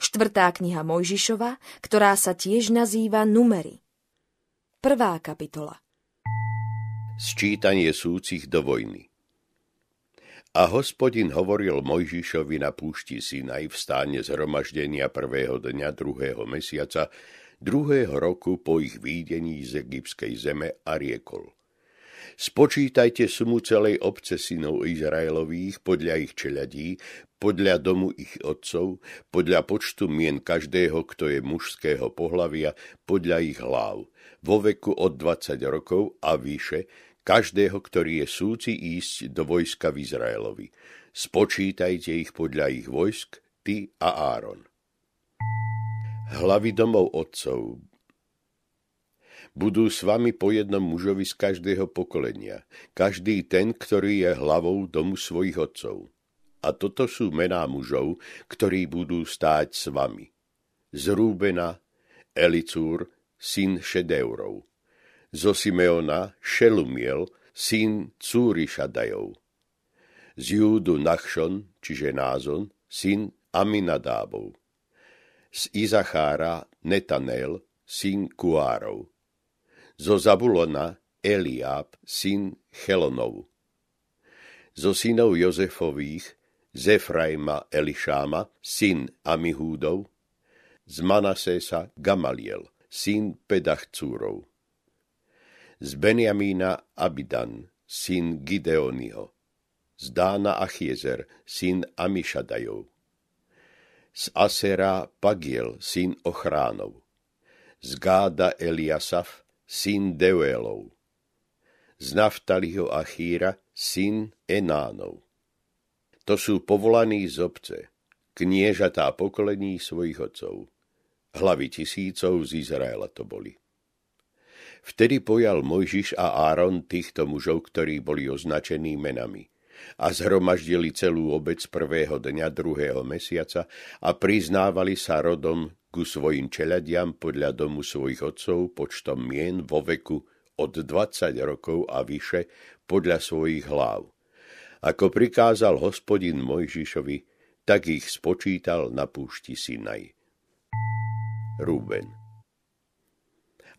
Štvrtá kniha Mojžišova, ktorá sa tiež nazýva Numery. Prvá kapitola. Sčítanie súcich do vojny. A hospodin hovoril Mojžišovi na púšti Sinaj v stáne zhromaždenia prvého dňa druhého mesiaca, druhého roku po ich výdení z egyptskej zeme a riekol – Spočítajte sumu celej obce synov Izraelových podľa ich čeladí, podľa domu ich otcov, podľa počtu mien každého, kto je mužského pohlavia, podľa ich hlav, vo veku od 20 rokov a vyše, každého, ktorý je súci ísť do vojska v Izraelovi. Spočítajte ich podľa ich vojsk, ty a Áron. Hlavy domov otcov budú s vami po jednom mužovi z každého pokolenia, každý ten, ktorý je hlavou domu svojich otcov. A toto sú mená mužov, ktorí budú stáť s vami. Z Rúbena Elicúr, syn Šedeurov. Zo Simeona Šelumiel, syn Cúrišadajov. Z Júdu Nachšon, čiže Názon, syn Aminadábov. Z Izachára Netanel, syn Kuárov zo Zabulona Eliáb, syn Chelonov. Zo synov Jozefových Zefraima Elišáma, syn Amihúdov, z Manasesa Gamaliel, syn Pedachcúrov. Z Benjamína Abidan, syn Gideoniho. Z Dána Achiezer, syn Amišadajov. Z Asera Pagiel, syn Ochránov. Z Gáda Eliasaf, syn Deuelov. Z Naftaliho a Chýra, syn Enánov. To sú povolaní z obce, kniežatá pokolení svojich otcov. Hlavy tisícov z Izraela to boli. Vtedy pojal Mojžiš a Áron týchto mužov, ktorí boli označení menami a zhromaždili celú obec prvého dňa druhého mesiaca a priznávali sa rodom ku svojim čeladiam podľa domu svojich otcov počtom mien vo veku od 20 rokov a vyše podľa svojich hlav. Ako prikázal hospodin Mojžišovi, tak ich spočítal na púšti Sinaj. Rúben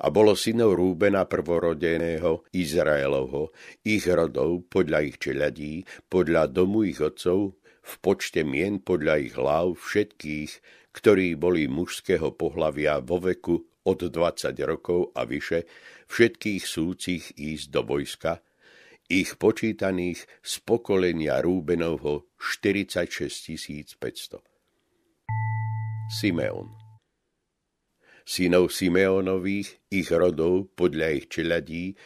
a bolo synov Rúbena prvorodeného Izraelovho, ich rodov podľa ich čeladí, podľa domu ich otcov, v počte mien podľa ich hlav všetkých, ktorí boli mužského pohlavia vo veku od 20 rokov a vyše, všetkých súcich ísť do vojska, ich počítaných z pokolenia Rúbenovho 46 500. Simeon Synov Simeonových, ich rodov, podľa ich čeladí,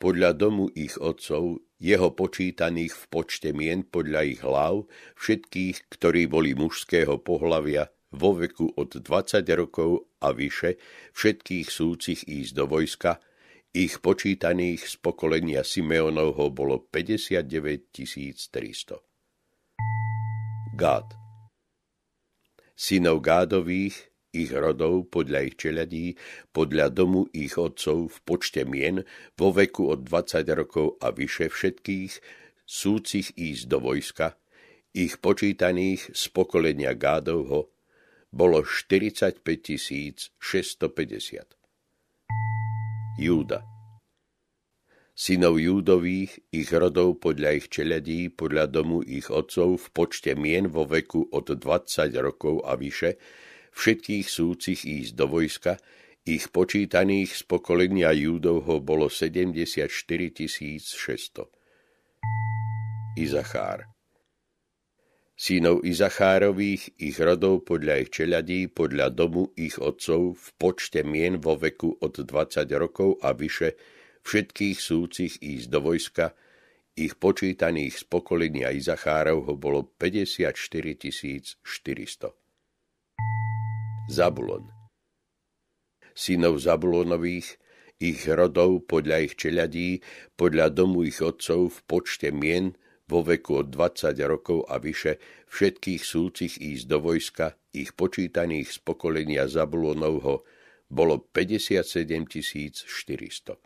podľa domu ich otcov, jeho počítaných v počte mien podľa ich hlav, všetkých, ktorí boli mužského pohlavia vo veku od 20 rokov a vyše všetkých súcich ísť do vojska, ich počítaných z pokolenia Simeonovho bolo 59 300. Gád Synov Gádových, ich rodov podľa ich čeladí, podľa domu ich otcov v počte mien vo veku od 20 rokov a vyše všetkých, súcich ísť do vojska, ich počítaných z pokolenia Gádovho bolo 45 650. Júda Synov Júdových, ich rodov podľa ich čeladí, podľa domu ich otcov v počte mien vo veku od 20 rokov a vyše, všetkých súcich ísť do vojska, ich počítaných z pokolenia Júdovho bolo 74 600. Izachár synov Izachárových, ich rodov podľa ich čeladí, podľa domu ich otcov, v počte mien vo veku od 20 rokov a vyše, všetkých súcich ísť do vojska, ich počítaných z pokolenia Izachárovho bolo 54 400. Zabulon Synov Zabulonových, ich rodov podľa ich čeladí, podľa domu ich otcov v počte mien vo veku od 20 rokov a vyše všetkých súcich ísť do vojska, ich počítaných z pokolenia Zabulonovho bolo 57 400.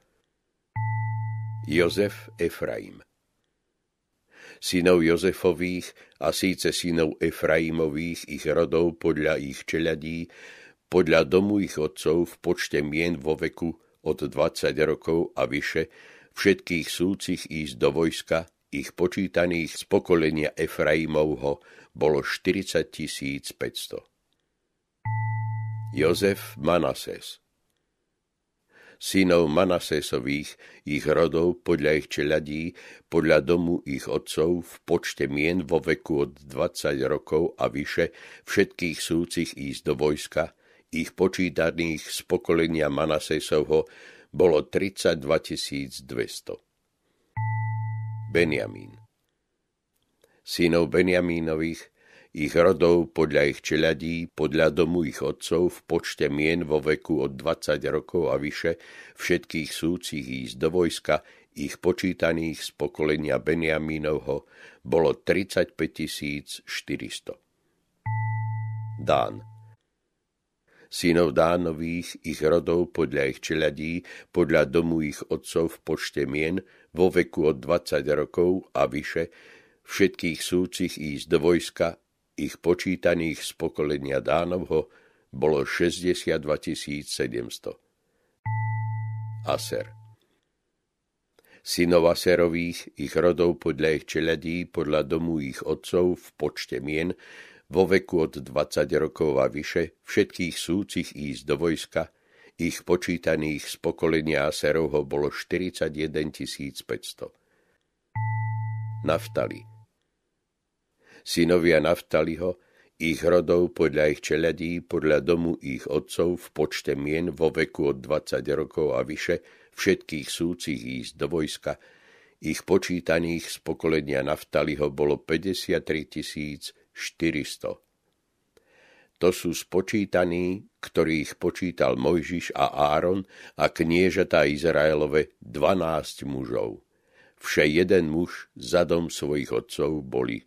Jozef Efraim synov Jozefových a síce synov Efraimových, ich rodov podľa ich čeľadí, podľa domu ich otcov v počte mien vo veku od 20 rokov a vyše, všetkých súcich ísť do vojska, ich počítaných z pokolenia Efraimovho bolo 40 500. Jozef Manases synov Manasesových, ich rodov, podľa ich čeladí, podľa domu ich otcov, v počte mien vo veku od 20 rokov a vyše, všetkých súcich ísť do vojska, ich počítaných z pokolenia Manasesovho bolo 32 200. Benjamín Synov Benjamínových, ich rodov podľa ich čeladí, podľa domu ich otcov v počte mien vo veku od 20 rokov a vyše, všetkých súcich ísť do vojska, ich počítaných z pokolenia Benjamínovho bolo 35 400. Dán synov Dánových, ich rodov podľa ich čeladí, podľa domu ich otcov v počte mien, vo veku od 20 rokov a vyše, všetkých súcich ísť do vojska ich počítaných z pokolenia Dánovho bolo 62 700. Aser Synov Aserových, ich rodov podľa ich čeladí, podľa domu ich otcov v počte mien, vo veku od 20 rokov a vyše, všetkých súcich ísť do vojska, ich počítaných z pokolenia Aserovho bolo 41 500. Naftali synovia Naftaliho, ich rodov podľa ich čeladí, podľa domu ich otcov v počte mien vo veku od 20 rokov a vyše, všetkých súcich ísť do vojska, ich počítaných z pokolenia Naftaliho bolo 53 400. To sú spočítaní, ktorých počítal Mojžiš a Áron a kniežatá Izraelove 12 mužov. Vše jeden muž za dom svojich otcov boli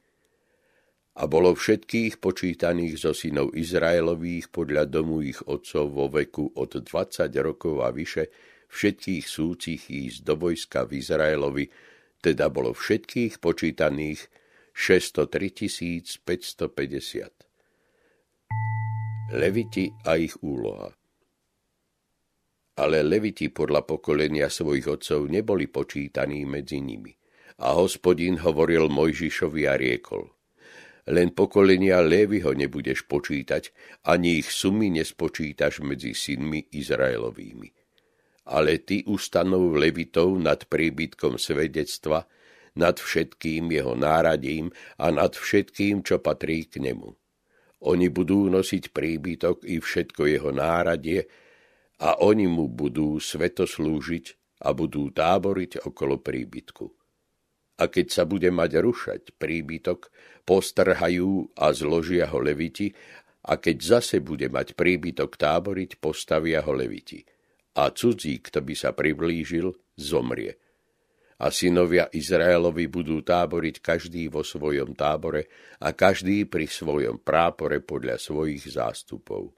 a bolo všetkých počítaných zo synov Izraelových podľa domu ich otcov vo veku od 20 rokov a vyše, všetkých súcich ísť do vojska v Izraelovi, teda bolo všetkých počítaných 603 550. Leviti a ich úloha Ale Leviti podľa pokolenia svojich otcov neboli počítaní medzi nimi. A hospodin hovoril Mojžišovi a riekol – len pokolenia Lévyho nebudeš počítať, ani ich sumy nespočítaš medzi synmi Izraelovými. Ale ty ustanov Levitov nad príbytkom svedectva, nad všetkým jeho náradím a nad všetkým, čo patrí k nemu. Oni budú nosiť príbytok i všetko jeho náradie a oni mu budú svetoslúžiť a budú táboriť okolo príbytku a keď sa bude mať rušať príbytok, postrhajú a zložia ho leviti, a keď zase bude mať príbytok táboriť, postavia ho leviti. A cudzí, kto by sa priblížil, zomrie. A synovia Izraelovi budú táboriť každý vo svojom tábore a každý pri svojom prápore podľa svojich zástupov.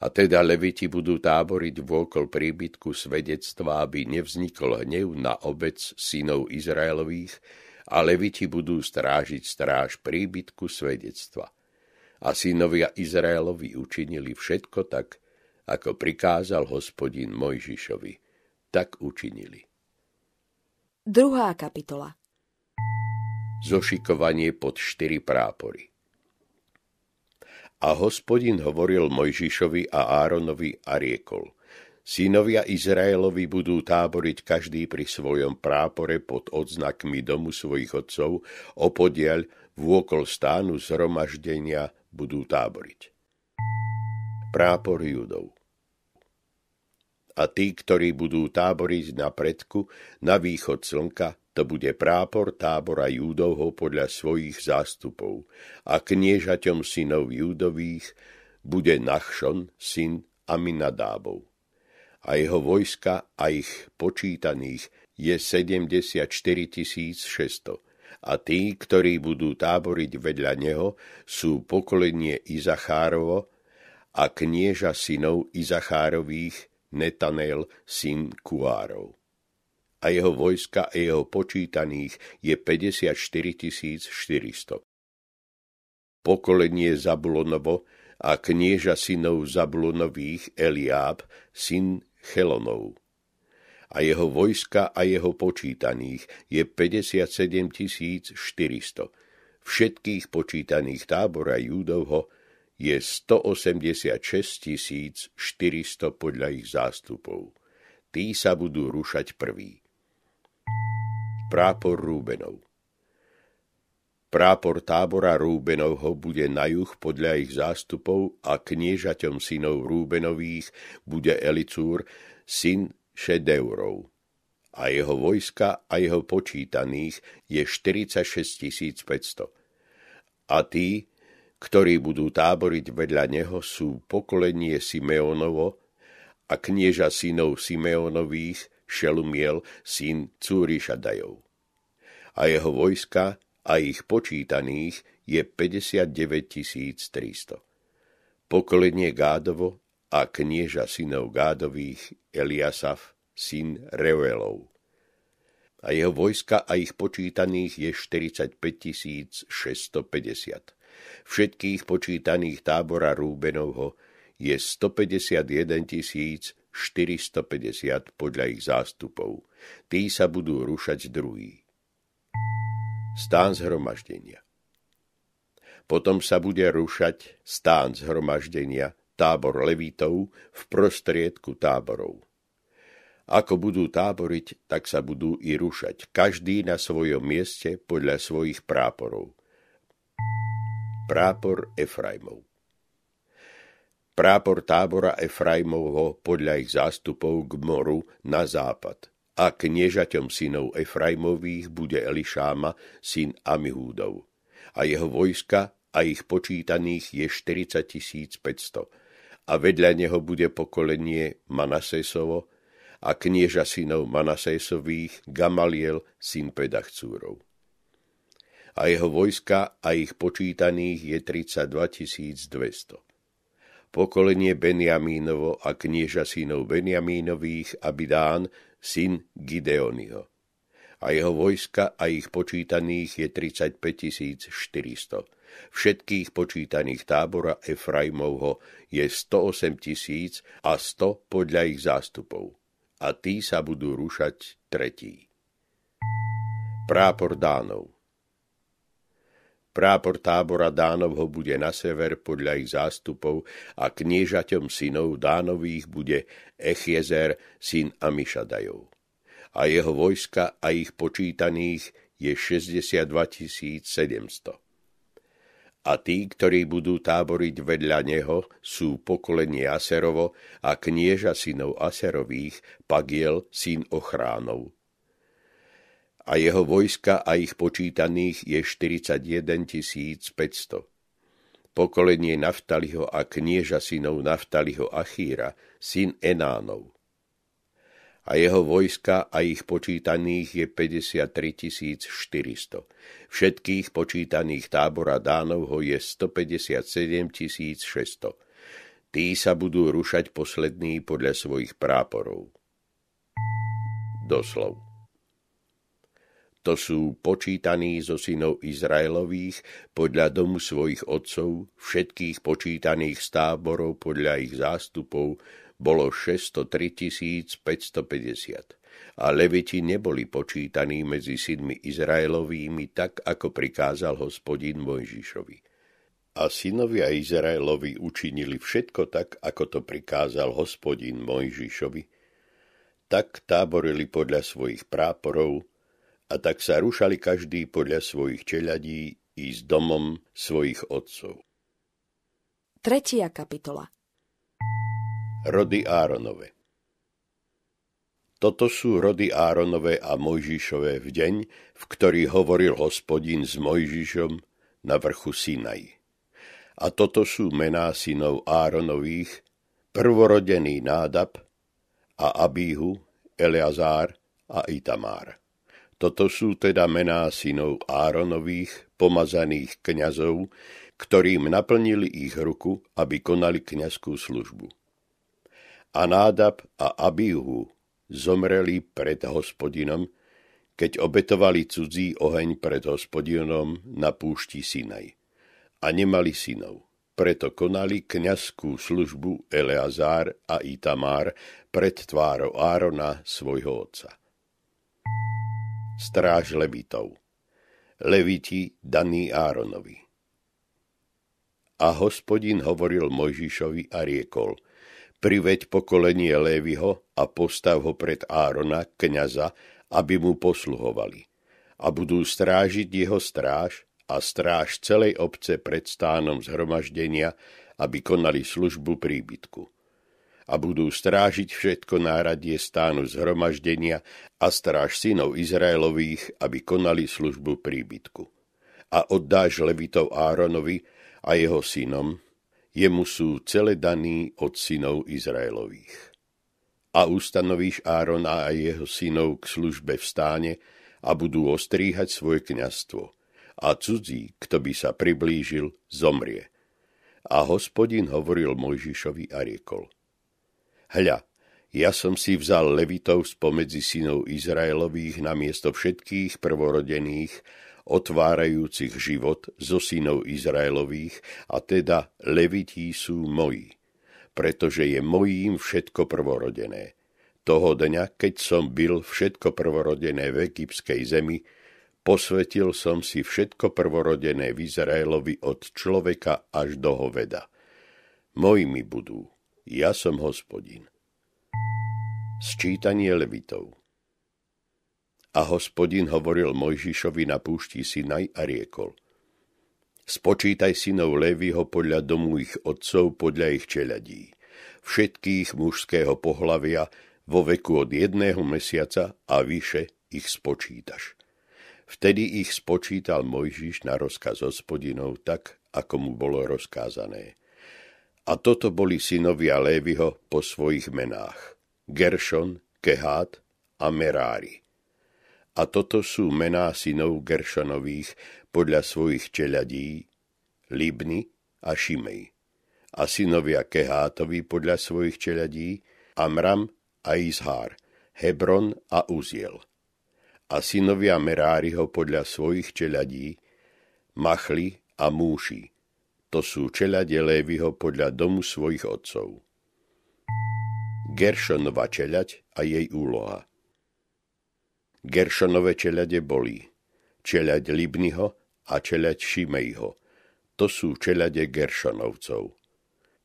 A teda leviti budú táboriť vôkol príbytku svedectva, aby nevznikol hnev na obec synov Izraelových, a leviti budú strážiť stráž príbytku svedectva. A synovia Izraelovi učinili všetko tak, ako prikázal hospodin Mojžišovi. Tak učinili. Druhá kapitola. Zošikovanie pod štyri prápory. A hospodin hovoril Mojžišovi a Áronovi a riekol, synovia Izraelovi budú táboriť každý pri svojom prápore pod odznakmi domu svojich otcov, opodiaľ vôkol stánu zhromaždenia budú táboriť. Prápor Judov A tí, ktorí budú táboriť na predku, na východ slnka, to bude prápor tábora Júdovho podľa svojich zástupov a kniežaťom synov Júdových bude Nachšon, syn Aminadábov. A jeho vojska a ich počítaných je 74 600 a tí, ktorí budú táboriť vedľa neho, sú pokolenie Izachárovo a knieža synov Izachárových Netanel, syn Kuárov a jeho vojska a jeho počítaných je 54 400. Pokolenie Zabulonovo a knieža synov Zabulonových Eliáb, syn Chelonov. A jeho vojska a jeho počítaných je 57 400. Všetkých počítaných tábora Júdovho je 186 400 podľa ich zástupov. Tí sa budú rušať prví. Prápor Rúbenov Prápor tábora Rúbenovho bude na juh podľa ich zástupov a kniežaťom synov Rúbenových bude Elicúr, syn Šedeurov. A jeho vojska a jeho počítaných je 46 500. A tí, ktorí budú táboriť vedľa neho, sú pokolenie Simeonovo a knieža synov Simeonových Šelumiel, syn Cúrišadajov. A jeho vojska a ich počítaných je 59 300. Pokolenie Gádovo a knieža synov Gádových Eliasaf, syn Reuelov. A jeho vojska a ich počítaných je 45 650. Všetkých počítaných tábora Rúbenovho je 151 450 podľa ich zástupov. Tí sa budú rušať druhý stán zhromaždenia. Potom sa bude rušať stán zhromaždenia, tábor levitov v prostriedku táborov. Ako budú táboriť, tak sa budú i rušať, každý na svojom mieste podľa svojich práporov. Prápor Efraimov Prápor tábora Efraimovho podľa ich zástupov k moru na západ a kniežaťom synov Efraimových bude Elišáma, syn Amihúdov. A jeho vojska a ich počítaných je 40 500. A vedľa neho bude pokolenie Manasesovo a knieža synov Manasesových Gamaliel, syn Pedachcúrov. A jeho vojska a ich počítaných je 32 200 pokolenie Benjamínovo a knieža synov Benjamínových Abidán, syn Gideoniho. A jeho vojska a ich počítaných je 35 400. Všetkých počítaných tábora Efraimovho je 108 tisíc a 100 podľa ich zástupov. A tí sa budú rúšať tretí. Prápor Dánov Prápor tábora Dánovho bude na sever podľa ich zástupov a kniežaťom synov Dánových bude Echiezer, syn Amišadajov. A jeho vojska a ich počítaných je 62 700. A tí, ktorí budú táboriť vedľa neho, sú pokolenie Aserovo a knieža synov Aserových, Pagiel, syn Ochránov a jeho vojska a ich počítaných je 41 500. Pokolenie Naftaliho a knieža synov Naftaliho Achíra, syn Enánov. A jeho vojska a ich počítaných je 53 400. Všetkých počítaných tábora Dánovho je 157 600. Tí sa budú rušať poslední podľa svojich práporov. Doslov. To sú počítaní zo synov Izraelových podľa domu svojich otcov, všetkých počítaných z táborov podľa ich zástupov bolo 603 550. A leviti neboli počítaní medzi synmi Izraelovými tak, ako prikázal hospodin Mojžišovi. A synovia Izraelovi učinili všetko tak, ako to prikázal hospodin Mojžišovi. Tak táborili podľa svojich práporov, a tak sa rušali každý podľa svojich čeľadí i s domom svojich otcov. Tretia kapitola Rody Áronove Toto sú rody Áronové a Mojžišové v deň, v ktorý hovoril hospodin s Mojžišom na vrchu Sinaj. A toto sú mená synov Áronových, prvorodený Nádab a Abíhu, Eleazár a Itamár. Toto sú teda mená synov Áronových, pomazaných kňazov, ktorým naplnili ich ruku, aby konali kňazskú službu. A Nádab a Abihu, zomreli pred hospodinom, keď obetovali cudzí oheň pred hospodinom na púšti Sinaj. A nemali synov. Preto konali kňazskú službu Eleazár a Itamár pred tvárou Árona, svojho otca. Stráž Levitov Leviti daní Áronovi A hospodin hovoril Mojžišovi a riekol – priveď pokolenie Lévyho a postav ho pred Árona, kňaza, aby mu posluhovali. A budú strážiť jeho stráž a stráž celej obce pred stánom zhromaždenia, aby konali službu príbytku. A budú strážiť všetko náradie stánu zhromaždenia a stráž synov Izraelových, aby konali službu príbytku. A oddáš Levitov Áronovi a jeho synom, jemu sú celé daní od synov Izraelových. A ustanovíš Árona a jeho synov k službe v stáne a budú ostríhať svoje kňastvo. A cudzí, kto by sa priblížil, zomrie. A hospodin hovoril Mojžišovi a riekol. Hľa, ja som si vzal levitov spomedzi synov Izraelových na miesto všetkých prvorodených otvárajúcich život zo synov Izraelových, a teda levití sú moji, pretože je mojím všetko prvorodené. Toho dňa, keď som byl všetko prvorodené v egyptskej zemi, posvetil som si všetko prvorodené v Izraelovi od človeka až do hoveda. Mojimi budú, ja som hospodin. Sčítanie Levitov a hospodin hovoril Mojžišovi na púšti Sinaj a riekol. Spočítaj synov Lévyho podľa domu ich otcov, podľa ich čeladí. Všetkých mužského pohlavia vo veku od jedného mesiaca a vyše ich spočítaš. Vtedy ich spočítal Mojžiš na rozkaz hospodinov tak, ako mu bolo rozkázané. A toto boli synovia Lévyho po svojich menách. Geršon, Kehát a Merári a toto sú mená synov Geršanových podľa svojich čeľadí, Libny a Šimej. A synovia Kehátovi podľa svojich čeľadí, Amram a Izhár, Hebron a Uziel. A synovia Meráriho podľa svojich čeľadí, Machli a Múši. To sú čeľade Lévyho podľa domu svojich otcov. Geršonova čeľať a jej úloha. Geršonové čeľade boli čeľaď Libnyho a čeľaď Šimejho. To sú čeľade Geršonovcov.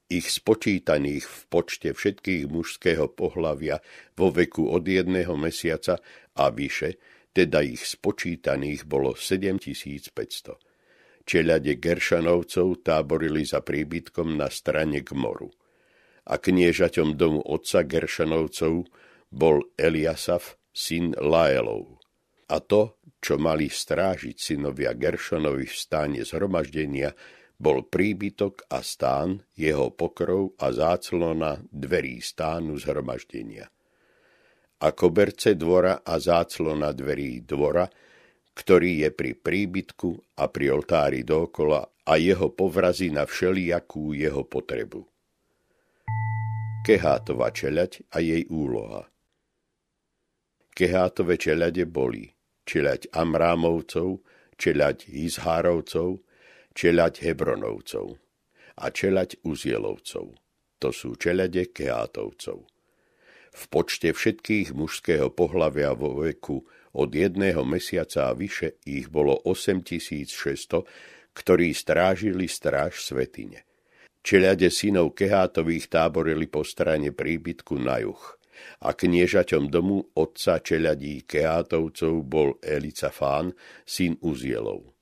Ich spočítaných v počte všetkých mužského pohlavia vo veku od jedného mesiaca a vyše, teda ich spočítaných bolo 7500. Čeľade Geršanovcov táborili za príbytkom na strane k moru. A kniežaťom domu otca Geršanovcov bol Eliasaf, syn Laelov. A to, čo mali strážiť synovia Geršonovi v stáne zhromaždenia, bol príbytok a stán, jeho pokrov a záclona dverí stánu zhromaždenia. A koberce dvora a záclona dverí dvora, ktorý je pri príbytku a pri oltári dokola a jeho povrazy na všelijakú jeho potrebu. Kehátova čeľať a jej úloha – Kehátove čeľade boli čeľať Amrámovcov, čeľať Izhárovcov, čeľať Hebronovcov a čeľať Uzielovcov. To sú čeľade Kehátovcov. V počte všetkých mužského pohlavia vo veku od jedného mesiaca a vyše ich bolo 8600, ktorí strážili stráž svetine. Čeľade synov Kehátových táborili po strane príbytku na juh – a kniežaťom domu otca čeľadí Keátovcov bol Elicafán, syn Uzielov.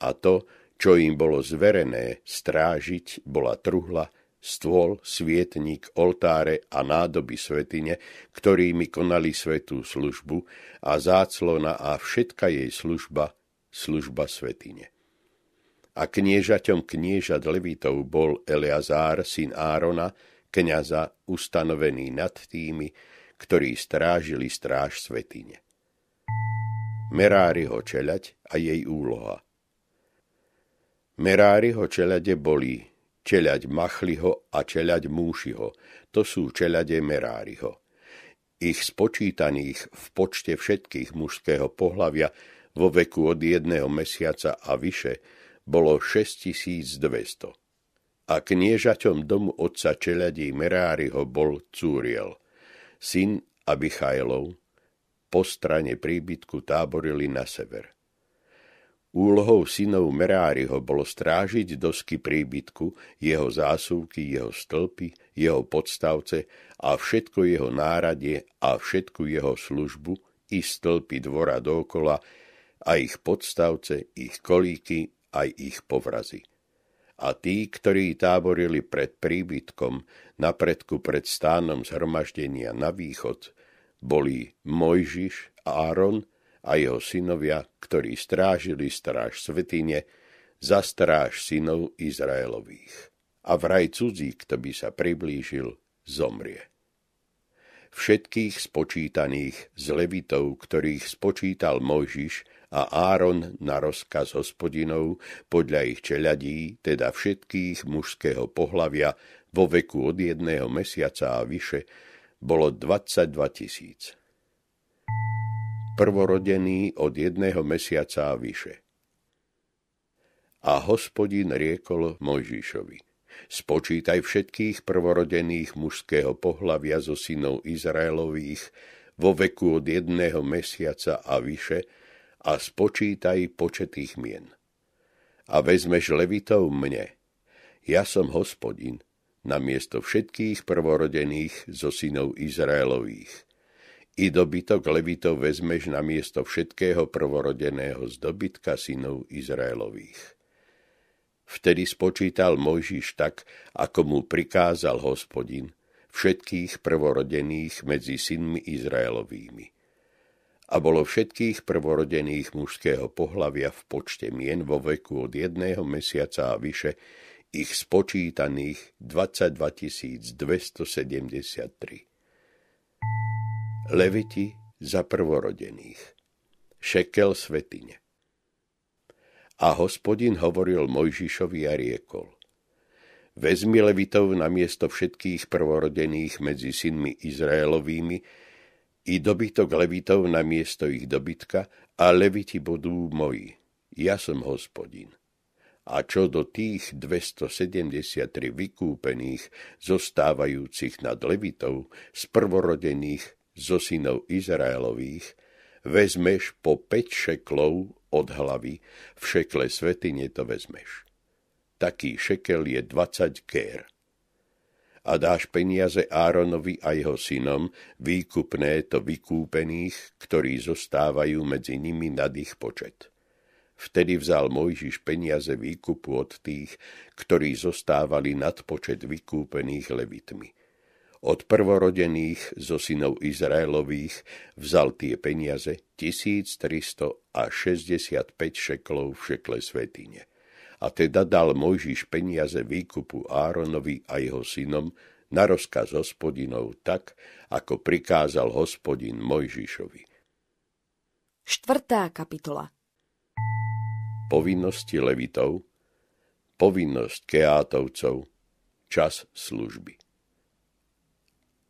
A to, čo im bolo zverené strážiť, bola truhla, stôl, svietnik, oltáre a nádoby svetine, ktorými konali svetú službu a záclona a všetka jej služba, služba svetine. A kniežaťom kniežat Levitov bol Eleazár, syn Árona, kňaza ustanovený nad tými, ktorí strážili stráž svetine. Meráriho čeľať a jej úloha Meráriho čeľade boli čeľať Machliho a čeľať Múšiho, to sú čeľade Meráriho. Ich spočítaných v počte všetkých mužského pohlavia vo veku od jedného mesiaca a vyše bolo 6200. A kniežaťom domu otca čeladí Meráriho bol Cúriel, syn Abichajlov, po strane príbytku táborili na sever. Úlohou synov Meráriho bolo strážiť dosky príbytku, jeho zásuvky, jeho stĺpy, jeho podstavce a všetko jeho náradie a všetku jeho službu i stĺpy dvora dookola a ich podstavce, ich kolíky, aj ich povrazy. A tí, ktorí táborili pred príbytkom, na predku pred stánom zhromaždenia na východ, boli Mojžiš, Áron a jeho synovia, ktorí strážili stráž svetine za stráž synov Izraelových. A vraj cudzí, kto by sa priblížil, zomrie. Všetkých spočítaných z levitov, ktorých spočítal Mojžiš a Áron na rozkaz hospodinov podľa ich čeľadí, teda všetkých mužského pohlavia vo veku od jedného mesiaca a vyše, bolo 22 tisíc prvorodený od jedného mesiaca a vyše. A hospodin riekol Mojžišovi, spočítaj všetkých prvorodených mužského pohlavia zo synov Izraelových vo veku od jedného mesiaca a vyše a spočítaj počet ich mien. A vezmeš levitov mne. Ja som hospodin, namiesto všetkých prvorodených zo synov Izraelových i dobytok levitov vezmeš na miesto všetkého prvorodeného z dobytka synov Izraelových. Vtedy spočítal Mojžiš tak, ako mu prikázal hospodin, všetkých prvorodených medzi synmi Izraelovými. A bolo všetkých prvorodených mužského pohlavia v počte mien vo veku od jedného mesiaca a vyše, ich spočítaných 22 273. Leviti za prvorodených. Šekel svetine. A hospodin hovoril Mojžišovi a riekol. Vezmi levitov na miesto všetkých prvorodených medzi synmi Izraelovými i dobytok levitov na miesto ich dobytka a leviti budú moji. Ja som hospodin. A čo do tých 273 vykúpených, zostávajúcich nad levitov, z prvorodených zo synov Izraelových, vezmeš po 5 šeklov od hlavy, v šekle svetine to vezmeš. Taký šekel je 20 kér. A dáš peniaze Áronovi a jeho synom, výkupné to vykúpených, ktorí zostávajú medzi nimi nad ich počet. Vtedy vzal Mojžiš peniaze výkupu od tých, ktorí zostávali nad počet vykúpených levitmi od prvorodených zo synov Izraelových vzal tie peniaze 1365 šeklov v šekle svetine. A teda dal Mojžiš peniaze výkupu Áronovi a jeho synom na rozkaz hospodinov tak, ako prikázal hospodin Mojžišovi. Štvrtá kapitola Povinnosti levitov, povinnosť keátovcov, čas služby.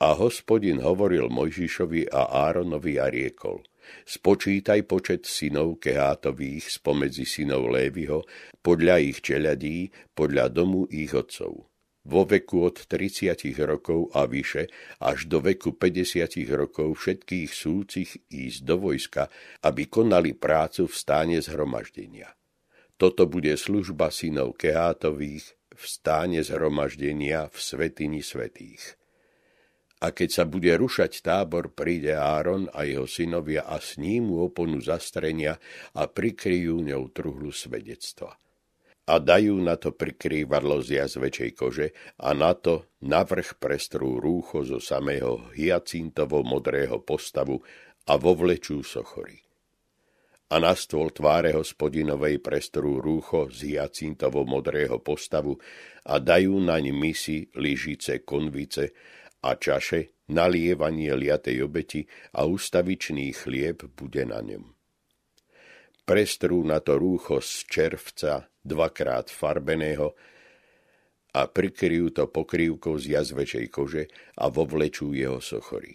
A hospodin hovoril Mojžišovi a Áronovi a riekol, spočítaj počet synov Kehátových spomedzi synov Lévyho, podľa ich čeladí, podľa domu ich otcov. Vo veku od 30 rokov a vyše až do veku 50 rokov všetkých súcich ísť do vojska, aby konali prácu v stáne zhromaždenia. Toto bude služba synov Kehátových v stáne zhromaždenia v svetini svetých a keď sa bude rušať tábor, príde Áron a jeho synovia a s ním oponu zastrenia a prikryjú ňou truhlu svedectva. A dajú na to prikrývadlo z jazvečej kože a na to navrch prestrú rúcho zo samého hyacintovo modrého postavu a vovlečú sochory. A na stôl tváre hospodinovej prestrú rúcho z hyacintovo modrého postavu a dajú naň misy, lyžice, konvice, a čaše, nalievanie liatej obeti a ustavičný chlieb bude na ňom. Prestrú na to rúcho z červca, dvakrát farbeného, a prikryjú to pokrývkou z jazvečej kože a vovlečú jeho sochory.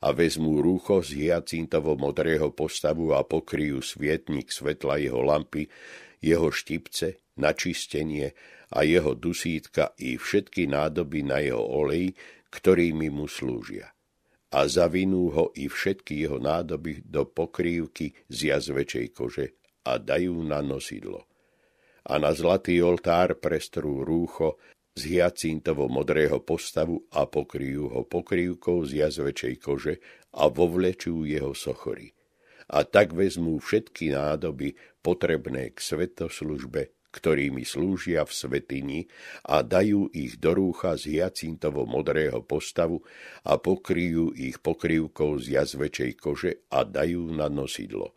a vezmú rúcho z hyacintovo modrého postavu a pokryjú svietnik svetla jeho lampy, jeho štipce, načistenie a jeho dusítka i všetky nádoby na jeho olej, ktorými mu slúžia. A zavinú ho i všetky jeho nádoby do pokrývky z jazvečej kože a dajú na nosidlo. A na zlatý oltár prestrú rúcho z hyacintovo modrého postavu a pokryjú ho pokrývkou z jazvečej kože a vovlečú jeho sochory. A tak vezmú všetky nádoby potrebné k svetoslužbe ktorými slúžia v svetini a dajú ich do rúcha z hyacintovo modrého postavu a pokryjú ich pokrývkou z jazvečej kože a dajú na nosidlo.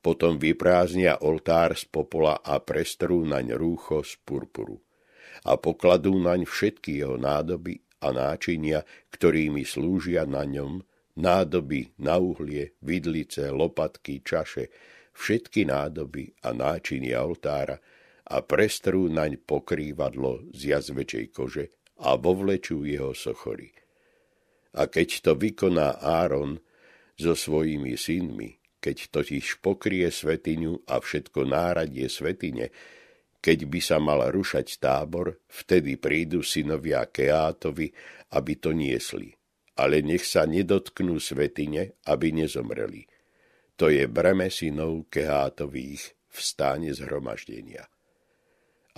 Potom vyprázdnia oltár z popola a prestrú naň rúcho z purpuru. A pokladú naň všetky jeho nádoby a náčinia, ktorými slúžia na ňom, nádoby na uhlie, vidlice, lopatky, čaše, všetky nádoby a náčinia oltára, a prestrú naň pokrývadlo z jazvečej kože a vovlečú jeho sochory. A keď to vykoná Áron so svojimi synmi, keď totiž pokrie svetiňu a všetko náradie svetine, keď by sa mal rušať tábor, vtedy prídu synovia Keátovi, aby to niesli. Ale nech sa nedotknú svetine, aby nezomreli. To je breme synov Keátových v stáne zhromaždenia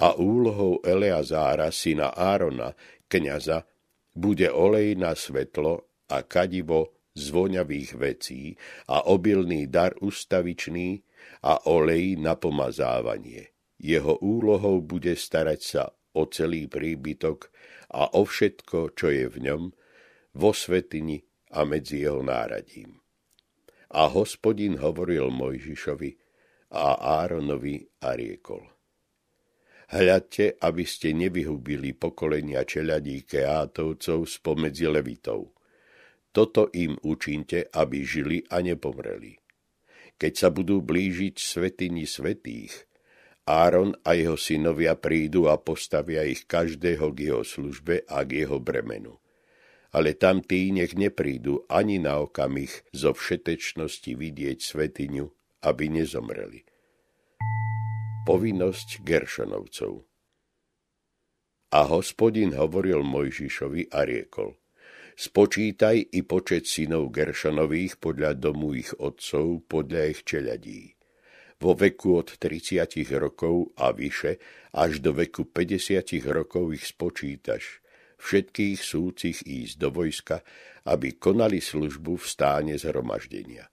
a úlohou Eleazára, syna Árona, kniaza, bude olej na svetlo a kadivo z voňavých vecí a obilný dar ustavičný a olej na pomazávanie. Jeho úlohou bude starať sa o celý príbytok a o všetko, čo je v ňom, vo svetini a medzi jeho náradím. A hospodin hovoril Mojžišovi a Áronovi a riekol. Hľadte, aby ste nevyhubili pokolenia čeľadí Keátovcov spomedzi Levitov. Toto im učinte, aby žili a nepomreli. Keď sa budú blížiť svetini svetých, Áron a jeho synovia prídu a postavia ich každého k jeho službe a k jeho bremenu. Ale tam tí nech neprídu ani na okamih zo všetečnosti vidieť svetiňu, aby nezomreli povinnosť Geršonovcov. A hospodin hovoril Mojžišovi a riekol, spočítaj i počet synov Geršonových podľa domu ich otcov, podľa ich čeľadí. Vo veku od 30 rokov a vyše až do veku 50 rokov ich spočítaš, všetkých súcich ísť do vojska, aby konali službu v stáne zhromaždenia.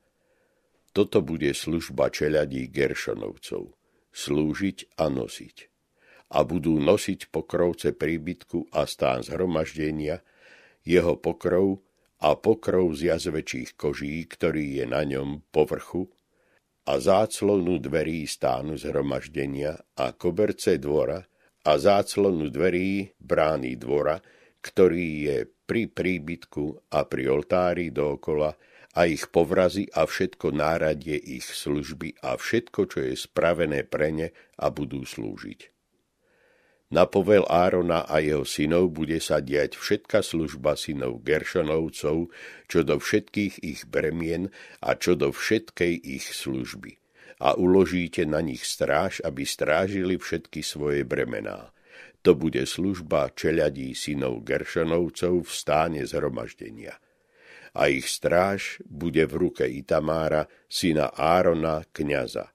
Toto bude služba čeľadí Geršonovcov slúžiť a nosiť. A budú nosiť pokrovce príbytku a stán zhromaždenia, jeho pokrov a pokrov z jazvečích koží, ktorý je na ňom povrchu, a záclonu dverí stánu zhromaždenia a koberce dvora a záclonu dverí brány dvora, ktorý je pri príbytku a pri oltári dookola a ich povrazy a všetko náradie ich služby a všetko, čo je spravené pre ne a budú slúžiť. Na povel Árona a jeho synov bude sa diať všetka služba synov Geršonovcov, čo do všetkých ich bremien a čo do všetkej ich služby. A uložíte na nich stráž, aby strážili všetky svoje bremená. To bude služba čeľadí synov Geršonovcov v stáne zhromaždenia a ich stráž bude v ruke Itamára, syna Árona, kniaza.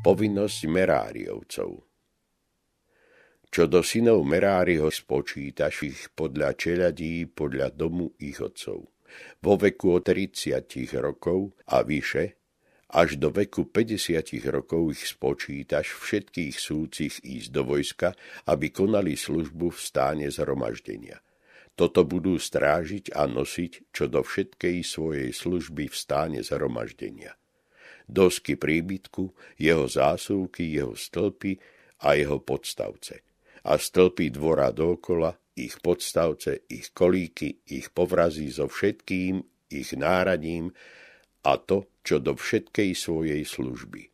Povinnosť Meráriovcov Čo do synov Meráriho spočítaš ich podľa čeľadí, podľa domu ich otcov. Vo veku od 30 rokov a vyše, až do veku 50 rokov ich spočítaš všetkých súcich ísť do vojska, aby konali službu v stáne zhromaždenia – toto budú strážiť a nosiť čo do všetkej svojej služby v stáne zhromaždenia. Dosky príbytku, jeho zásuvky, jeho stĺpy a jeho podstavce. A stĺpy dvora dokola, ich podstavce, ich kolíky, ich povrazy so všetkým, ich náradím a to, čo do všetkej svojej služby.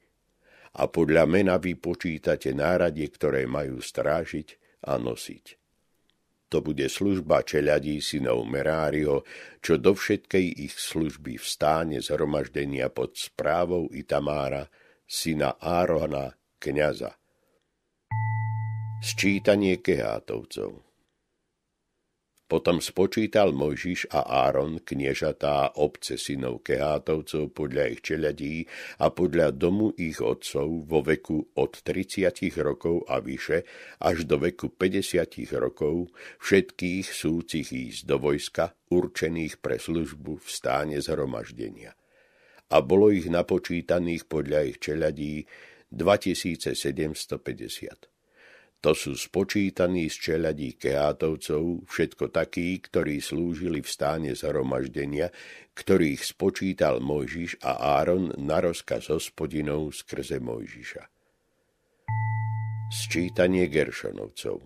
A podľa mena vy počítate náradie, ktoré majú strážiť a nosiť To bude služba čeľadí synov Meráriho, čo do všetkej ich služby vstáne zhromaždenia pod správou Itamára, syna Árona, kniaza. Sčítanie kehátovcov potom spočítal Mojžiš a Áron, kniežatá obce synov Kehátovcov podľa ich čeľadí a podľa domu ich otcov vo veku od 30 rokov a vyše až do veku 50 rokov všetkých súcich ísť do vojska určených pre službu v stáne zhromaždenia. A bolo ich napočítaných podľa ich čeľadí 2750. To sú spočítaní z čeladí keátovcov, všetko takí, ktorí slúžili v stáne zhromaždenia, ktorých spočítal Mojžiš a Áron na rozkaz hospodinov skrze Mojžiša. Sčítanie Geršonovcov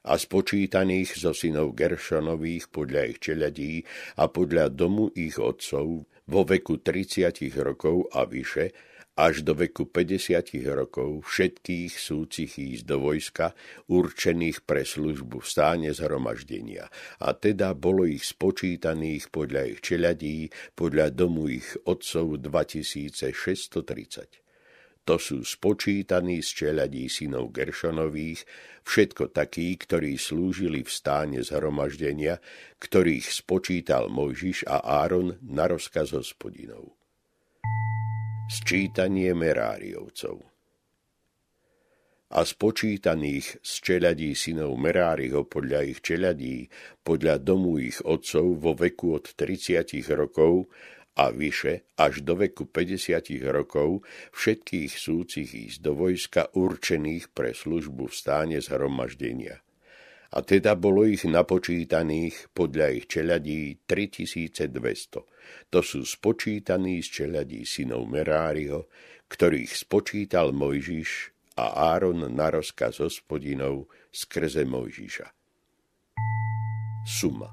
a spočítaných zo synov Geršonových podľa ich čeladí a podľa domu ich otcov vo veku 30 rokov a vyše až do veku 50 rokov všetkých súcich ísť do vojska, určených pre službu v stáne zhromaždenia. A teda bolo ich spočítaných podľa ich čeladí, podľa domu ich otcov 2630 to sú spočítaní z čeladí synov Geršonových, všetko takí, ktorí slúžili v stáne zhromaždenia, ktorých spočítal Mojžiš a Áron na rozkaz hospodinov. Sčítanie Meráriovcov a spočítaných z čeladí synov Meráriho podľa ich čeladí, podľa domu ich otcov vo veku od 30 rokov a vyše až do veku 50 rokov všetkých súcich ísť do vojska určených pre službu v stáne zhromaždenia a teda bolo ich napočítaných podľa ich čeladí 3200. To sú spočítaní z čeladí synov Meráriho, ktorých spočítal Mojžiš a Áron na rozkaz hospodinov skrze Mojžiša. Suma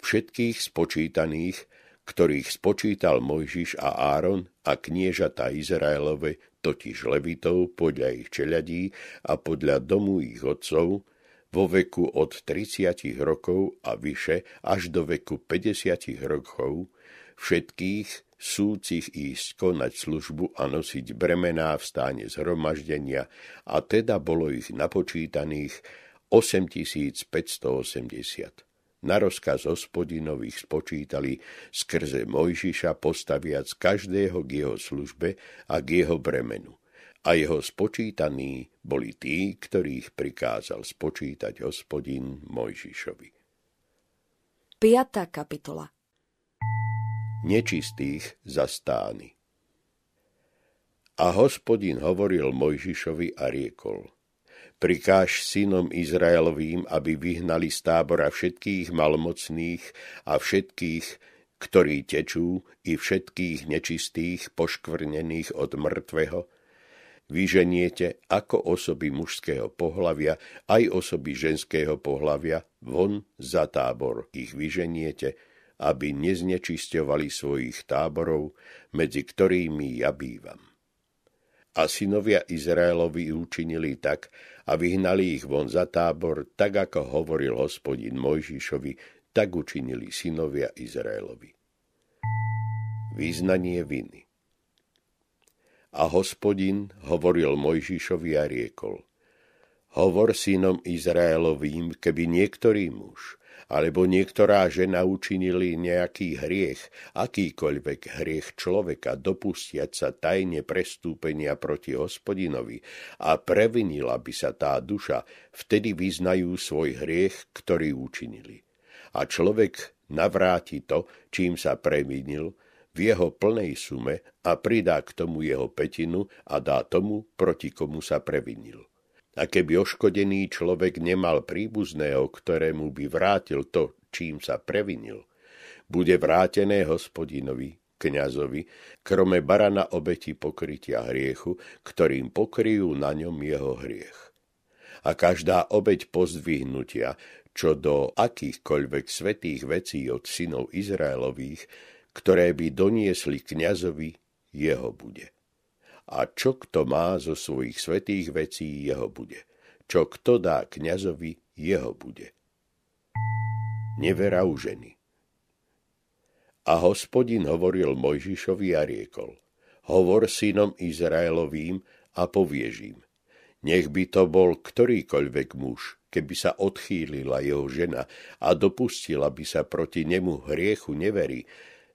Všetkých spočítaných, ktorých spočítal Mojžiš a Áron a kniežata Izraelove totiž levitov podľa ich čeľadí a podľa domu ich otcov, vo veku od 30 rokov a vyše až do veku 50 rokov, všetkých súcich ísť konať službu a nosiť bremená v stáne zhromaždenia, a teda bolo ich napočítaných 8580 na rozkaz hospodinových spočítali skrze Mojžiša postaviac každého k jeho službe a k jeho bremenu. A jeho spočítaní boli tí, ktorých prikázal spočítať hospodin Mojžišovi. 5. kapitola Nečistých zastány A hospodin hovoril Mojžišovi a riekol – prikáž synom Izraelovým, aby vyhnali z tábora všetkých malmocných a všetkých, ktorí tečú, i všetkých nečistých, poškvrnených od mŕtvého, vyženiete ako osoby mužského pohlavia, aj osoby ženského pohlavia, von za tábor ich vyženiete, aby neznečisťovali svojich táborov, medzi ktorými ja bývam. A synovia Izraelovi učinili tak a vyhnali ich von za tábor, tak ako hovoril hospodin Mojžišovi, tak učinili synovia Izraelovi. Význanie viny A hospodin hovoril Mojžišovi a riekol, hovor synom Izraelovým, keby niektorý muž alebo niektorá žena učinili nejaký hriech, akýkoľvek hriech človeka, dopustiať sa tajne prestúpenia proti hospodinovi a previnila by sa tá duša, vtedy vyznajú svoj hriech, ktorý učinili. A človek navráti to, čím sa previnil, v jeho plnej sume a pridá k tomu jeho petinu a dá tomu, proti komu sa previnil. A keby oškodený človek nemal príbuzného, ktorému by vrátil to, čím sa previnil, bude vrátené hospodinovi, kňazovi, krome barana obeti pokrytia hriechu, ktorým pokryjú na ňom jeho hriech. A každá obeť pozdvihnutia, čo do akýchkoľvek svetých vecí od synov Izraelových, ktoré by doniesli kňazovi, jeho bude a čo kto má zo svojich svetých vecí, jeho bude. čo kto dá kňazovi, jeho bude. Nevera u ženy. A hospodin hovoril Mojžišovi a riekol, hovor synom Izraelovým a povieš im, nech by to bol ktorýkoľvek muž, keby sa odchýlila jeho žena a dopustila by sa proti nemu hriechu neverí,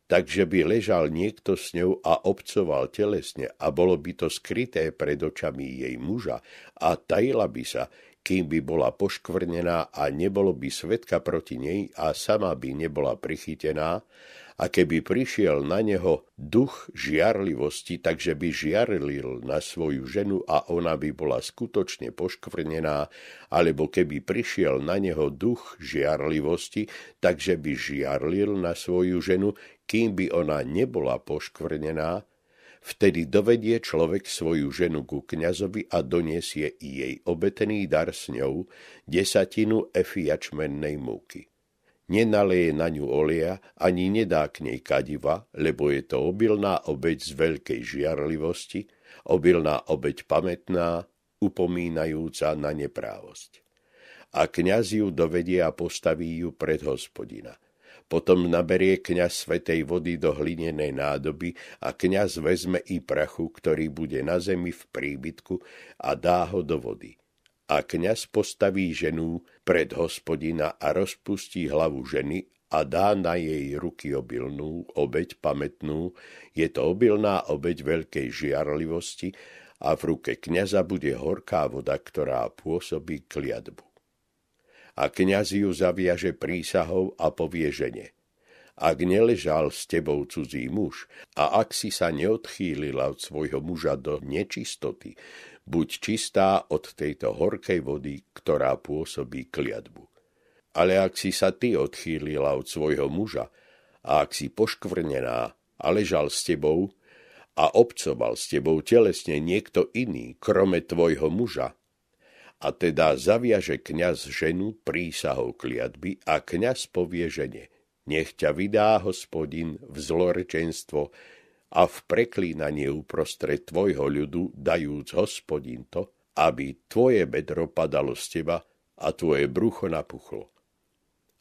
takže by ležal niekto s ňou a obcoval telesne a bolo by to skryté pred očami jej muža a tajila by sa, kým by bola poškvrnená a nebolo by svetka proti nej a sama by nebola prichytená, a keby prišiel na neho duch žiarlivosti, takže by žiarlil na svoju ženu a ona by bola skutočne poškvrnená, alebo keby prišiel na neho duch žiarlivosti, takže by žiarlil na svoju ženu, kým by ona nebola poškvrnená, vtedy dovedie človek svoju ženu ku kňazovi a doniesie i jej obetený dar s ňou, desatinu efiačmennej múky nenaleje na ňu olia, ani nedá k nej kadiva, lebo je to obilná obeď z veľkej žiarlivosti, obilná obeď pamätná, upomínajúca na neprávosť. A kňaz ju dovedie a postaví ju pred hospodina. Potom naberie kňaz svetej vody do hlinenej nádoby a kňaz vezme i prachu, ktorý bude na zemi v príbytku a dá ho do vody a kňaz postaví ženu pred hospodina a rozpustí hlavu ženy a dá na jej ruky obilnú, obeď pamätnú, je to obilná obeď veľkej žiarlivosti a v ruke kňaza bude horká voda, ktorá pôsobí kliatbu. A kňaz ju zaviaže prísahou a povie. Ak neležal s tebou cudzí muž a ak si sa neodchýlila od svojho muža do nečistoty, buď čistá od tejto horkej vody, ktorá pôsobí kliatbu. Ale ak si sa ty odchýlila od svojho muža a ak si poškvrnená a ležal s tebou a obcoval s tebou telesne niekto iný, krome tvojho muža, a teda zaviaže kňaz ženu prísahou kliatby a kňaz povie žene, nech ťa vydá hospodin v zlorečenstvo a v preklínanie uprostred tvojho ľudu, dajúc hospodin to, aby tvoje bedro padalo z teba a tvoje brucho napuchlo.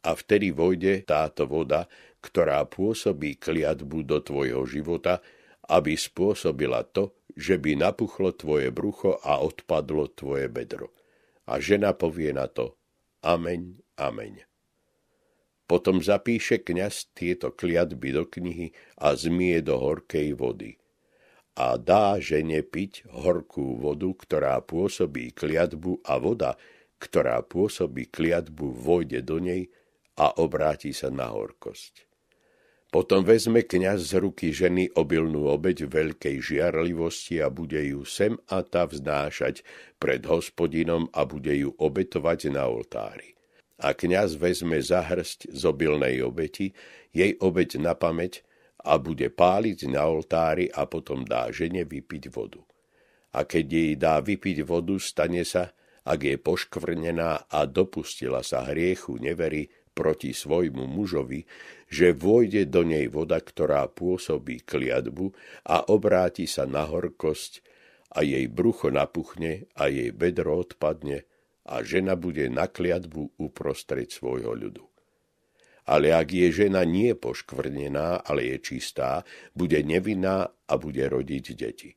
A vtedy vojde táto voda, ktorá pôsobí kliatbu do tvojho života, aby spôsobila to, že by napuchlo tvoje brucho a odpadlo tvoje bedro. A žena povie na to, ameň, ameň. Potom zapíše kňaz tieto kliatby do knihy a zmie do horkej vody. A dá žene piť horkú vodu, ktorá pôsobí kliatbu a voda, ktorá pôsobí kliatbu, vojde do nej a obráti sa na horkosť. Potom vezme kňaz z ruky ženy obilnú obeď veľkej žiarlivosti a bude ju sem a ta vznášať pred hospodinom a bude ju obetovať na oltári a kňaz vezme zahrsť z obilnej obeti, jej obeť na pamäť a bude páliť na oltári a potom dá žene vypiť vodu. A keď jej dá vypiť vodu, stane sa, ak je poškvrnená a dopustila sa hriechu nevery proti svojmu mužovi, že vôjde do nej voda, ktorá pôsobí kliatbu a obráti sa na horkosť a jej brucho napuchne a jej bedro odpadne a žena bude na kliatbu uprostred svojho ľudu. Ale ak je žena nie poškvrnená, ale je čistá, bude nevinná a bude rodiť deti.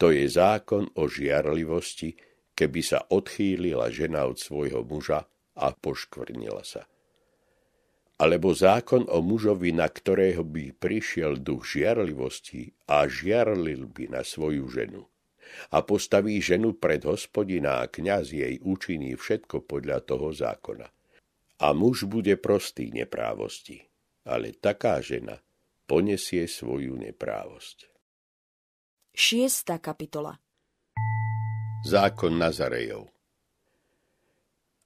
To je zákon o žiarlivosti, keby sa odchýlila žena od svojho muža a poškvrnila sa. Alebo zákon o mužovi, na ktorého by prišiel duch žiarlivosti a žiarlil by na svoju ženu a postaví ženu pred hospodina a kňaz jej učiní všetko podľa toho zákona. A muž bude prostý neprávosti, ale taká žena ponesie svoju neprávosť. Šiesta kapitola Zákon Nazarejov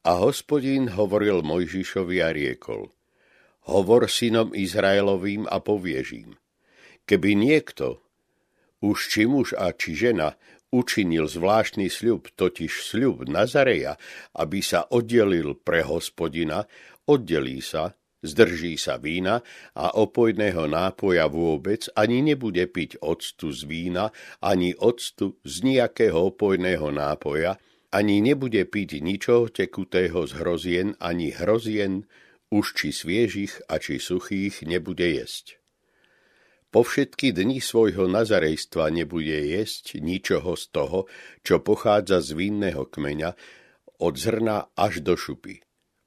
A hospodín hovoril Mojžišovi a riekol, hovor synom Izraelovým a poviežím, keby niekto, už či muž a či žena, učinil zvláštny sľub, totiž sľub Nazareja, aby sa oddelil pre hospodina, oddelí sa, zdrží sa vína a opojného nápoja vôbec, ani nebude piť octu z vína, ani octu z nejakého opojného nápoja, ani nebude piť ničoho tekutého z hrozien, ani hrozien, už či sviežich a či suchých nebude jesť. Po všetky dni svojho nazarejstva nebude jesť ničoho z toho, čo pochádza z vinného kmeňa, od zrna až do šupy.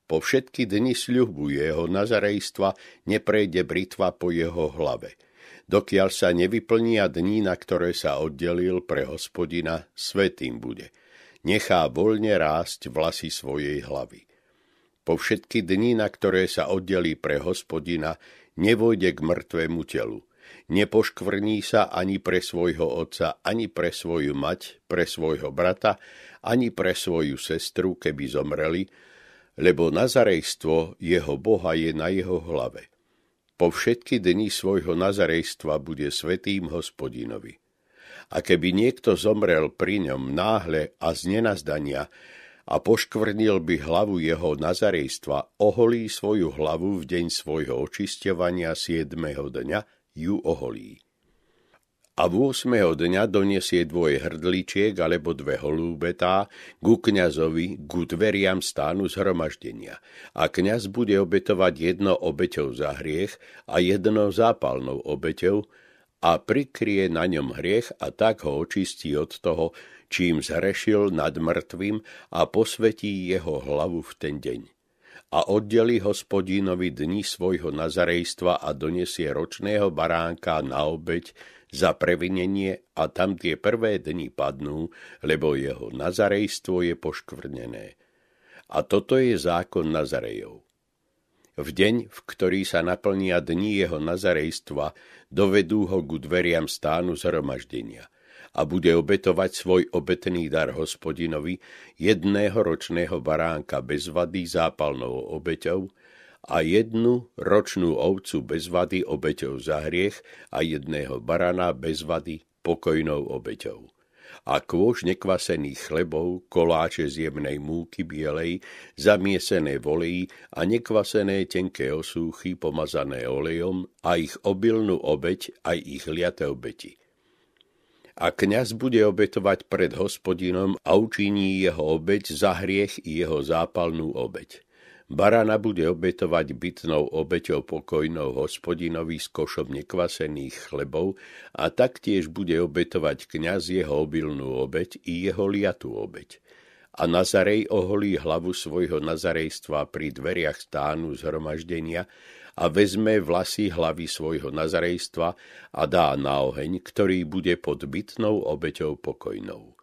Po všetky dni sľubuje jeho nazarejstva, neprejde britva po jeho hlave. Dokiaľ sa nevyplnia dní, na ktoré sa oddelil pre hospodina, svetým bude. Nechá voľne rásť vlasy svojej hlavy. Po všetky dni, na ktoré sa oddelí pre hospodina, nevojde k mŕtvemu telu Nepoškvrní sa ani pre svojho otca, ani pre svoju mať, pre svojho brata, ani pre svoju sestru, keby zomreli, lebo nazarejstvo jeho Boha je na jeho hlave. Po všetky dni svojho nazarejstva bude svetým hospodinovi. A keby niekto zomrel pri ňom náhle a z nenazdania a poškvrnil by hlavu jeho nazarejstva, oholí svoju hlavu v deň svojho očisťovania siedmeho dňa ju oholí. A v 8. dňa donesie dvoje hrdličiek alebo dve holúbetá ku kňazovi, ku dveriam stánu zhromaždenia. A kňaz bude obetovať jedno obeťou za hriech a jedno zápalnou obeťou a prikrie na ňom hriech a tak ho očistí od toho, čím zhrešil nad mŕtvým a posvetí jeho hlavu v ten deň a oddeli hospodínovi dni svojho nazarejstva a donesie ročného baránka na obeď za previnenie a tam tie prvé dni padnú, lebo jeho nazarejstvo je poškvrnené. A toto je zákon Nazarejov. V deň, v ktorý sa naplnia dni jeho nazarejstva, dovedú ho ku dveriam stánu zhromaždenia – a bude obetovať svoj obetný dar hospodinovi jedného ročného baránka bez vady zápalnou obeťou a jednu ročnú ovcu bez vady obeťou za hriech a jedného barana bez vady pokojnou obeťou. A kôž nekvasených chlebov, koláče z jemnej múky bielej, zamiesené volejí a nekvasené tenké osúchy pomazané olejom a ich obilnú obeť aj ich liaté obeti a kňaz bude obetovať pred hospodinom a učiní jeho obeť za hriech i jeho zápalnú obeť. Barana bude obetovať bytnou obeťou pokojnou hospodinovi s košom nekvasených chlebov a taktiež bude obetovať kňaz jeho obilnú obeť i jeho liatú obeť. A Nazarej oholí hlavu svojho nazarejstva pri dveriach stánu zhromaždenia a vezme vlasy hlavy svojho nazarejstva a dá na oheň, ktorý bude pod bytnou obeťou pokojnou.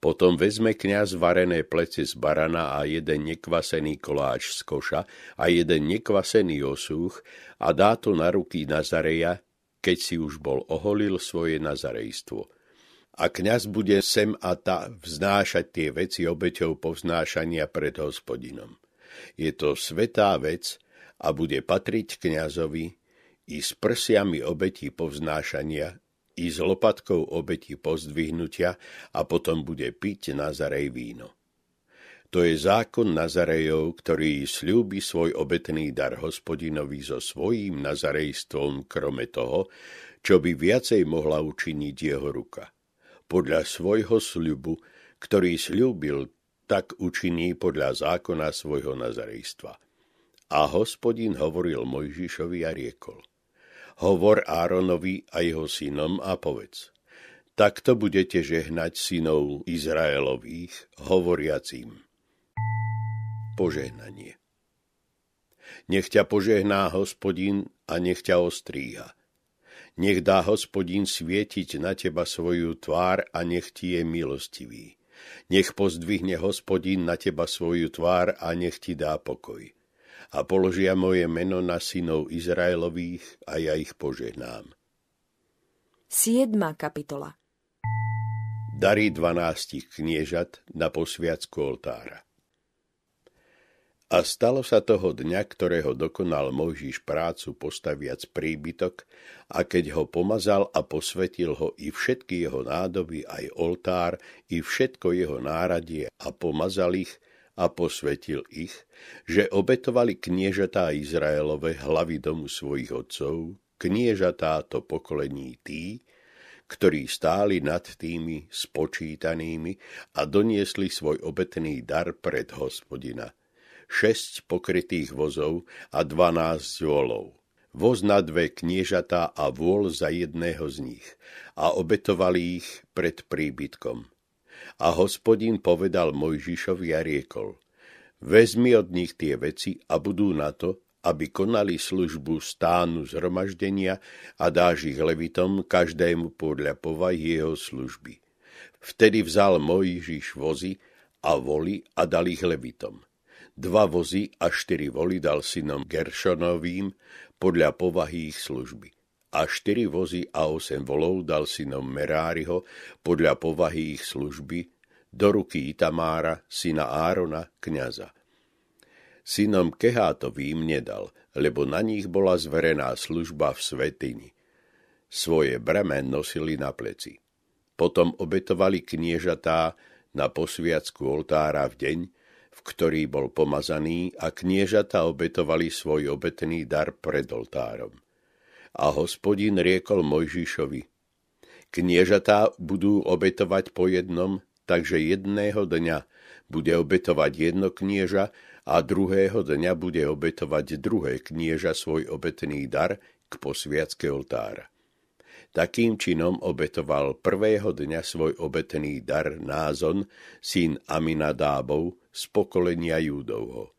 Potom vezme kňaz varené plece z barana a jeden nekvasený koláč z koša a jeden nekvasený osúch a dá to na ruky Nazareja, keď si už bol oholil svoje nazarejstvo. A kňaz bude sem a ta vznášať tie veci obeťou povznášania pred hospodinom. Je to svetá vec, a bude patriť kňazovi i s prsiami obeti povznášania, i s lopatkou obeti pozdvihnutia a potom bude piť Nazarej víno. To je zákon Nazarejov, ktorý slúbi svoj obetný dar hospodinovi so svojím nazarejstvom, krome toho, čo by viacej mohla učiniť jeho ruka. Podľa svojho sľubu, ktorý slúbil, tak učiní podľa zákona svojho nazarejstva. A hospodin hovoril Mojžišovi a riekol. Hovor Áronovi a jeho synom a povedz. Takto budete žehnať synov Izraelových, hovoriacím. Požehnanie. Nech ťa požehná hospodin a nech ťa ostríha. Nech dá hospodin svietiť na teba svoju tvár a nech ti je milostivý. Nech pozdvihne hospodin na teba svoju tvár a nech ti dá pokoj a položia moje meno na synov Izraelových a ja ich požehnám. 7. kapitola Dary dvanástich kniežat na posviacku oltára a stalo sa toho dňa, ktorého dokonal Mojžiš prácu postaviac príbytok, a keď ho pomazal a posvetil ho i všetky jeho nádoby, aj oltár, i všetko jeho náradie a pomazal ich, a posvetil ich, že obetovali kniežatá Izraelove hlavy domu svojich otcov, kniežatá to pokolení tí, ktorí stáli nad tými spočítanými a doniesli svoj obetný dar pred hospodina. Šesť pokrytých vozov a dvanásť volov. Voz na dve kniežatá a vôľ za jedného z nich a obetovali ich pred príbytkom. A hospodin povedal Mojžišovi a riekol, vezmi od nich tie veci a budú na to, aby konali službu stánu zhromaždenia a dáš ich levitom každému podľa povahy jeho služby. Vtedy vzal Mojžiš vozy a voli a dal ich levitom. Dva vozy a štyri voli dal synom Geršonovým podľa povahy ich služby. A štyri vozy a osem volov dal synom Meráriho podľa povahy ich služby do ruky Itamára, syna Árona, kniaza synom Kehátovým nedal, lebo na nich bola zverená služba v svetini. Svoje bremen nosili na pleci. Potom obetovali kniežatá na posviacku oltára v deň, v ktorý bol pomazaný a kniežata obetovali svoj obetný dar pred oltárom. A hospodin riekol Mojžišovi, kniežatá budú obetovať po jednom, takže jedného dňa bude obetovať jedno knieža a druhého dňa bude obetovať druhé knieža svoj obetný dar k posviacke oltára. Takým činom obetoval prvého dňa svoj obetný dar Názon, syn Aminadábov, z pokolenia Júdovho.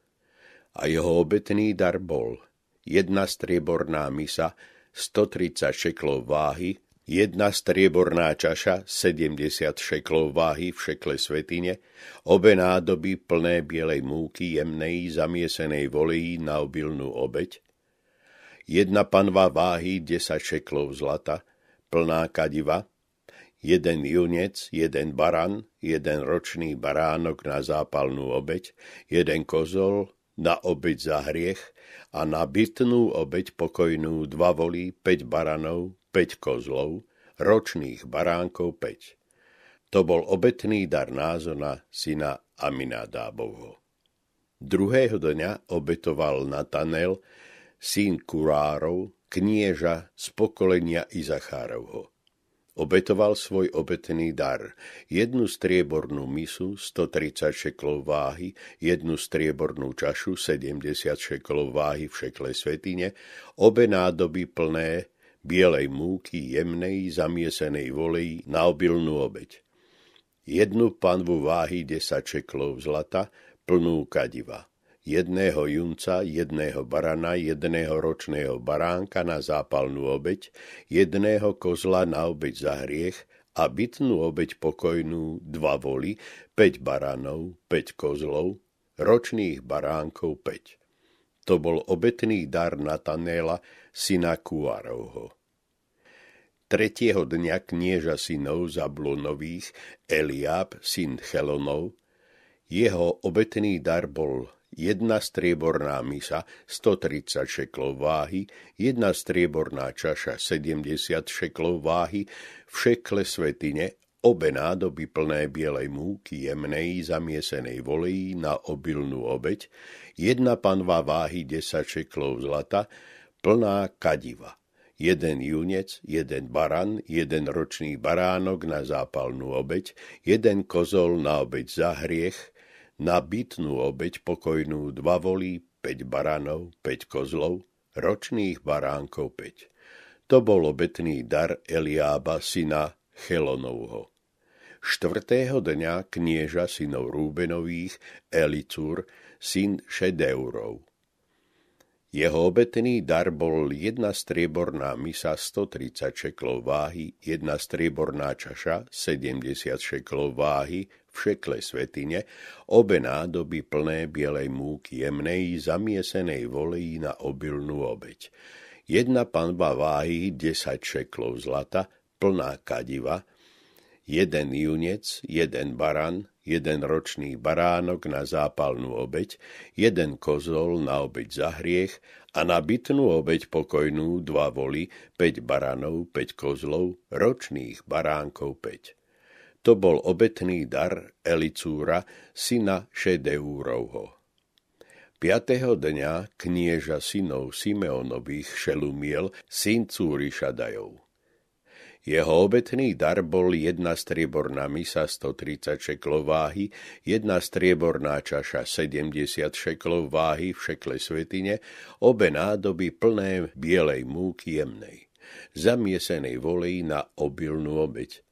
A jeho obetný dar bol jedna strieborná misa, 130 šeklov váhy, jedna strieborná čaša, 70 šeklov váhy v šekle svetine, obe nádoby plné bielej múky jemnej zamiesenej volejí na obilnú obeď, jedna panva váhy 10 šeklov zlata, plná kadiva, jeden junec, jeden baran, jeden ročný baránok na zápalnú obeď, jeden kozol na obeď za hriech a na bytnú obeď pokojnú dva volí, päť baranov, 5 kozlov, ročných baránkov 5. To bol obetný dar Názona, syna Aminadábovho. Druhého dňa obetoval Natanel, syn Kurárov, knieža z pokolenia Izachárovho. Obetoval svoj obetný dar, jednu striebornú misu, 130 šeklov váhy, jednu striebornú čašu, 70 šeklov váhy v šekle svetine, obe nádoby plné bielej múky jemnej zamiesenej volej na obilnú obeď. Jednu panvu váhy 10 čeklov zlata, plnú kadiva. Jedného junca, jedného barana, jedného ročného baránka na zápalnú obeď, jedného kozla na obeď za hriech a bytnú obeď pokojnú dva voli, 5 baranov, 5 kozlov, ročných baránkov 5. To bol obetný dar Natanéla, syna Kuarovho. Tretieho dňa knieža synov Zablonových, Eliáb, syn Chelonov, jeho obetný dar bol jedna strieborná misa 130 šeklov váhy, jedna strieborná čaša 70 šeklov váhy, v šekle svetine obe nádoby plné bielej múky jemnej zamiesenej volejí na obilnú obeď, jedna panva váhy 10 šeklov zlata, plná kadiva. Jeden junec, jeden baran, jeden ročný baránok na zápalnú obeď, jeden kozol na obeď za hriech, na bytnú obeď pokojnú dva volí, päť baranov, päť kozlov, ročných baránkov päť. To bol obetný dar Eliába, syna Chelonovho. Štvrtého dňa knieža synov Rúbenových, Elicur, syn Šedeurov. Jeho obetný dar bol jedna strieborná misa 130 šeklov váhy, jedna strieborná čaša 70 šeklov váhy šekle svetine, obe nádoby plné bielej múky jemnej zamiesenej volejí na obilnú obeď. Jedna panba váhy 10 šeklov zlata, plná kadiva, jeden junec, jeden baran, jeden ročný baránok na zápalnú obeď, jeden kozol na obeď za hriech a na bytnú obeď pokojnú dva voli, päť baranov, päť kozlov, ročných baránkov päť. To bol obetný dar Elicúra, syna Šedeúrovho. Piatého dňa knieža synov Simeonových Šelumiel, syn Cúrišadajov Jeho obetný dar bol jedna strieborná misa 130 šeklov váhy, jedna strieborná čaša 70 šeklov váhy v šekle svetine, obe nádoby plné bielej múky jemnej, zamiesenej volej na obilnú obeď.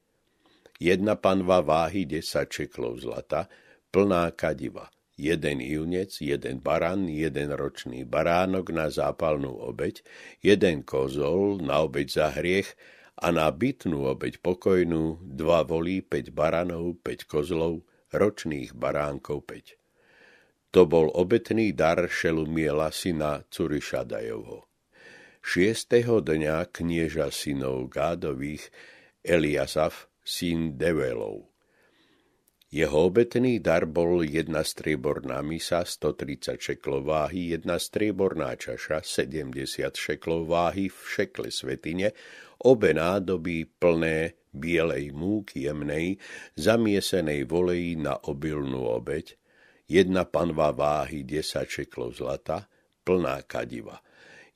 Jedna panva váhy 10 šeklov zlata, plná kadiva, jeden junec, jeden baran, jeden ročný baránok na zápalnú obeď, jeden kozol na obeď za hriech a na bytnú obeď pokojnú dva volí, päť baranov, päť kozlov, ročných baránkov päť. To bol obetný dar Šelumiela syna Curišadajovho. Šiestého dňa knieža synov Gádových Eliasaf, syn Develov. Jeho obetný dar bol jedna strieborná misa 130 šeklov váhy, jedna strieborná čaša 70 šeklov váhy v šekle svetine, obe nádoby plné bielej múky jemnej, zamiesenej volejí na obilnú obeď, jedna panva váhy 10 šeklov zlata, plná kadiva.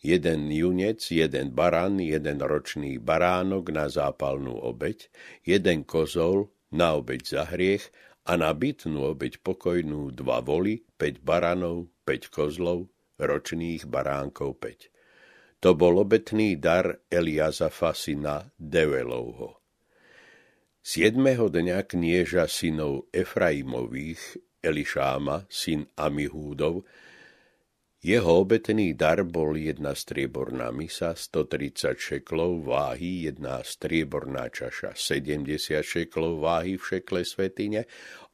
Jeden junec, jeden baran, jeden ročný baránok na zápalnú obeď, jeden kozol, na obeď za hriech a na bytnú obeď pokojnú dva voly, päť baranov, päť kozlov, ročných baránkov päť. To bol obetný dar Eliazafa syna Develovho. Siedmeho dňa knieža synov Efraimových, Elišáma, syn Amihúdov, jeho obetný dar bol jedna strieborná misa, 130 šeklov váhy, jedna strieborná čaša, 70 šeklov váhy v šekle svetine,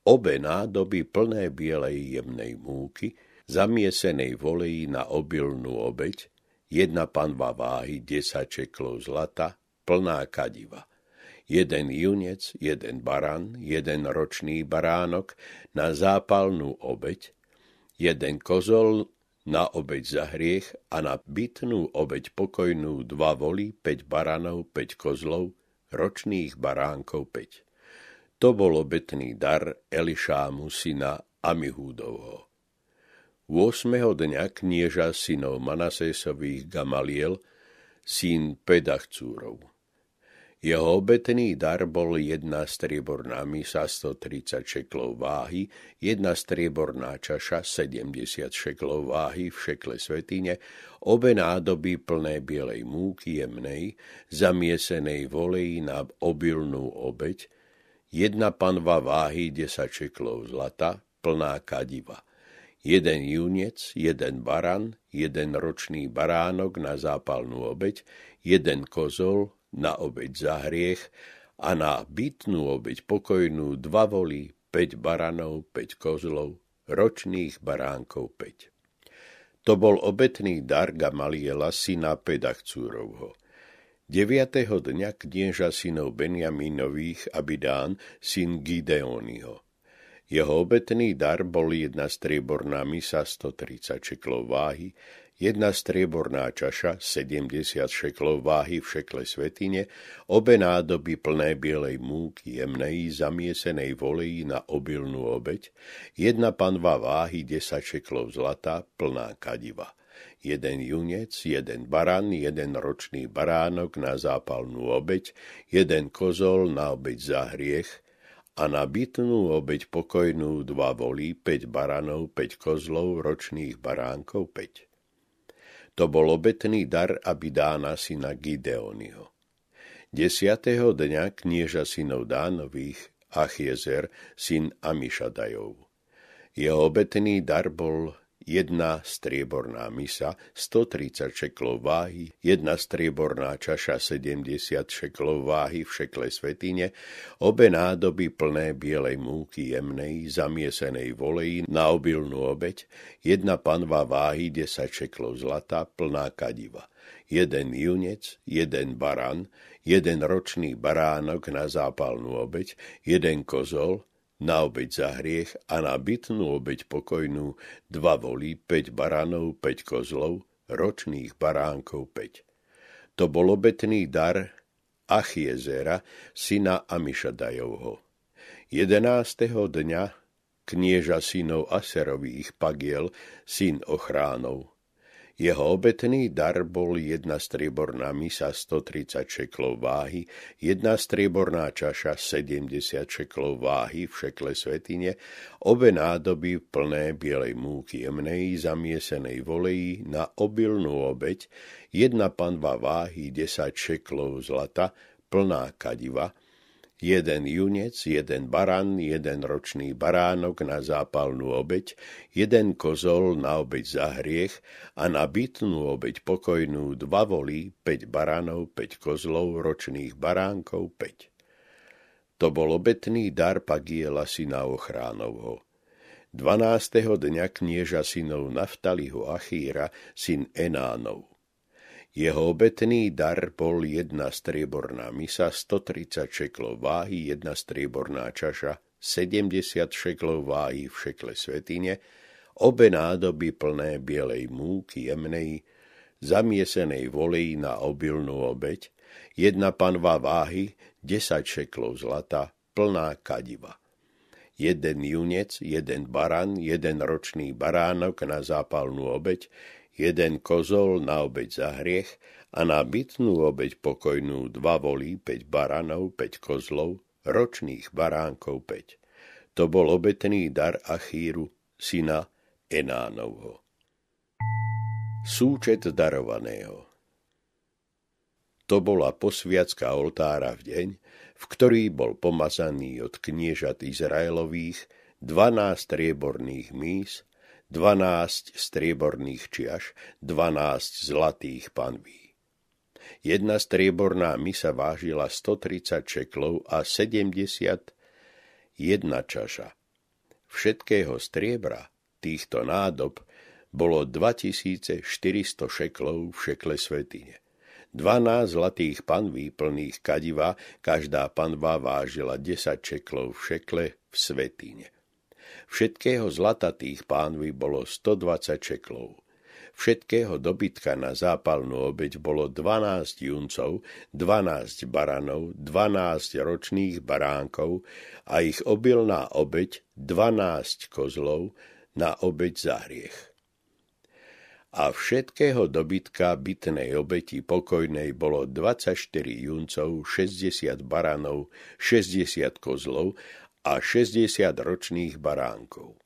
obe nádoby plné bielej jemnej múky, zamiesenej volejí na obilnú obeď, jedna panva váhy, 10 šeklov zlata, plná kadiva. Jeden junec, jeden baran, jeden ročný baránok na zápalnú obeď, jeden kozol na obeď za hriech a na bytnú obeď pokojnú dva voly, päť baranov, päť kozlov, ročných baránkov päť. To bol obetný dar Elišámu syna Amihúdovho. 8. dňa knieža synov Manasésových Gamaliel, syn Pedachcúrov. Jeho obetný dar bol jedna strieborná misa 130 šeklov váhy, jedna strieborná čaša 70 šeklov váhy v šekle svetine, obe nádoby plné bielej múky jemnej, zamiesenej volej na obilnú obeď, jedna panva váhy 10 šeklov zlata, plná kadiva. Jeden junec, jeden baran, jeden ročný baránok na zápalnú obeď, jeden kozol, na obeď za hriech a na bytnú obeď pokojnú dva voly, päť baranov, päť kozlov, ročných baránkov päť. To bol obetný dar Gamaliela, syna Pedachcúrovho. Deviatého dňa knieža synov Benjaminových Abidán, syn Gideoniho. Jeho obetný dar bol jedna strieborná misa 130 čeklov váhy, jedna strieborná čaša, 70 šeklov váhy v šekle svetine, obe nádoby plné bielej múky jemnej, zamiesenej volejí na obilnú obeď, jedna panva váhy 10 šeklov zlata, plná kadiva jeden junec, jeden baran, jeden ročný baránok na zápalnú obeď, jeden kozol na obeď za hriech a na bytnú obeď pokojnú dva volí, päť baranov, päť kozlov, ročných baránkov päť. To bol obetný dar Abidána syna Gideoniho. Desiatého dňa knieža synov Dánových Achiezer, syn Amišadajov. Jeho obetný dar bol jedna strieborná misa, 130 šeklov váhy, jedna strieborná čaša 70 šeklov váhy v šekle svetine, obe nádoby plné bielej múky jemnej, zamiesenej volejí na obilnú obeď, jedna panva váhy 10 šeklov zlata, plná kadiva. Jeden junec, jeden baran, jeden ročný baránok na zápalnú obeď, jeden kozol, na obeď za hriech a na bytnú obeď pokojnú dva volí, päť baranov, päť kozlov, ročných baránkov päť. To bol obetný dar Achiezera, syna Amišadajovho. Jedenásteho dňa knieža synov Aserových Pagiel, syn Ochránov. Jeho obetný dar bol jedna strieborná misa 130 šeklov váhy, jedna strieborná čaša 70 šeklov váhy v šekle svetine, obe nádoby plné bielej múky jemnej zamiesenej volejí na obilnú obeď, jedna panva váhy 10 šeklov zlata, plná kadiva, jeden junec, jeden baran, jeden ročný baránok na zápalnú obeď, jeden kozol na obeď za hriech a na bytnú obeď pokojnú dva volí, päť baránov, päť kozlov, ročných baránkov, päť. To bol obetný dar Pagiela syna Ochránovho. 12. dňa knieža synov Naftaliho Achíra, syn Enánov. Jeho obetný dar bol jedna strieborná misa, 130 šeklov váhy, jedna strieborná čaša, 70 šeklov váhy v šekle svetine, obe nádoby plné bielej múky jemnej, zamiesenej volej na obilnú obeď, jedna panva váhy, 10 šeklov zlata, plná kadiva. Jeden junec, jeden baran, jeden ročný baránok na zápalnú obeď, jeden kozol na obeď za hriech a na bytnú obeď pokojnú dva volí, päť baranov, päť kozlov, ročných baránkov päť. To bol obetný dar Achíru, syna Enánovho. Súčet darovaného To bola posviacka oltára v deň, v ktorý bol pomazaný od kniežat Izraelových 12 strieborných mís, 12 strieborných čiaš, 12 zlatých panví. Jedna strieborná misa vážila 130 čeklov a 70 jedna čaša. Všetkého striebra týchto nádob bolo 2400 šeklov v šekle svetine. 12 zlatých panví plných kadiva, každá panva vážila 10 čeklov v šekle v svetine. Všetkého zlata tých pánvy bolo 120 čeklov. Všetkého dobytka na zápalnú obeď bolo 12 juncov, 12 baranov, 12 ročných baránkov a ich obilná obeď 12 kozlov na obeď za hriech. A všetkého dobytka bytnej obeti pokojnej bolo 24 juncov, 60 baranov, 60 kozlov a 60 ročných baránkov.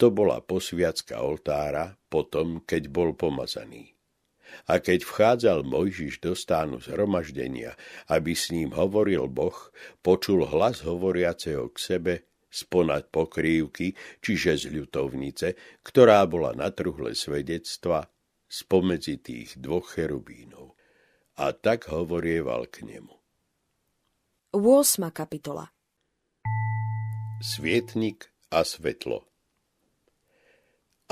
To bola posviacka oltára potom, keď bol pomazaný. A keď vchádzal Mojžiš do stánu zhromaždenia, aby s ním hovoril Boh, počul hlas hovoriaceho k sebe sponad pokrývky, čiže z ľutovnice, ktorá bola na truhle svedectva spomedzi tých dvoch cherubínov. A tak hovorieval k nemu. 8. kapitola Svietnik a svetlo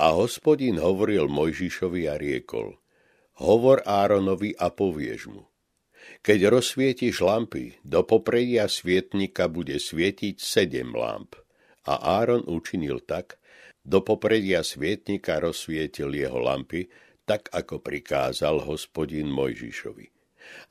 A hospodin hovoril Mojžišovi a riekol, hovor Áronovi a povieš mu, keď rozsvietiš lampy, do popredia svietnika bude svietiť sedem lamp. A Áron učinil tak, do popredia svietnika rozsvietil jeho lampy, tak ako prikázal hospodin Mojžišovi.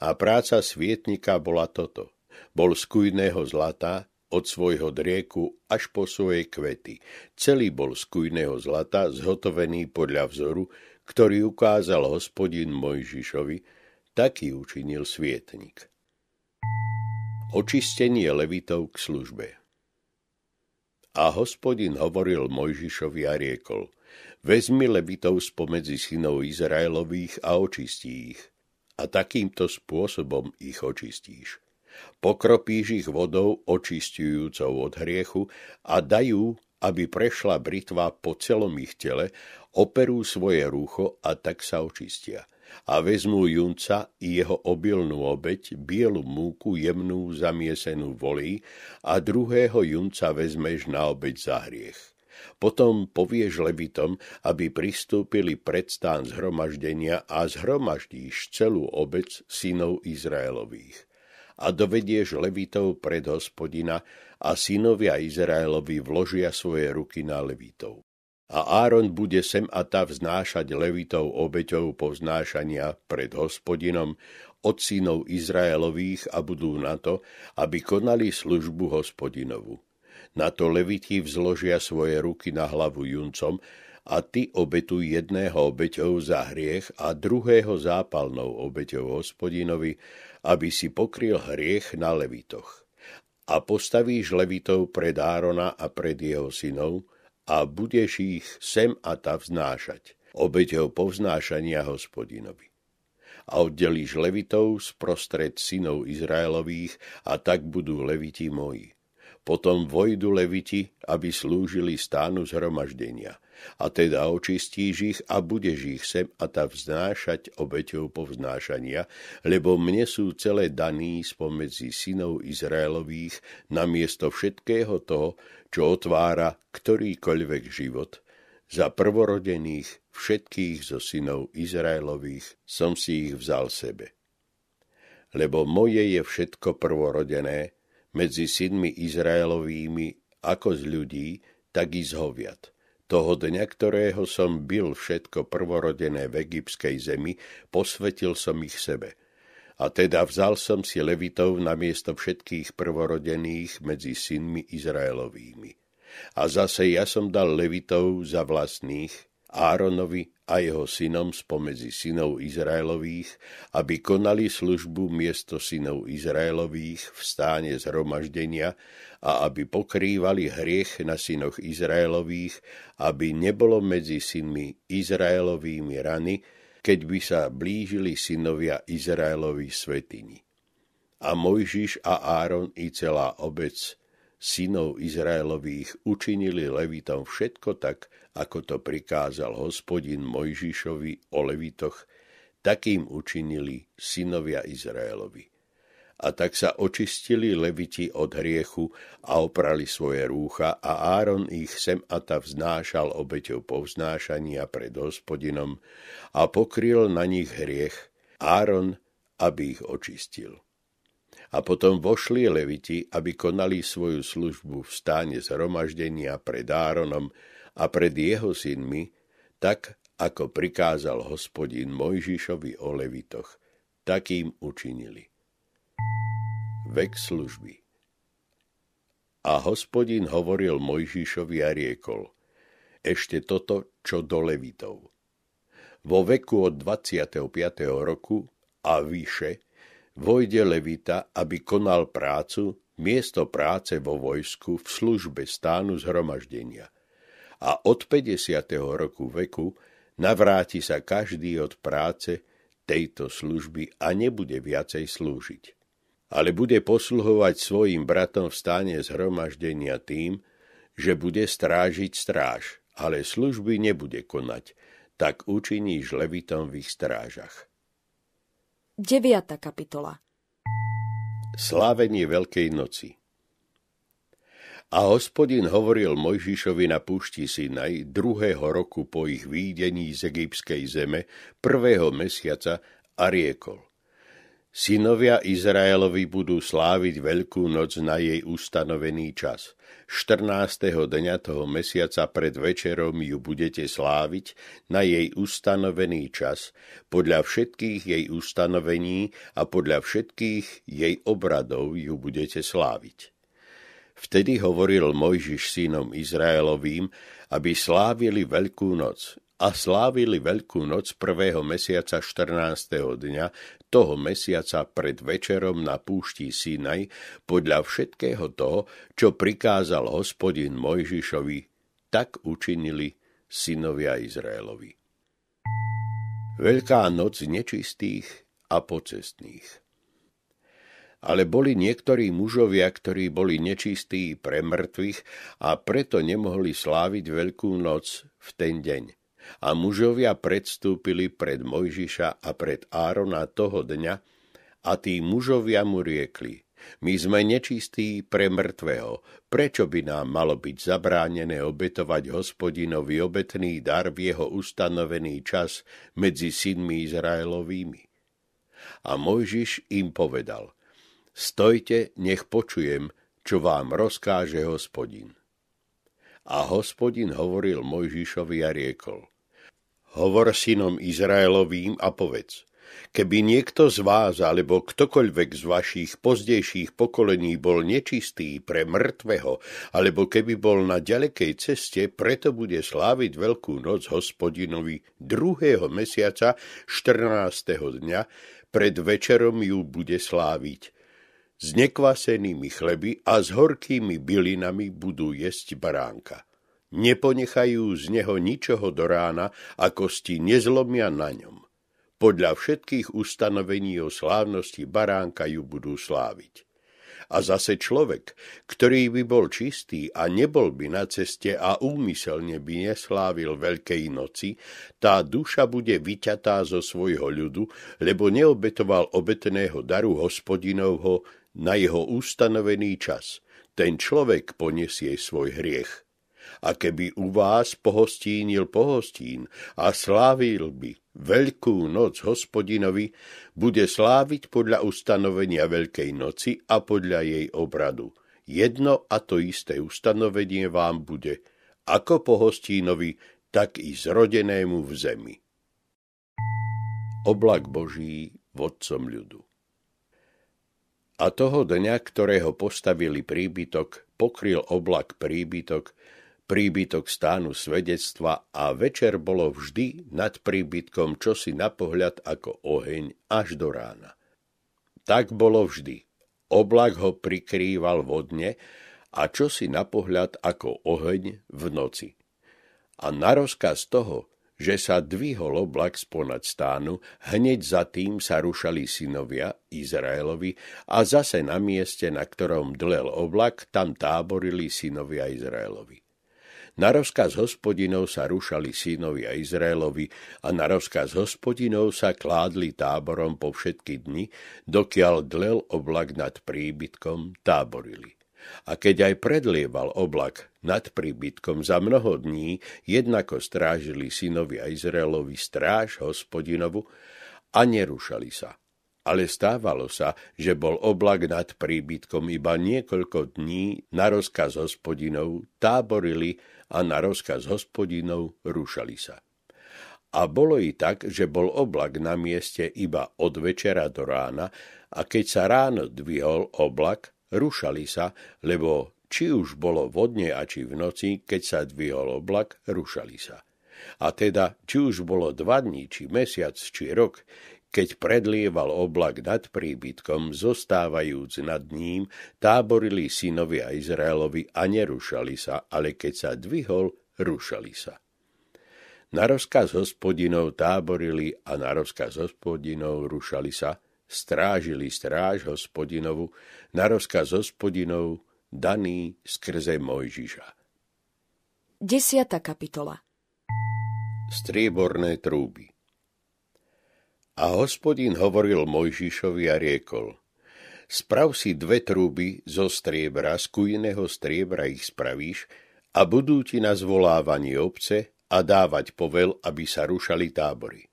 A práca svietnika bola toto. Bol z kujného zlata, od svojho drieku až po svoje kvety. Celý bol z kujného zlata, zhotovený podľa vzoru, ktorý ukázal hospodin Mojžišovi, taký učinil svietnik. Očistenie levitov k službe A hospodin hovoril Mojžišovi a riekol, vezmi levitov spomedzi synov Izraelových a očistí ich. A takýmto spôsobom ich očistíš Pokropíš ich vodou očistujúcou od hriechu a dajú, aby prešla britva po celom ich tele, operú svoje rúcho a tak sa očistia. A vezmú junca i jeho obilnú obeď, bielu múku jemnú zamiesenú volí a druhého junca vezmeš na obeď za hriech. Potom povieš levitom, aby pristúpili pred stán zhromaždenia a zhromaždíš celú obec synov Izraelových a dovedieš levitov pred hospodina a synovia Izraelovi vložia svoje ruky na levitov. A Áron bude sem a ta vznášať levitov obeťou povznášania pred hospodinom od synov Izraelových a budú na to, aby konali službu hospodinovu. Na to leviti vzložia svoje ruky na hlavu juncom a ty obetuj jedného obeťou za hriech a druhého zápalnou obeťou hospodinovi, aby si pokryl hriech na levitoch. A postavíš levitov pred Árona a pred jeho synov a budeš ich sem a ta vznášať, obeťou povznášania hospodinovi a oddelíš levitov sprostred synov Izraelových a tak budú leviti moji. Potom vojdu leviti, aby slúžili stánu zhromaždenia. A teda očistíš ich a budeš ich sem a ta vznášať obeťou povznášania, lebo mne sú celé daní spomedzi synov Izraelových namiesto všetkého toho, čo otvára ktorýkoľvek život. Za prvorodených všetkých zo synov Izraelových som si ich vzal sebe. Lebo moje je všetko prvorodené, medzi synmi Izraelovými ako z ľudí, tak i z hoviat. Toho dňa, ktorého som byl všetko prvorodené v egyptskej zemi, posvetil som ich sebe. A teda vzal som si levitov na miesto všetkých prvorodených medzi synmi Izraelovými. A zase ja som dal levitov za vlastných, Áronovi a jeho synom spomedzi synov Izraelových, aby konali službu miesto synov Izraelových v stáne zhromaždenia a aby pokrývali hriech na synoch Izraelových, aby nebolo medzi synmi Izraelovými rany, keď by sa blížili synovia Izraelovi svetini. A Mojžiš a Áron i celá obec synov Izraelových učinili Levitom všetko tak, ako to prikázal hospodin Mojžišovi o Levitoch, takým učinili synovia Izraelovi. A tak sa očistili Leviti od hriechu a oprali svoje rúcha a Áron ich sem a ta vznášal obeťou povznášania pred hospodinom a pokryl na nich hriech Áron, aby ich očistil. A potom vošli leviti, aby konali svoju službu v stáne zhromaždenia pred Áronom a pred jeho synmi, tak ako prikázal hospodin Mojžišovi o levitoch. Takým učinili. Vek služby A hospodin hovoril Mojžišovi a riekol, ešte toto, čo do levitov. Vo veku od 25. roku a vyše vojde levita, aby konal prácu miesto práce vo vojsku v službe stánu zhromaždenia. A od 50. roku veku navráti sa každý od práce tejto služby a nebude viacej slúžiť. Ale bude posluhovať svojim bratom v stáne zhromaždenia tým, že bude strážiť stráž, ale služby nebude konať, tak učiníš levitom v ich strážach. 9. kapitola Slávenie Veľkej noci A hospodin hovoril Mojžišovi na púšti Sinaj druhého roku po ich výdení z egyptskej zeme, prvého mesiaca a riekol – Synovia Izraelovi budú sláviť Veľkú noc na jej ustanovený čas. 14. dňa toho mesiaca pred večerom ju budete sláviť na jej ustanovený čas, podľa všetkých jej ustanovení a podľa všetkých jej obradov ju budete sláviť. Vtedy hovoril Mojžiš synom Izraelovým, aby slávili Veľkú noc, a slávili Veľkú noc prvého mesiaca 14. dňa toho mesiaca pred večerom na púšti Sinaj podľa všetkého toho, čo prikázal hospodin Mojžišovi, tak učinili synovia Izraelovi. Veľká noc nečistých a pocestných ale boli niektorí mužovia, ktorí boli nečistí pre mŕtvych a preto nemohli sláviť Veľkú noc v ten deň. A mužovia predstúpili pred Mojžiša a pred Árona toho dňa a tí mužovia mu riekli, my sme nečistí pre mŕtvého, prečo by nám malo byť zabránené obetovať hospodinovi obetný dar v jeho ustanovený čas medzi synmi Izraelovými? A Mojžiš im povedal, stojte, nech počujem, čo vám rozkáže hospodin. A hospodin hovoril Mojžišovi a riekol, Hovor synom Izraelovým a povedz, Keby niekto z vás alebo ktokoľvek z vašich pozdejších pokolení bol nečistý pre mŕtvého, alebo keby bol na ďalekej ceste, preto bude sláviť Veľkú noc hospodinovi druhého mesiaca 14. dňa, pred večerom ju bude sláviť. S nekvasenými chleby a s horkými bylinami budú jesť baránka. Neponechajú z neho ničoho do rána a kosti nezlomia na ňom podľa všetkých ustanovení o slávnosti baránka ju budú sláviť. A zase človek, ktorý by bol čistý a nebol by na ceste a úmyselne by neslávil Veľkej noci, tá duša bude vyťatá zo svojho ľudu, lebo neobetoval obetného daru hospodinovho na jeho ustanovený čas. Ten človek poniesie svoj hriech. A keby u vás pohostínil pohostín a slávil by Veľkú noc hospodinovi bude sláviť podľa ustanovenia Veľkej noci a podľa jej obradu. Jedno a to isté ustanovenie vám bude, ako pohostínovi, tak i zrodenému v zemi. Oblak Boží vodcom ľudu. A toho dňa, ktorého postavili príbytok, pokryl oblak príbytok, príbytok stánu svedectva a večer bolo vždy nad príbytkom čosi na pohľad ako oheň až do rána. Tak bolo vždy. Oblak ho prikrýval vodne a čosi na pohľad ako oheň v noci. A na rozkaz toho, že sa dvihol oblak sponad stánu, hneď za tým sa rušali synovia Izraelovi a zase na mieste, na ktorom dlel oblak, tam táborili synovia Izraelovi. Na rozkaz hospodinov sa rušali synovia Izraelovi a na rozkaz hospodinov sa kládli táborom po všetky dni, dokiaľ dlel oblak nad príbytkom, táborili. A keď aj predlieval oblak nad príbytkom za mnoho dní, jednako strážili synovia Izraelovi stráž hospodinovu a nerušali sa. Ale stávalo sa, že bol oblak nad príbytkom iba niekoľko dní na rozkaz hospodinov, táborili a na rozkaz hospodinov rušali sa. A bolo i tak, že bol oblak na mieste iba od večera do rána a keď sa ráno dvihol oblak, rušali sa, lebo či už bolo vodne a či v noci, keď sa dvihol oblak, rušali sa. A teda, či už bolo dva dní, či mesiac, či rok, keď predlieval oblak nad príbytkom, zostávajúc nad ním, táborili synovia Izraelovi a nerušali sa, ale keď sa dvihol, rušali sa. Na rozkaz hospodinov táborili a na rozkaz hospodinov rušali sa, strážili stráž hospodinovu, na rozkaz hospodinov daný skrze Mojžiša. Desiata kapitola Strieborné trúby a hospodin hovoril Mojžišovi a riekol, sprav si dve trúby zo striebra, z kujného striebra ich spravíš a budú ti na zvolávanie obce a dávať povel, aby sa rušali tábory.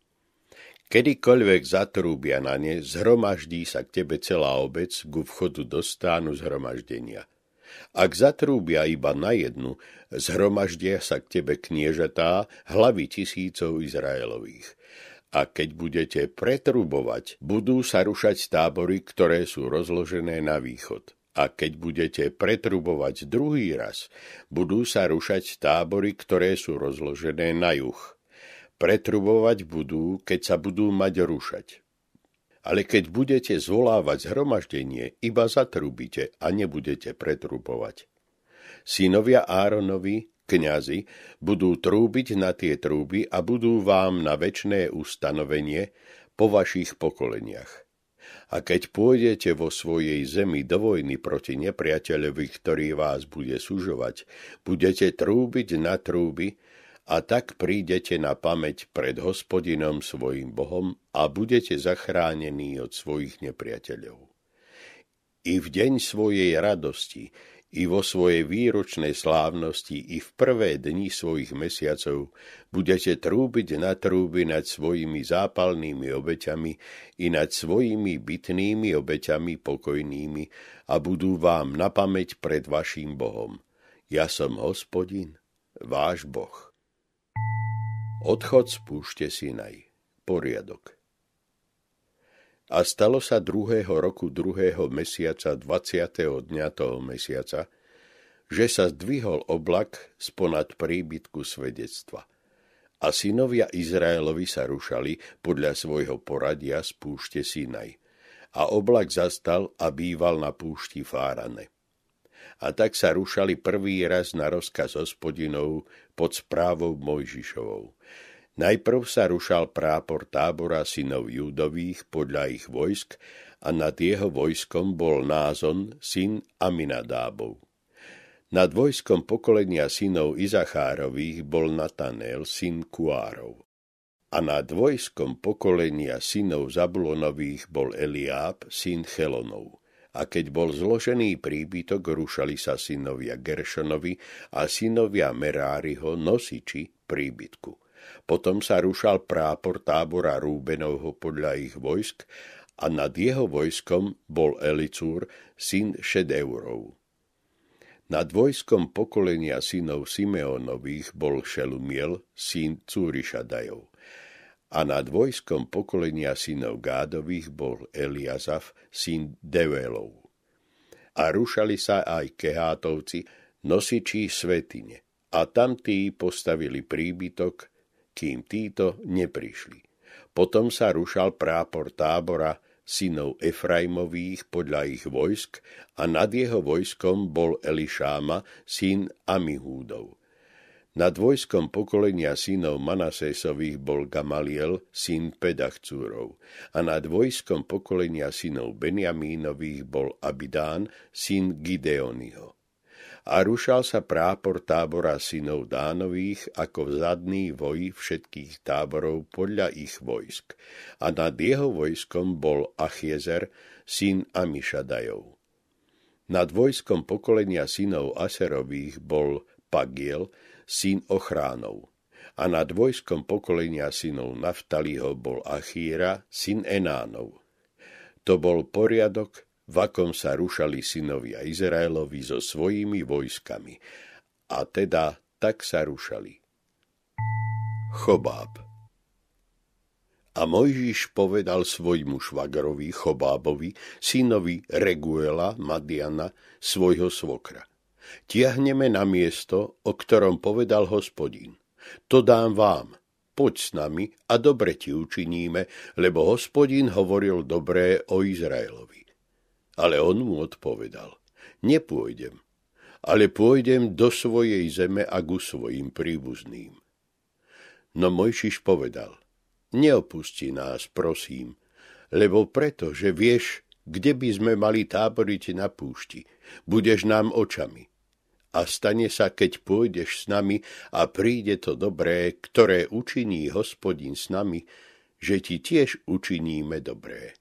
Kedykoľvek zatrúbia na ne, zhromaždí sa k tebe celá obec ku vchodu do stánu zhromaždenia. Ak zatrúbia iba na jednu, zhromaždia sa k tebe kniežatá, hlavy tisícov Izraelových a keď budete pretrubovať, budú sa rušať tábory, ktoré sú rozložené na východ. A keď budete pretrubovať druhý raz, budú sa rušať tábory, ktoré sú rozložené na juh. Pretrubovať budú, keď sa budú mať rušať. Ale keď budete zvolávať zhromaždenie, iba zatrubite a nebudete pretrubovať. Synovia Áronovi kňazi budú trúbiť na tie trúby a budú vám na väčné ustanovenie po vašich pokoleniach. A keď pôjdete vo svojej zemi do vojny proti nepriateľovi, ktorý vás bude sužovať, budete trúbiť na trúby a tak prídete na pamäť pred hospodinom svojim Bohom a budete zachránení od svojich nepriateľov. I v deň svojej radosti i vo svojej výročnej slávnosti, i v prvé dni svojich mesiacov budete trúbiť na trúby nad svojimi zápalnými obeťami i nad svojimi bytnými obeťami pokojnými a budú vám na pamäť pred vašim Bohom. Ja som hospodin, váš Boh. Odchod z púšte Sinaj. Poriadok. A stalo sa druhého roku druhého mesiaca 20. dňa toho mesiaca, že sa zdvihol oblak sponad príbytku svedectva. A synovia Izraelovi sa rušali podľa svojho poradia z púšte Sinaj. A oblak zastal a býval na púšti Fárane. A tak sa rušali prvý raz na rozkaz hospodinov pod správou Mojžišovou. Najprv sa rušal prápor tábora synov Judových podľa ich vojsk a nad jeho vojskom bol Názon, syn Aminadábov. Nad vojskom pokolenia synov Izachárových bol Natanel, syn Kuárov. A nad vojskom pokolenia synov Zabulonových bol Eliáb, syn Chelonov. A keď bol zložený príbytok, rušali sa synovia Geršonovi a synovia Meráriho, nosiči príbytku. Potom sa rušal prápor tábora Rúbenovho podľa ich vojsk a nad jeho vojskom bol Elicúr, syn Šedeurov. Nad vojskom pokolenia synov Simeonových bol Šelumiel, syn Cúrišadajov. A nad vojskom pokolenia synov Gádových bol Eliazaf, syn Develov. A rušali sa aj Kehátovci, nosiči svetine. A tamtí postavili príbytok, kým títo neprišli. Potom sa rušal prápor tábora synov Efraimových podľa ich vojsk a nad jeho vojskom bol Elišáma, syn Amihúdov. Nad vojskom pokolenia synov Manasésových bol Gamaliel, syn Pedachcúrov, a nad vojskom pokolenia synov Benjamínových bol Abidán, syn Gideoniho a rušal sa prápor tábora synov Dánových ako vzadný voj všetkých táborov podľa ich vojsk. A nad jeho vojskom bol Achiezer, syn Amišadajov. Nad vojskom pokolenia synov Aserových bol Pagiel, syn Ochránov. A nad vojskom pokolenia synov Naftaliho bol Achíra, syn Enánov. To bol poriadok v akom sa rušali synovia Izraelovi so svojimi vojskami. A teda tak sa rušali. Chobáb A Mojžiš povedal svojmu švagrovi Chobábovi, synovi Reguela Madiana, svojho svokra. Tiahneme na miesto, o ktorom povedal hospodín. To dám vám, poď s nami a dobre ti učiníme, lebo hospodín hovoril dobré o Izraelovi. Ale on mu odpovedal, nepôjdem, ale pôjdem do svojej zeme a ku svojim príbuzným. No Mojšiš povedal, neopusti nás, prosím, lebo preto, že vieš, kde by sme mali táboriť na púšti, budeš nám očami. A stane sa, keď pôjdeš s nami a príde to dobré, ktoré učiní hospodin s nami, že ti tiež učiníme dobré.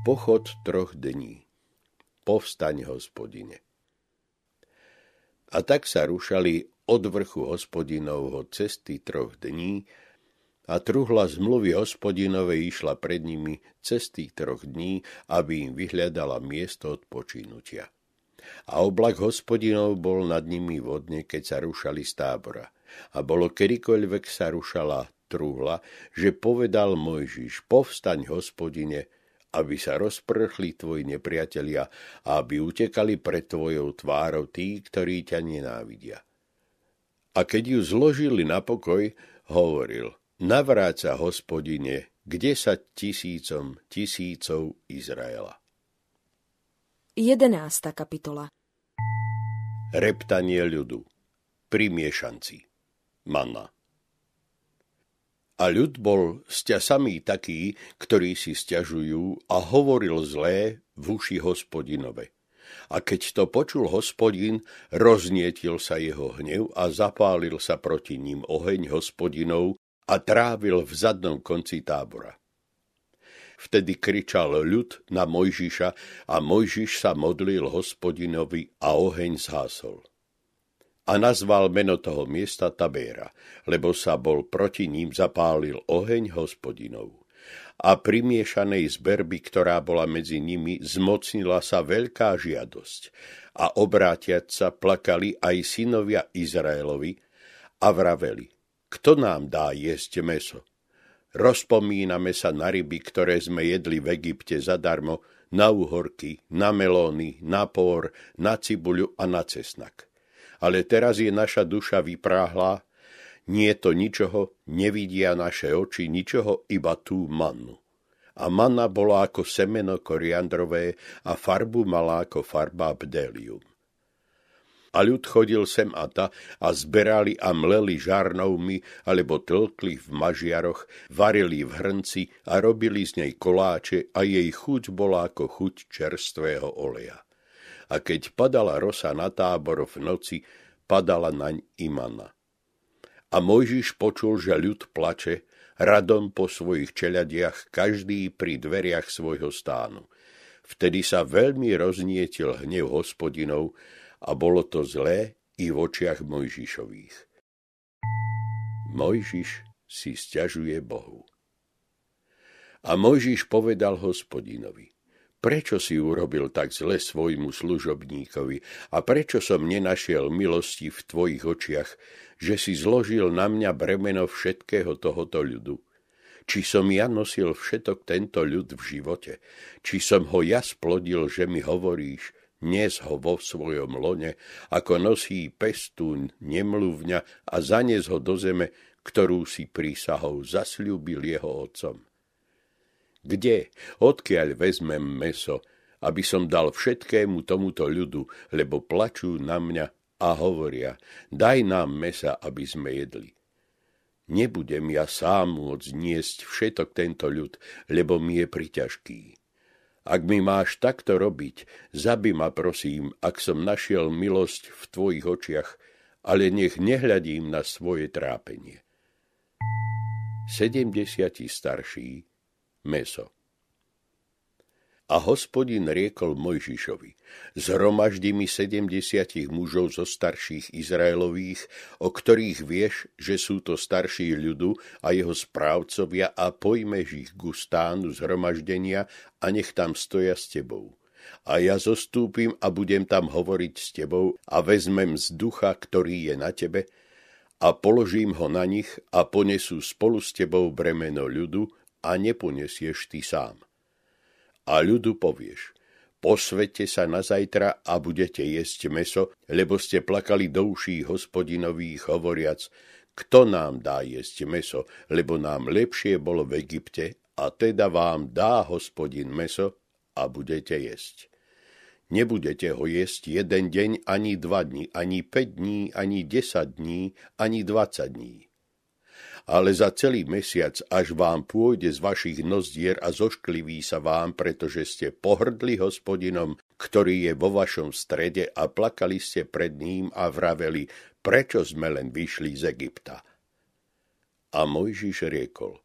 Pochod troch dní. Povstaň, hospodine. A tak sa rušali od vrchu hospodinovho cesty troch dní a truhla zmluvy hospodinovej išla pred nimi cesty troch dní, aby im vyhľadala miesto odpočinutia. A oblak hospodinov bol nad nimi vodne, keď sa rušali z tábora. A bolo kedykoľvek sa rušala truhla, že povedal Mojžiš, povstaň, hospodine, aby sa rozprchli tvoji nepriatelia a aby utekali pred tvojou tvárou tí, ktorí ťa nenávidia. A keď ju zložili na pokoj, hovoril, navráca hospodine, kde sa tisícom tisícov Izraela. 11. kapitola Reptanie ľudu Primiešanci Manna a ľud bol sťa samý taký, ktorí si stiažujú a hovoril zlé v uši hospodinove. A keď to počul hospodin, roznietil sa jeho hnev a zapálil sa proti ním oheň hospodinov a trávil v zadnom konci tábora. Vtedy kričal ľud na Mojžiša a Mojžiš sa modlil hospodinovi a oheň zhásol a nazval meno toho miesta Tabéra, lebo sa bol proti ním zapálil oheň hospodinov. A primiešanej zberby, ktorá bola medzi nimi, zmocnila sa veľká žiadosť. A obrátiať sa plakali aj synovia Izraelovi a vraveli, kto nám dá jesť meso? Rozpomíname sa na ryby, ktoré sme jedli v Egypte zadarmo, na uhorky, na melóny, na pór, na cibuľu a na cesnak. Ale teraz je naša duša vypráhla, nie to ničoho, nevidia naše oči ničoho, iba tú mannu. A manna bola ako semeno koriandrové a farbu mala ako farba bdelium. A ľud chodil sem a ta a zberali a mleli žarnovmi, alebo tlkli v mažiaroch, varili v hrnci a robili z nej koláče a jej chuť bola ako chuť čerstvého oleja. A keď padala rosa na tábor v noci, padala naň i mana. A Mojžiš počul, že ľud plače, radom po svojich čeladiach, každý pri dveriach svojho stánu. Vtedy sa veľmi roznietil hnev hospodinov, a bolo to zlé i v očiach Mojžišových. Mojžiš si stiažuje Bohu. A Mojžiš povedal hospodinovi, prečo si urobil tak zle svojmu služobníkovi a prečo som nenašiel milosti v tvojich očiach, že si zložil na mňa bremeno všetkého tohoto ľudu? Či som ja nosil všetok tento ľud v živote? Či som ho ja splodil, že mi hovoríš, Nes ho vo svojom lone, ako nosí pestúň nemluvňa a zanes ho do zeme, ktorú si prísahou zasľúbil jeho otcom. Kde, odkiaľ vezmem meso, aby som dal všetkému tomuto ľudu, lebo plačú na mňa a hovoria, daj nám mesa, aby sme jedli. Nebudem ja sám môcť niesť všetok tento ľud, lebo mi je priťažký. Ak mi máš takto robiť, zabi ma prosím, ak som našiel milosť v tvojich očiach, ale nech nehľadím na svoje trápenie. 70 starší meso. A hospodin riekol Mojžišovi, zhromaždi mi sedemdesiatich mužov zo starších Izraelových, o ktorých vieš, že sú to starší ľudu a jeho správcovia a pojmeš ich ku stánu zhromaždenia a nech tam stoja s tebou. A ja zostúpim a budem tam hovoriť s tebou a vezmem z ducha, ktorý je na tebe, a položím ho na nich a ponesú spolu s tebou bremeno ľudu a neponesieš ty sám a ľudu povieš, posvete sa na zajtra a budete jesť meso, lebo ste plakali do uší hospodinových hovoriac, kto nám dá jesť meso, lebo nám lepšie bolo v Egypte, a teda vám dá hospodin meso a budete jesť. Nebudete ho jesť jeden deň, ani dva dní, ani päť dní, ani desať dní, ani dvadsať dní ale za celý mesiac, až vám pôjde z vašich nozdier a zoškliví sa vám, pretože ste pohrdli hospodinom, ktorý je vo vašom strede a plakali ste pred ním a vraveli, prečo sme len vyšli z Egypta. A Mojžiš riekol,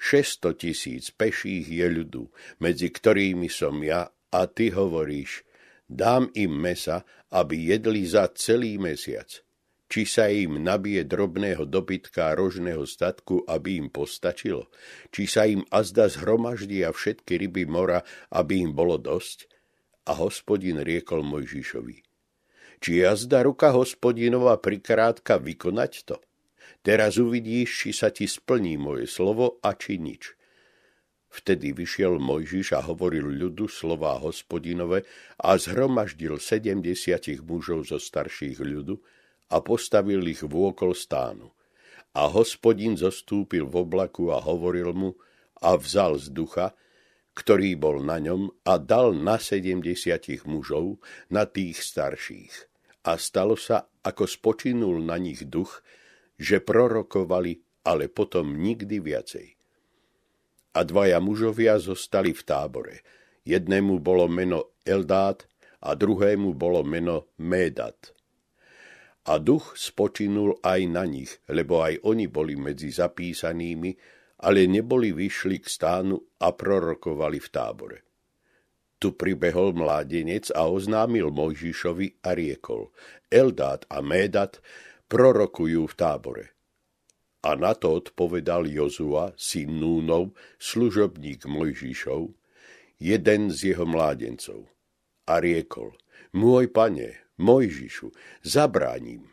600 tisíc peších je ľudu, medzi ktorými som ja, a ty hovoríš, dám im mesa, aby jedli za celý mesiac či sa im nabije drobného dobytka rožného statku, aby im postačilo, či sa im azda zhromaždia všetky ryby mora, aby im bolo dosť. A hospodin riekol Mojžišovi, či jazda ruka hospodinova prikrátka vykonať to? Teraz uvidíš, či sa ti splní moje slovo a či nič. Vtedy vyšiel Mojžiš a hovoril ľudu slová hospodinove a zhromaždil sedemdesiatich mužov zo starších ľudu, a postavil ich vôkol stánu. A hospodin zostúpil v oblaku a hovoril mu a vzal z ducha, ktorý bol na ňom a dal na sedemdesiatich mužov, na tých starších. A stalo sa, ako spočinul na nich duch, že prorokovali, ale potom nikdy viacej. A dvaja mužovia zostali v tábore. Jednému bolo meno Eldát a druhému bolo meno Médat a duch spočinul aj na nich, lebo aj oni boli medzi zapísanými, ale neboli vyšli k stánu a prorokovali v tábore. Tu pribehol mládenec a oznámil Mojžišovi a riekol, Eldát a Médat prorokujú v tábore. A na to odpovedal Jozua, syn Núnov, služobník Mojžišov, jeden z jeho mládencov. A riekol, môj pane, Mojžišu, zabránim.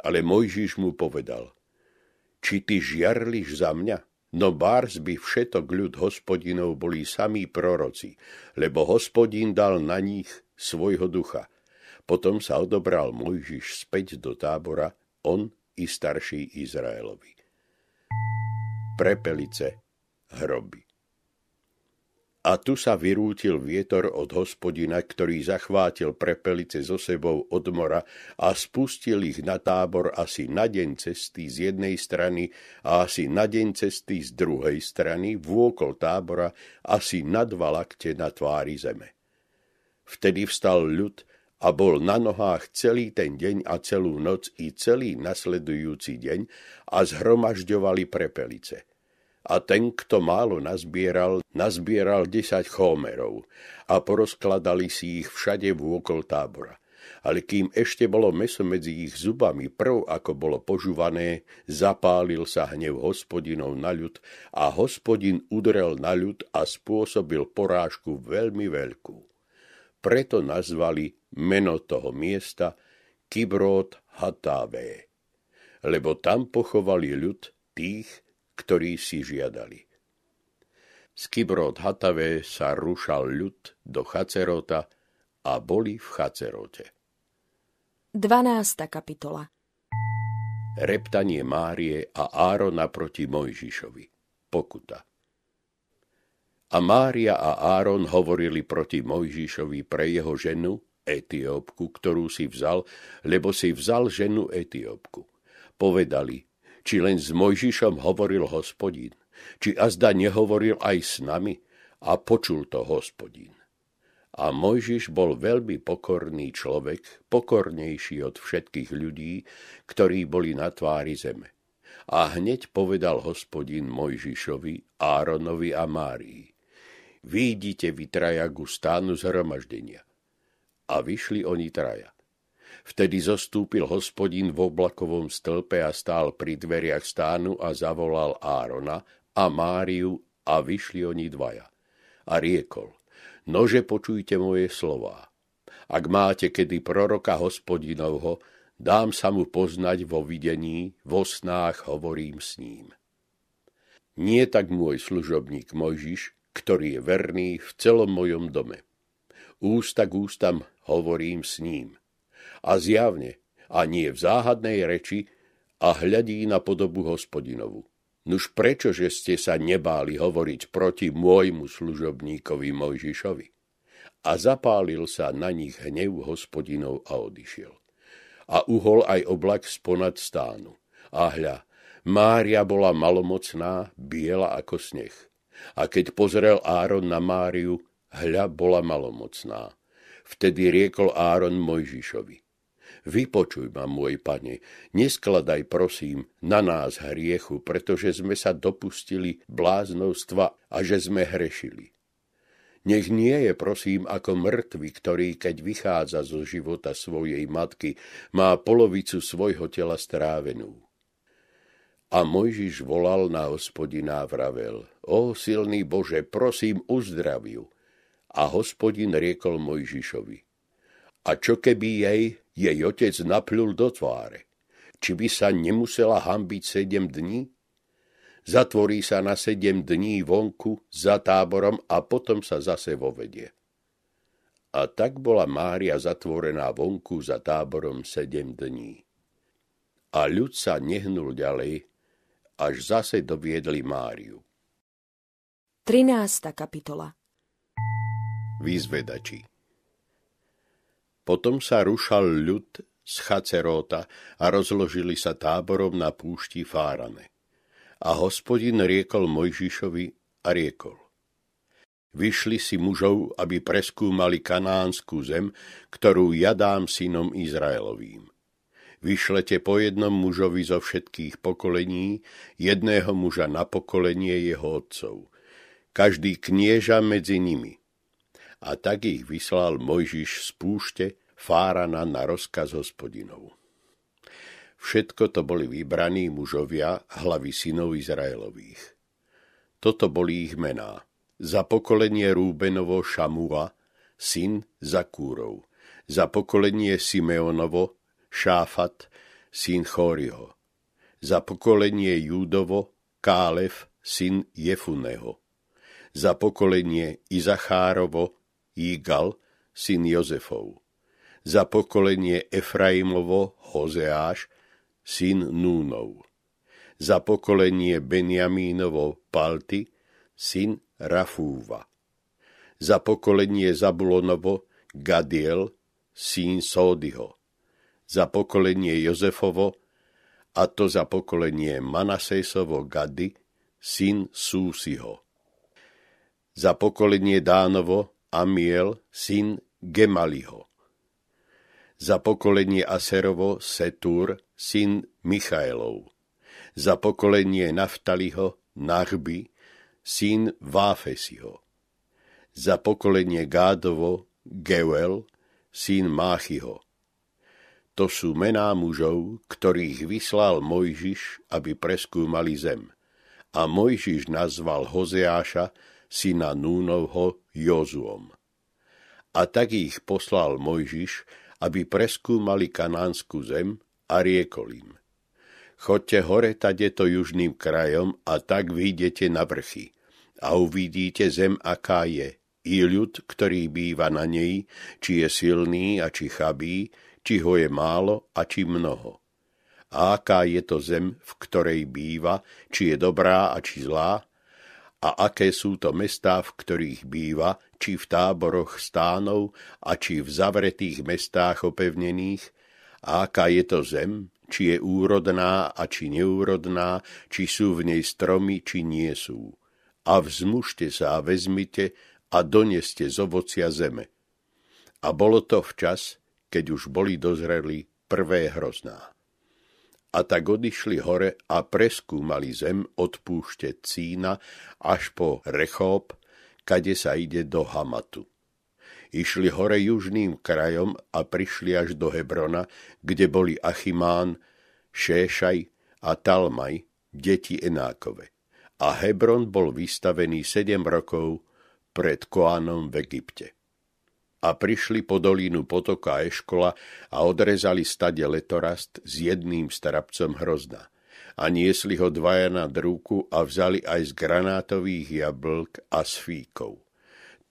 Ale Mojžiš mu povedal, či ty žiarliš za mňa? No bárs by všetok ľud hospodinov boli samí proroci, lebo hospodin dal na nich svojho ducha. Potom sa odobral Mojžiš späť do tábora, on i starší Izraelovi. Prepelice, hroby. A tu sa vyrútil vietor od hospodina, ktorý zachvátil prepelice so sebou od mora a spustil ich na tábor asi na deň cesty z jednej strany a asi na deň cesty z druhej strany vôkol tábora asi na dva lakte na tvári zeme. Vtedy vstal ľud a bol na nohách celý ten deň a celú noc i celý nasledujúci deň a zhromažďovali prepelice – a ten, kto málo nazbieral, nazbieral desať chómerov a porozkladali si ich všade vôkol tábora. Ale kým ešte bolo meso medzi ich zubami prv, ako bolo požúvané, zapálil sa hnev hospodinov na ľud a hospodin udrel na ľud a spôsobil porážku veľmi veľkú. Preto nazvali meno toho miesta Kibrot Hatavé, lebo tam pochovali ľud tých, ktorí si žiadali. Z Kibrod Hatavé sa rušal ľud do Chacerota a boli v Chacerote. 12. kapitola Reptanie Márie a Árona proti Mojžišovi. Pokuta. A Mária a Áron hovorili proti Mojžišovi pre jeho ženu, Etiópku, ktorú si vzal, lebo si vzal ženu Etiópku. Povedali, či len s Mojžišom hovoril hospodín, či azda nehovoril aj s nami a počul to hospodín. A Mojžiš bol veľmi pokorný človek, pokornejší od všetkých ľudí, ktorí boli na tvári zeme. A hneď povedal hospodín Mojžišovi, Áronovi a Márii. Výjdite vy traja ku stánu zhromaždenia. A vyšli oni traja. Vtedy zostúpil hospodin v oblakovom stĺpe a stál pri dveriach stánu a zavolal Árona a Máriu a vyšli oni dvaja. A riekol, nože počujte moje slová. Ak máte kedy proroka hospodinovho, dám sa mu poznať vo videní, vo snách hovorím s ním. Nie tak môj služobník Mojžiš, ktorý je verný v celom mojom dome. Ústa k ústam hovorím s ním a zjavne, a nie v záhadnej reči, a hľadí na podobu hospodinovu. Nuž prečo, že ste sa nebáli hovoriť proti môjmu služobníkovi Mojžišovi? A zapálil sa na nich hnev hospodinov a odišiel. A uhol aj oblak sponad stánu. A hľa, Mária bola malomocná, biela ako sneh. A keď pozrel Áron na Máriu, hľa bola malomocná. Vtedy riekol Áron Mojžišovi. Vypočuj ma, môj pane, neskladaj prosím na nás hriechu, pretože sme sa dopustili bláznostva a že sme hrešili. Nech nie je, prosím, ako mŕtvy, ktorý, keď vychádza zo života svojej matky, má polovicu svojho tela strávenú. A Mojžiš volal na hospodina a vravel, o silný Bože, prosím, uzdraviu. A hospodin riekol Mojžišovi, a čo keby jej jej otec napľul do tváre? Či by sa nemusela hambiť sedem dní? Zatvorí sa na sedem dní vonku za táborom a potom sa zase vovedie. A tak bola Mária zatvorená vonku za táborom sedem dní. A ľud sa nehnul ďalej, až zase doviedli Máriu. 13. kapitola Výzvedači potom sa rušal ľud z Chaceróta a rozložili sa táborom na púšti Fárane. A hospodin riekol Mojžišovi a riekol. Vyšli si mužov, aby preskúmali kanánsku zem, ktorú ja dám synom Izraelovým. Vyšlete po jednom mužovi zo všetkých pokolení, jedného muža na pokolenie jeho otcov. Každý knieža medzi nimi. A tak ich vyslal Mojžiš z púšte Fárana na rozkaz hospodinov. Všetko to boli vybraní mužovia, hlavy synov Izraelových. Toto boli ich mená. Za pokolenie Rúbenovo Šamua, syn Zakúrov. Za pokolenie Simeonovo Šáfat, syn Chóriho. Za pokolenie Júdovo Kálev, syn Jefuneho. Za pokolenie Izachárovo Igal, syn Jozefov. Za pokolenie Efraimovo Hozeáš, syn Núnov. Za pokolenie Benjamínovo Palty, syn Rafúva. Za pokolenie Zabulonovo Gadiel, syn Sódyho. Za pokolenie Jozefovo, a to za pokolenie Manasésovo Gady, syn Súsiho. Za pokolenie Dánovo Amiel, syn Gemaliho. Za pokolenie Aserovo Setur, syn Michaelov. Za pokolenie Naftaliho Nachby, syn Váfesiho. Za pokolenie Gádovo Geuel, syn Máchyho. To sú mená mužov, ktorých vyslal Mojžiš, aby preskúmali zem. A Mojžiš nazval Hozeáša, syna Núnovho, Jozuom. A tak ich poslal Mojžiš, aby preskúmali kanánsku zem a riekol im. Chodte hore tadeto južným krajom a tak vyjdete na vrchy a uvidíte zem, aká je, i ľud, ktorý býva na nej, či je silný a či chabý, či ho je málo a či mnoho. A aká je to zem, v ktorej býva, či je dobrá a či zlá, a aké sú to mestá, v ktorých býva, či v táboroch stánov a či v zavretých mestách opevnených, a aká je to zem, či je úrodná a či neúrodná, či sú v nej stromy, či nie sú. A vzmužte sa a vezmite a doneste z ovocia zeme. A bolo to včas, keď už boli dozreli prvé hrozná. A tak odišli hore a preskúmali zem od púšte Cína až po Rechób, kade sa ide do Hamatu. Išli hore južným krajom a prišli až do Hebrona, kde boli Achimán, Šéšaj a Talmaj, deti Enákove. A Hebron bol vystavený sedem rokov pred Koánom v Egypte a prišli po dolínu potoka Eškola a odrezali stade letorast s jedným starabcom hrozna. A niesli ho dvaja na drúku a vzali aj z granátových jablk a z fíkov.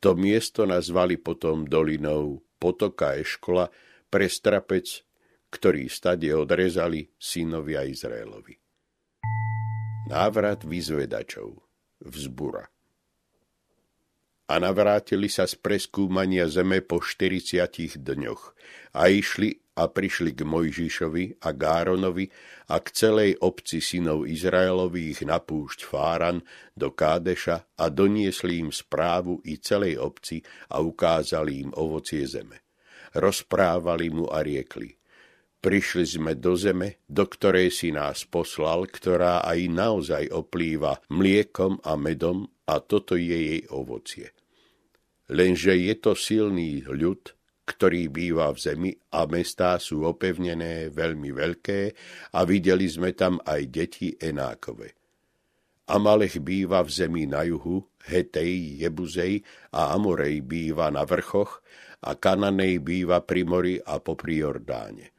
To miesto nazvali potom dolinou potoka Eškola pre strapec, ktorý stade odrezali synovia Izraelovi. Návrat vyzvedačov vzbura a navrátili sa z preskúmania zeme po 40 dňoch a išli a prišli k Mojžišovi a Gáronovi a k celej obci synov Izraelových na púšť Fáran do Kádeša a doniesli im správu i celej obci a ukázali im ovocie zeme. Rozprávali mu a riekli, Prišli sme do zeme, do ktorej si nás poslal, ktorá aj naozaj oplýva mliekom a medom a toto je jej ovocie lenže je to silný ľud, ktorý býva v zemi a mestá sú opevnené veľmi veľké a videli sme tam aj deti Enákove. Amalech býva v zemi na juhu, Hetej, Jebuzej a Amorej býva na vrchoch a Kananej býva pri mori a popri Jordáne.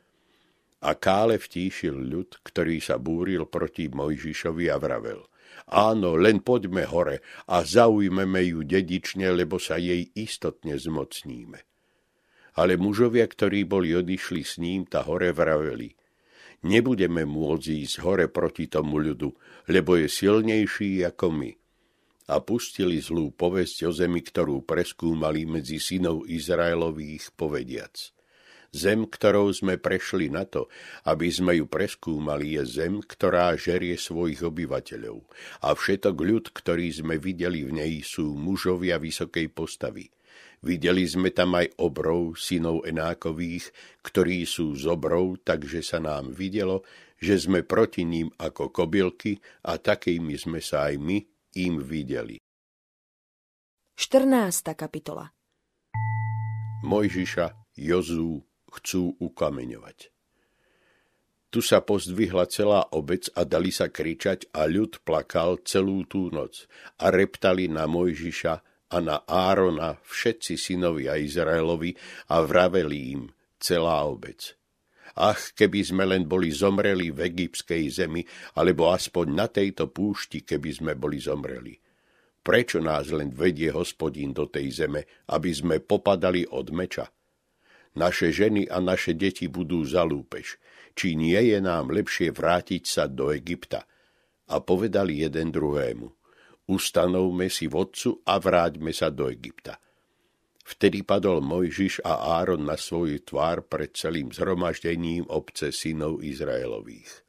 A Kále vtíšil ľud, ktorý sa búril proti Mojžišovi a vravel. Áno, len poďme hore a zaujmeme ju dedične, lebo sa jej istotne zmocníme. Ale mužovia, ktorí boli odišli s ním, ta hore vraveli. Nebudeme môcť ísť hore proti tomu ľudu, lebo je silnejší ako my. A pustili zlú povesť o zemi, ktorú preskúmali medzi synov Izraelových, povediac – Zem, ktorou sme prešli na to, aby sme ju preskúmali, je zem, ktorá žerie svojich obyvateľov. A všetok ľud, ktorý sme videli v nej, sú mužovia vysokej postavy. Videli sme tam aj obrov, synov Enákových, ktorí sú z obrov, takže sa nám videlo, že sme proti ním ako kobylky a takými sme sa aj my im videli. 14. kapitola Mojžiša, Jozú, chcú ukameňovať. Tu sa pozdvihla celá obec a dali sa kričať a ľud plakal celú tú noc a reptali na Mojžiša a na Árona všetci synovia Izraelovi a vraveli im celá obec. Ach, keby sme len boli zomreli v egyptskej zemi, alebo aspoň na tejto púšti, keby sme boli zomreli. Prečo nás len vedie hospodín do tej zeme, aby sme popadali od meča? Naše ženy a naše deti budú za lúpež. Či nie je nám lepšie vrátiť sa do Egypta? A povedali jeden druhému. Ustanovme si vodcu a vráťme sa do Egypta. Vtedy padol Mojžiš a Áron na svoju tvár pred celým zhromaždením obce synov Izraelových.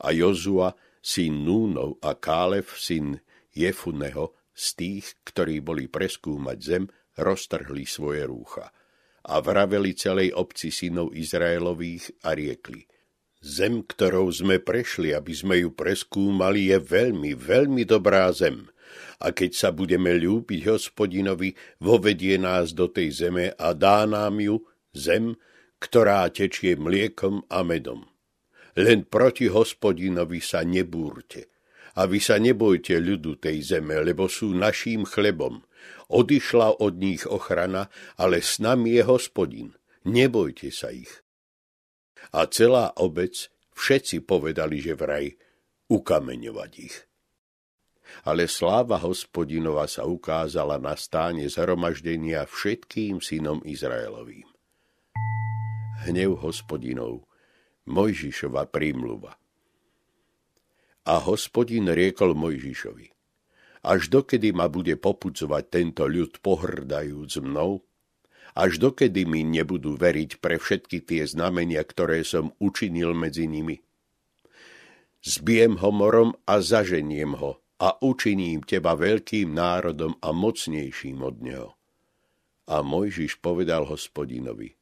A Jozua, syn Núnov a Kálev, syn Jefuneho, z tých, ktorí boli preskúmať zem, roztrhli svoje rúcha. A vraveli celej obci synov Izraelových a riekli. Zem, ktorou sme prešli, aby sme ju preskúmali, je veľmi, veľmi dobrá zem a keď sa budeme ľúbiť hospodinovi, vovedie nás do tej zeme a dá nám ju, zem, ktorá tečie mliekom a medom. Len proti hospodinovi sa nebúrte. A vy sa nebojte ľudu tej zeme, lebo sú naším chlebom. Odišla od nich ochrana, ale s nami je hospodin. Nebojte sa ich. A celá obec, všetci povedali, že vraj ukameňovať ich ale sláva hospodinova sa ukázala na stáne zhromaždenia všetkým synom Izraelovým. Hnev hospodinov, Mojžišova prímluva. A hospodin riekol Mojžišovi, až dokedy ma bude popudzovať tento ľud pohrdajúc mnou, až dokedy mi nebudú veriť pre všetky tie znamenia, ktoré som učinil medzi nimi. Zbiem ho morom a zaženiem ho, a učiním teba veľkým národom a mocnejším od neho. A Mojžiš povedal hospodinovi,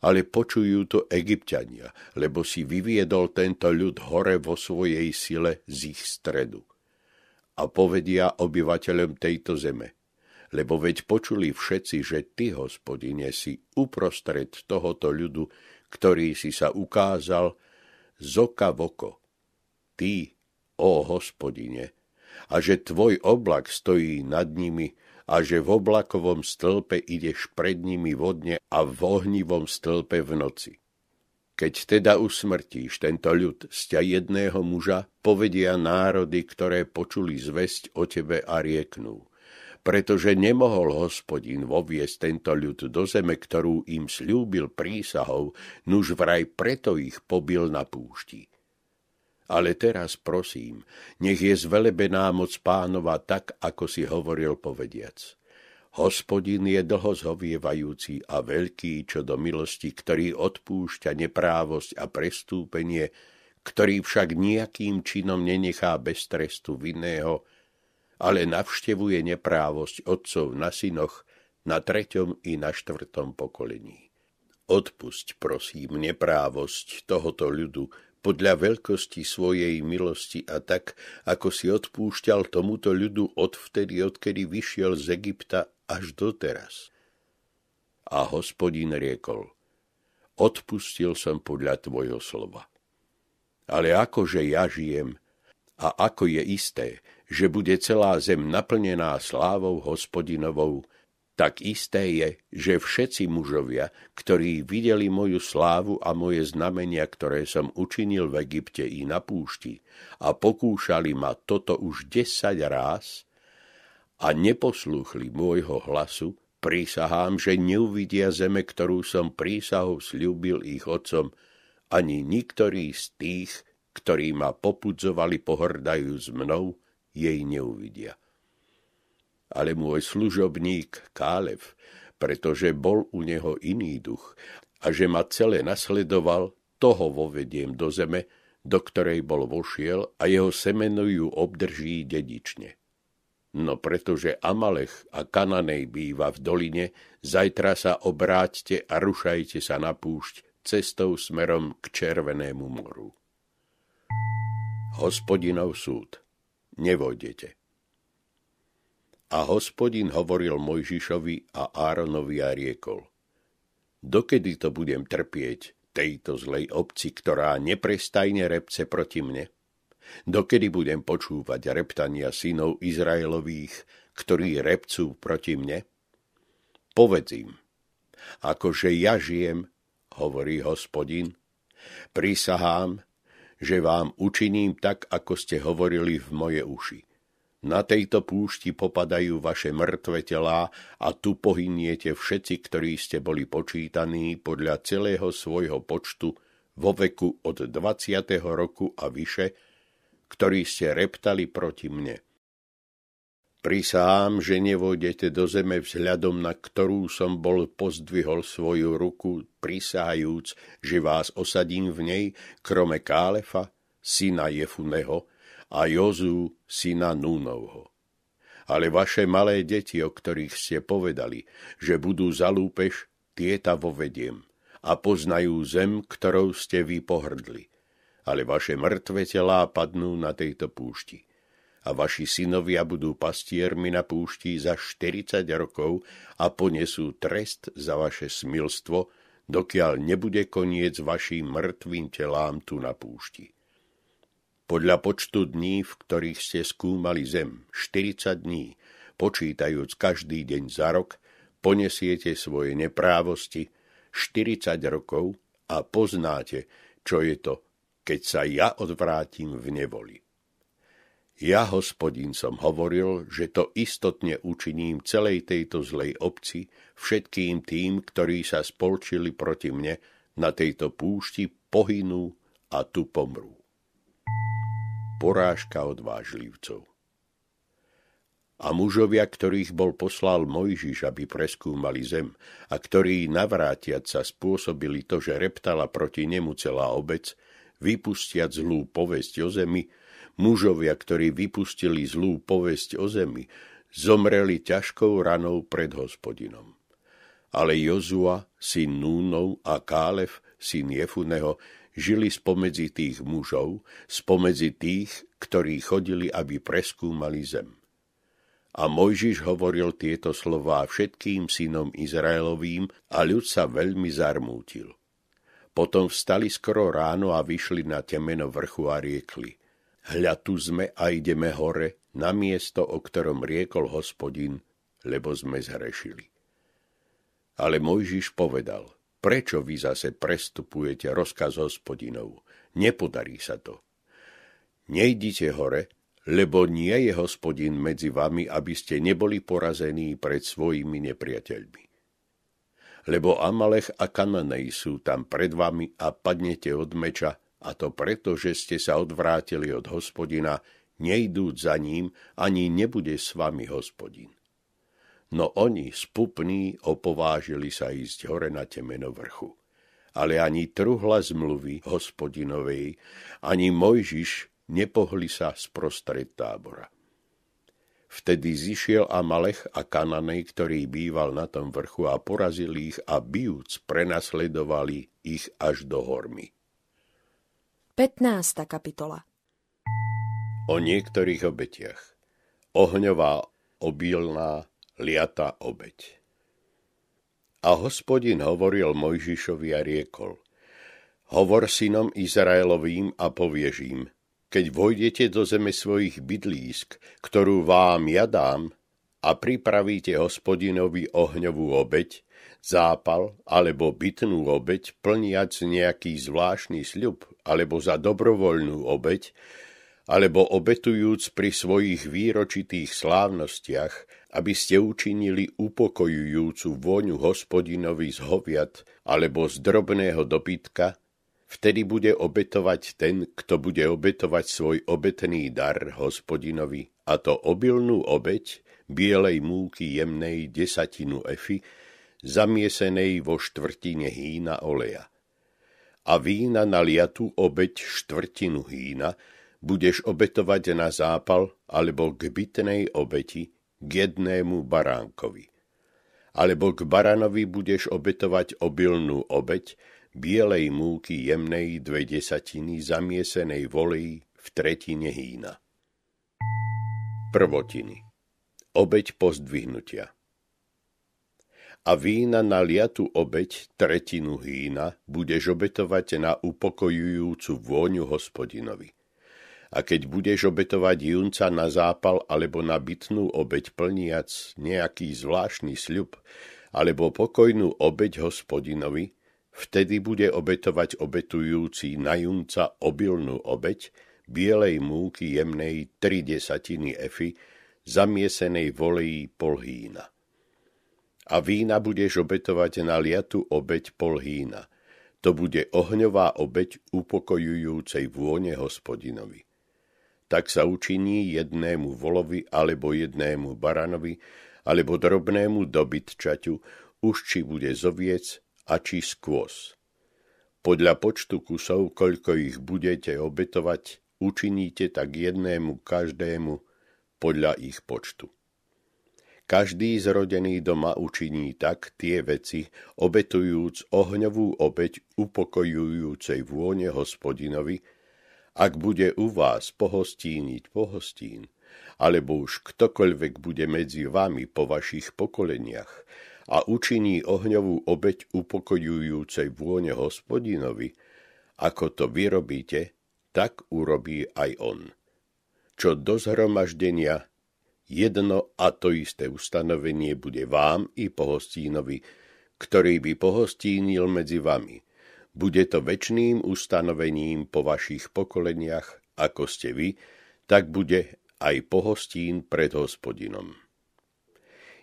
ale počujú to egyptiania, lebo si vyviedol tento ľud hore vo svojej sile z ich stredu. A povedia obyvateľom tejto zeme, lebo veď počuli všetci, že ty, hospodine, si uprostred tohoto ľudu, ktorý si sa ukázal z oka v oko. Ty, ó hospodine, a že tvoj oblak stojí nad nimi a že v oblakovom stĺpe ideš pred nimi vodne a v ohnivom stĺpe v noci. Keď teda usmrtíš tento ľud z ťa jedného muža, povedia národy, ktoré počuli zväzť o tebe a rieknú. Pretože nemohol hospodin voviesť tento ľud do zeme, ktorú im slúbil prísahou, nuž vraj preto ich pobil na púšti. Ale teraz prosím, nech je zvelebená moc pánova tak, ako si hovoril povediac. Hospodin je dlho zhovievajúci a veľký čo do milosti, ktorý odpúšťa neprávosť a prestúpenie, ktorý však nejakým činom nenechá bez trestu vinného, ale navštevuje neprávosť otcov na synoch na treťom i na štvrtom pokolení. Odpusť, prosím, neprávosť tohoto ľudu, podľa veľkosti svojej milosti a tak, ako si odpúšťal tomuto ľudu odvtedy, odkedy vyšiel z Egypta až doteraz. A hospodin riekol, odpustil som podľa tvojho slova. Ale akože ja žijem a ako je isté, že bude celá zem naplnená slávou hospodinovou, tak isté je, že všetci mužovia, ktorí videli moju slávu a moje znamenia, ktoré som učinil v Egypte i na púšti, a pokúšali ma toto už desať ráz, a neposlúchli môjho hlasu, prísahám, že neuvidia zeme, ktorú som prísahou slúbil ich otcom, ani niktorý z tých, ktorí ma popudzovali pohrdajú s mnou, jej neuvidia ale môj služobník Kálev, pretože bol u neho iný duch a že ma celé nasledoval, toho vovediem do zeme, do ktorej bol vošiel a jeho semeno ju obdrží dedične. No pretože Amalech a Kananej býva v doline, zajtra sa obráťte a rušajte sa na púšť cestou smerom k Červenému moru. Hospodinov súd. Nevojdete. A hospodin hovoril Mojžišovi a Áronovi a riekol. Dokedy to budem trpieť, tejto zlej obci, ktorá neprestajne repce proti mne? Dokedy budem počúvať reptania synov Izraelových, ktorí repcú proti mne? Povedz im, akože ja žijem, hovorí hospodin, Prisahám, že vám učiním tak, ako ste hovorili v moje uši. Na tejto púšti popadajú vaše mŕtve telá a tu pohyniete všetci, ktorí ste boli počítaní podľa celého svojho počtu vo veku od 20. roku a vyše, ktorí ste reptali proti mne. Prisahám, že nevojdete do zeme vzhľadom, na ktorú som bol pozdvihol svoju ruku, prisahajúc, že vás osadím v nej, krome Kálefa, syna Jefuneho, a Jozú, syna Núnovho. Ale vaše malé deti, o ktorých ste povedali, že budú za lúpež, tieta vovediem a poznajú zem, ktorou ste vy pohrdli. Ale vaše mŕtve telá padnú na tejto púšti a vaši synovia budú pastiermi na púšti za 40 rokov a ponesú trest za vaše smilstvo, dokiaľ nebude koniec vašim mŕtvým telám tu na púšti. Podľa počtu dní, v ktorých ste skúmali zem, 40 dní, počítajúc každý deň za rok, ponesiete svoje neprávosti 40 rokov a poznáte, čo je to, keď sa ja odvrátim v nevoli. Ja, hospodín, som hovoril, že to istotne učiním celej tejto zlej obci, všetkým tým, ktorí sa spolčili proti mne, na tejto púšti pohynú a tu pomrú. Porážka odvážlivcov a mužovia, ktorých bol poslal Mojžiš, aby preskúmali zem, a ktorí navrátiať sa spôsobili to, že reptala proti nemu celá obec, vypustiať zlú povesť o zemi, Mužovia, ktorí vypustili zlú povesť o zemi, zomreli ťažkou ranou pred hospodinom. Ale Jozua, syn Núnov a Kálev, syn Jefuneho, žili spomedzi tých mužov, spomedzi tých, ktorí chodili, aby preskúmali zem. A Mojžiš hovoril tieto slová všetkým synom Izraelovým a ľud sa veľmi zarmútil. Potom vstali skoro ráno a vyšli na temeno vrchu a riekli hľa tu sme a ideme hore, na miesto, o ktorom riekol hospodin, lebo sme zhrešili. Ale Mojžiš povedal, prečo vy zase prestupujete rozkaz hospodinov? Nepodarí sa to. Nejdite hore, lebo nie je hospodin medzi vami, aby ste neboli porazení pred svojimi nepriateľmi. Lebo Amalech a Kananej sú tam pred vami a padnete od meča a to preto, že ste sa odvrátili od hospodina, nejdúc za ním, ani nebude s vami hospodin. No oni, spupní, opovážili sa ísť hore na temeno vrchu. Ale ani truhla zmluvy hospodinovej, ani Mojžiš nepohli sa sprostred tábora. Vtedy zišiel Amalech a Kananej, ktorý býval na tom vrchu a porazili ich a bijúc prenasledovali ich až do hormy. 15. kapitola O niektorých obetiach. Ohňová, obilná, liata obeť. A hospodin hovoril Mojžišovi a riekol, hovor synom Izraelovým a povieš im, keď vojdete do zeme svojich bydlísk, ktorú vám ja dám, a pripravíte hospodinovi ohňovú obeť, zápal alebo bytnú obeď plniac nejaký zvláštny sľub alebo za dobrovoľnú obeď, alebo obetujúc pri svojich výročitých slávnostiach, aby ste učinili upokojujúcu vôňu hospodinovi z hoviat alebo z drobného dobytka, vtedy bude obetovať ten, kto bude obetovať svoj obetný dar hospodinovi, a to obilnú obeď, bielej múky jemnej desatinu efy, zamiesenej vo štvrtine hýna oleja. A vína na liatú obeď štvrtinu hýna budeš obetovať na zápal alebo k bytnej obeti k jednému baránkovi. Alebo k baranovi budeš obetovať obilnú obeď bielej múky jemnej dve desatiny zamiesenej volej v tretine hýna. Prvotiny Obeď pozdvihnutia a vína na liatu obeď tretinu hýna budeš obetovať na upokojujúcu vôňu hospodinovi. A keď budeš obetovať junca na zápal alebo na bytnú obeď plniac nejaký zvláštny sľub, alebo pokojnú obeď hospodinovi, Vtedy bude obetovať obetujúci na junca obilnú obeť, bielej múky jemnej tri desatiny efy, zamiesenej volejí polhína. A vína budeš obetovať na liatu obeť polhína. To bude ohňová obeť upokojujúcej vône hospodinovi. Tak sa učiní jednému volovi alebo jednému baranovi, alebo drobnému dobytčaťu, už či bude zoviec a či skôs. Podľa počtu kusov, koľko ich budete obetovať, učiníte tak jednému každému podľa ich počtu. Každý zrodený doma učiní tak tie veci, obetujúc ohňovú obeť upokojujúcej vône hospodinovi, ak bude u vás pohostíniť pohostín, alebo už ktokoľvek bude medzi vami po vašich pokoleniach, a učiní ohňovú obeť upokojujúcej vône hospodinovi, ako to vyrobíte, tak urobí aj on. Čo do zhromaždenia, jedno a to isté ustanovenie bude vám i pohostínovi, ktorý by pohostínil medzi vami. Bude to väčšným ustanovením po vašich pokoleniach, ako ste vy, tak bude aj pohostín pred hospodinom.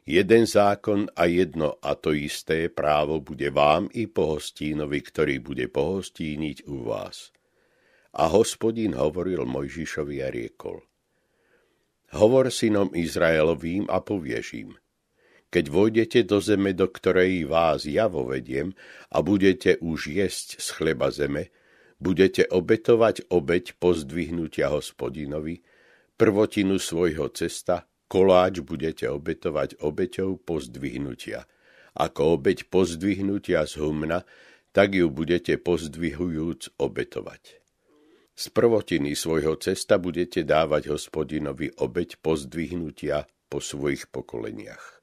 Jeden zákon a jedno a to isté právo bude vám i pohostínovi, ktorý bude pohostíniť u vás. A hospodín hovoril Mojžišovi a riekol. Hovor synom Izraelovým a povieš. Keď vojdete do zeme, do ktorej vás ja vovediem a budete už jesť z chleba zeme, budete obetovať obeď pozdvihnutia hospodinovi, prvotinu svojho cesta Koláč budete obetovať obeťou pozdvihnutia. Ako obeť pozdvihnutia z humna, tak ju budete pozdvihujúc obetovať. Z prvotiny svojho cesta budete dávať hospodinovi obeť pozdvihnutia po svojich pokoleniach.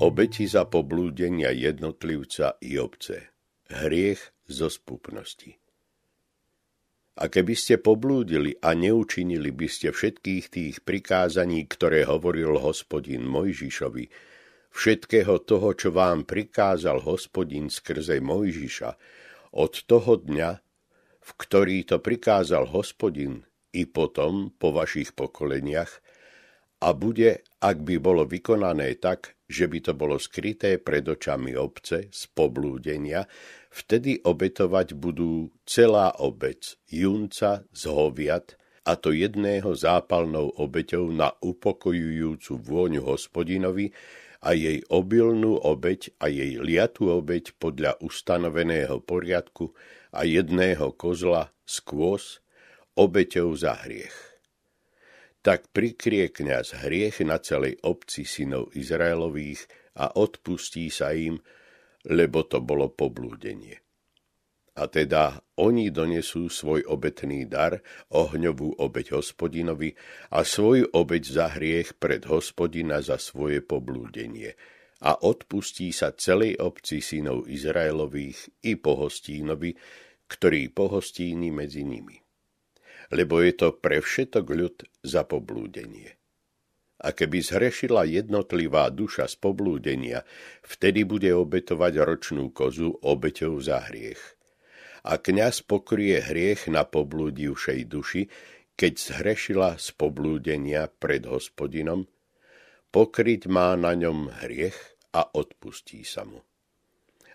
Obeti za poblúdenia jednotlivca i obce. Hriech zo spupnosti. A keby ste poblúdili a neučinili by ste všetkých tých prikázaní, ktoré hovoril hospodin Mojžišovi, všetkého toho, čo vám prikázal hospodin skrze Mojžiša, od toho dňa, v ktorý to prikázal hospodin, i potom po vašich pokoleniach, a bude, ak by bolo vykonané tak, že by to bolo skryté pred očami obce z poblúdenia, vtedy obetovať budú celá obec, junca z hoviat, a to jedného zápalnou obeťou na upokojujúcu vôňu hospodinovi a jej obilnú obeť a jej liatú obeť podľa ustanoveného poriadku a jedného kozla skôs obeťou za hriech. Tak prikrie kňaz hriech na celej obci synov Izraelových a odpustí sa im, lebo to bolo poblúdenie. A teda oni donesú svoj obetný dar, ohňovú obeť hospodinovi a svoju obeť za hriech pred hospodina za svoje poblúdenie a odpustí sa celej obci synov Izraelových i pohostínovi, ktorý pohostíni medzi nimi. Lebo je to pre všetok ľud za poblúdenie. A keby zhrešila jednotlivá duša z poblúdenia, vtedy bude obetovať ročnú kozu obeťou za hriech. A kňaz pokrie hriech na poblúdivšej duši, keď zhrešila z poblúdenia pred hospodinom, pokryť má na ňom hriech a odpustí sa mu.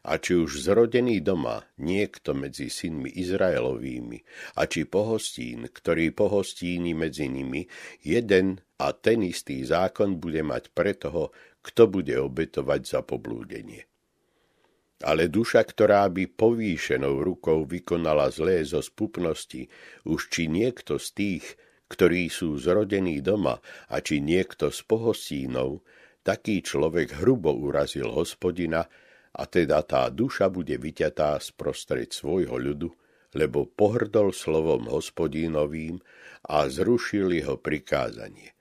A či už zrodený doma niekto medzi synmi Izraelovými, a či pohostín, ktorý pohostíni medzi nimi, jeden a ten istý zákon bude mať pre toho, kto bude obetovať za poblúdenie. Ale duša, ktorá by povýšenou rukou vykonala zlé zo spupnosti, už či niekto z tých, ktorí sú zrodení doma, a či niekto z pohostínov, taký človek hrubo urazil hospodina, a teda tá duša bude vyťatá sprostred svojho ľudu, lebo pohrdol slovom hospodínovým a zrušil jeho prikázanie.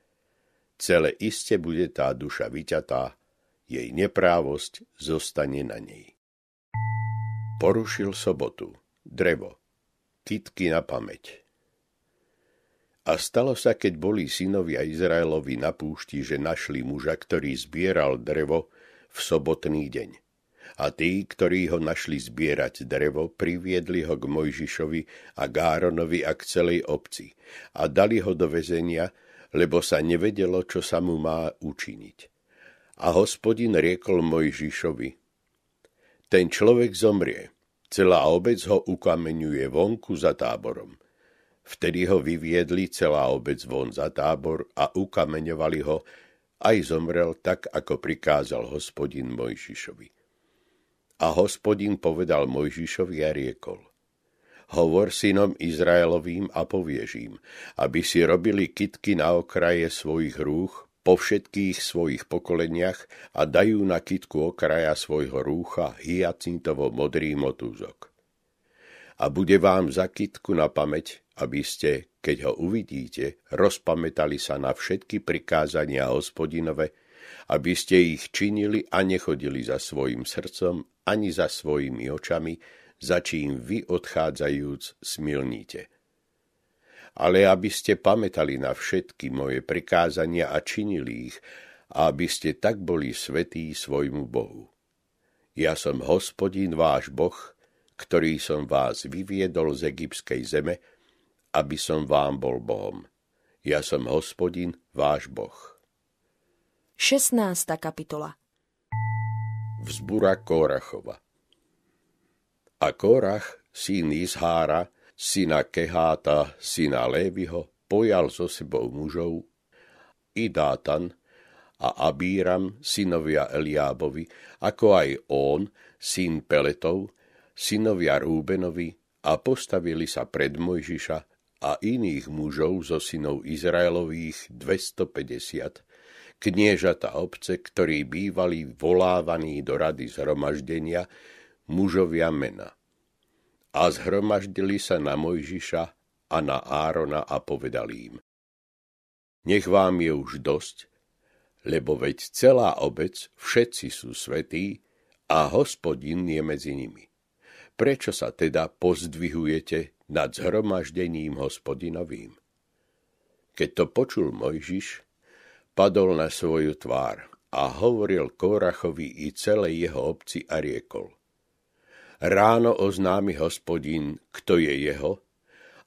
Celé iste bude tá duša vyťatá, jej neprávosť zostane na nej. Porušil sobotu, drevo, kytky na pamäť. A stalo sa, keď boli synovia Izraelovi na púšti, že našli muža, ktorý zbieral drevo v sobotný deň A tí, ktorí ho našli zbierať drevo, priviedli ho k Mojžišovi a Gáronovi a k celej obci a dali ho do väzenia, lebo sa nevedelo, čo sa mu má učiniť. A hospodin riekol Mojžišovi, ten človek zomrie, celá obec ho ukameňuje vonku za táborom. Vtedy ho vyviedli celá obec von za tábor a ukameňovali ho, aj zomrel tak, ako prikázal hospodin Mojžišovi. A hospodin povedal Mojžišovi a riekol, hovor synom Izraelovým a povieš im, aby si robili kitky na okraje svojich rúch po všetkých svojich pokoleniach a dajú na kitku okraja svojho rúcha hyacintovo modrý motúzok. A bude vám za kitku na pamäť, aby ste, keď ho uvidíte, rozpamätali sa na všetky prikázania hospodinove, aby ste ich činili a nechodili za svojim srdcom ani za svojimi očami, za čím vy odchádzajúc smilníte. Ale aby ste pamätali na všetky moje prikázania a činili ich, aby ste tak boli svetí svojmu Bohu. Ja som hospodin váš Boh, ktorý som vás vyviedol z egyptskej zeme, aby som vám bol Bohom. Ja som hospodin, váš Boh. 16. kapitola Vzbura Kórachova. A Kórach, syn Izhára, syna Keháta, syna Lévyho, pojal so sebou mužov, i Dátan a Abíram, synovia Eliábovi, ako aj on, syn Peletov, synovia Rúbenovi, a postavili sa pred Mojžiša a iných mužov zo synov Izraelových 250, kniežata obce, ktorí bývali volávaní do rady zhromaždenia, mužovia mena. A zhromaždili sa na Mojžiša a na Árona a povedali im, nech vám je už dosť, lebo veď celá obec, všetci sú svetí a hospodin je medzi nimi. Prečo sa teda pozdvihujete nad zhromaždením hospodinovým. Keď to počul Mojžiš, padol na svoju tvár a hovoril Kórachovi i celej jeho obci a riekol. Ráno oznámi hospodin, kto je jeho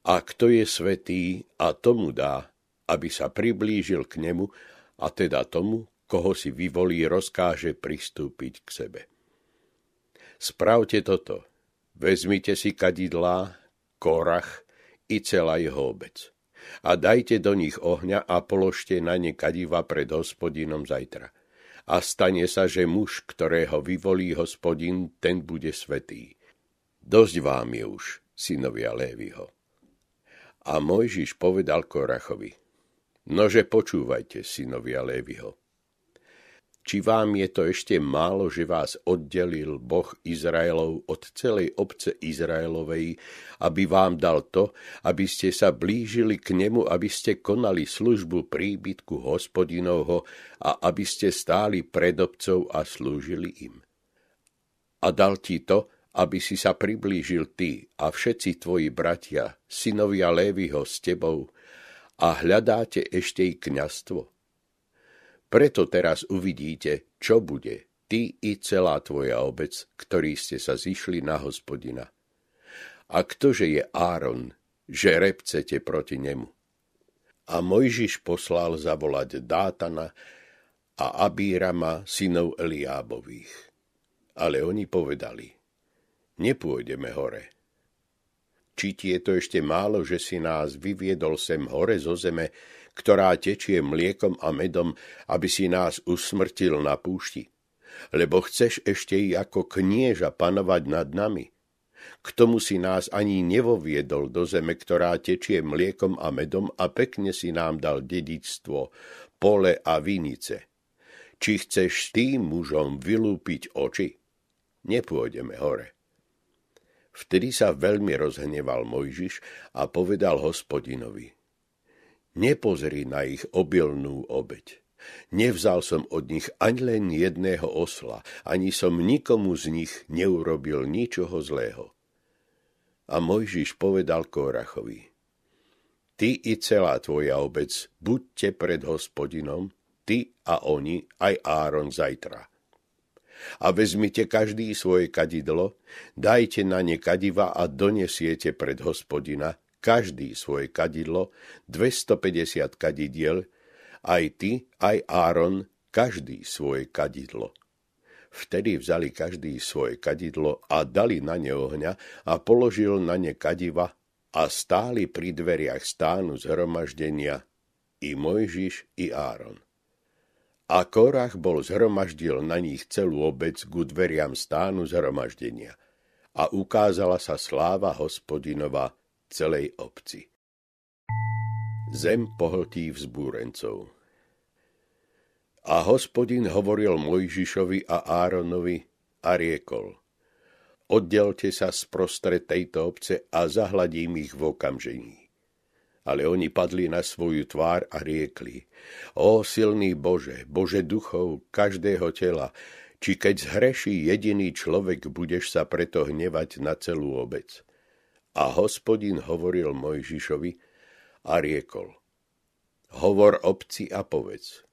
a kto je svetý a tomu dá, aby sa priblížil k nemu a teda tomu, koho si vyvolí, rozkáže pristúpiť k sebe. Spravte toto. Vezmite si kadidlá, Korach i celá jeho obec. A dajte do nich ohňa a položte na ne kadiva pred hospodinom zajtra. A stane sa, že muž, ktorého vyvolí hospodin, ten bude svetý. Dosť vám je už, synovia Lévyho. A Mojžiš povedal Korachovi, nože počúvajte, synovia Lévyho či vám je to ešte málo, že vás oddelil Boh Izraelov od celej obce Izraelovej, aby vám dal to, aby ste sa blížili k nemu, aby ste konali službu príbytku hospodinovho a aby ste stáli pred obcov a slúžili im. A dal ti to, aby si sa priblížil ty a všetci tvoji bratia, synovia Lévyho s tebou, a hľadáte ešte i kňastvo – preto teraz uvidíte, čo bude, ty i celá tvoja obec, ktorí ste sa zišli na hospodina. A ktože je Áron, že repcete proti nemu? A Mojžiš poslal zavolať Dátana a Abírama, synov Eliábových. Ale oni povedali, nepôjdeme hore. Či ti je to ešte málo, že si nás vyviedol sem hore zo zeme, ktorá tečie mliekom a medom, aby si nás usmrtil na púšti. Lebo chceš ešte i ako knieža panovať nad nami. K tomu si nás ani nevoviedol do zeme, ktorá tečie mliekom a medom a pekne si nám dal dedičstvo, pole a vinice. Či chceš tým mužom vylúpiť oči? Nepôjdeme hore. Vtedy sa veľmi rozhneval Mojžiš a povedal hospodinovi – Nepozri na ich obilnú obeď. Nevzal som od nich ani len jedného osla, ani som nikomu z nich neurobil ničoho zlého. A Mojžiš povedal Kórachovi, Ty i celá tvoja obec, buďte pred hospodinom, ty a oni, aj Áron zajtra. A vezmite každý svoje kadidlo, dajte na ne kadiva a donesiete pred hospodina, každý svoje kadidlo, 250 kadidiel, aj ty, aj Áron, každý svoje kadidlo. Vtedy vzali každý svoje kadidlo a dali na ne ohňa a položil na ne kadiva a stáli pri dveriach stánu zhromaždenia i Mojžiš, i Áron. A Korach bol zhromaždil na nich celú obec ku dveriam stánu zhromaždenia a ukázala sa sláva hospodinova celej obci. Zem pohltí vzbúrencov. A hospodin hovoril Mojžišovi a Áronovi a riekol. Oddelte sa sprostred tejto obce a zahladím ich v okamžení. Ale oni padli na svoju tvár a riekli. O silný Bože, Bože duchov každého tela, či keď zhreší jediný človek, budeš sa preto hnevať na celú obec. A hospodin hovoril Mojžišovi a riekol. Hovor obci a povedz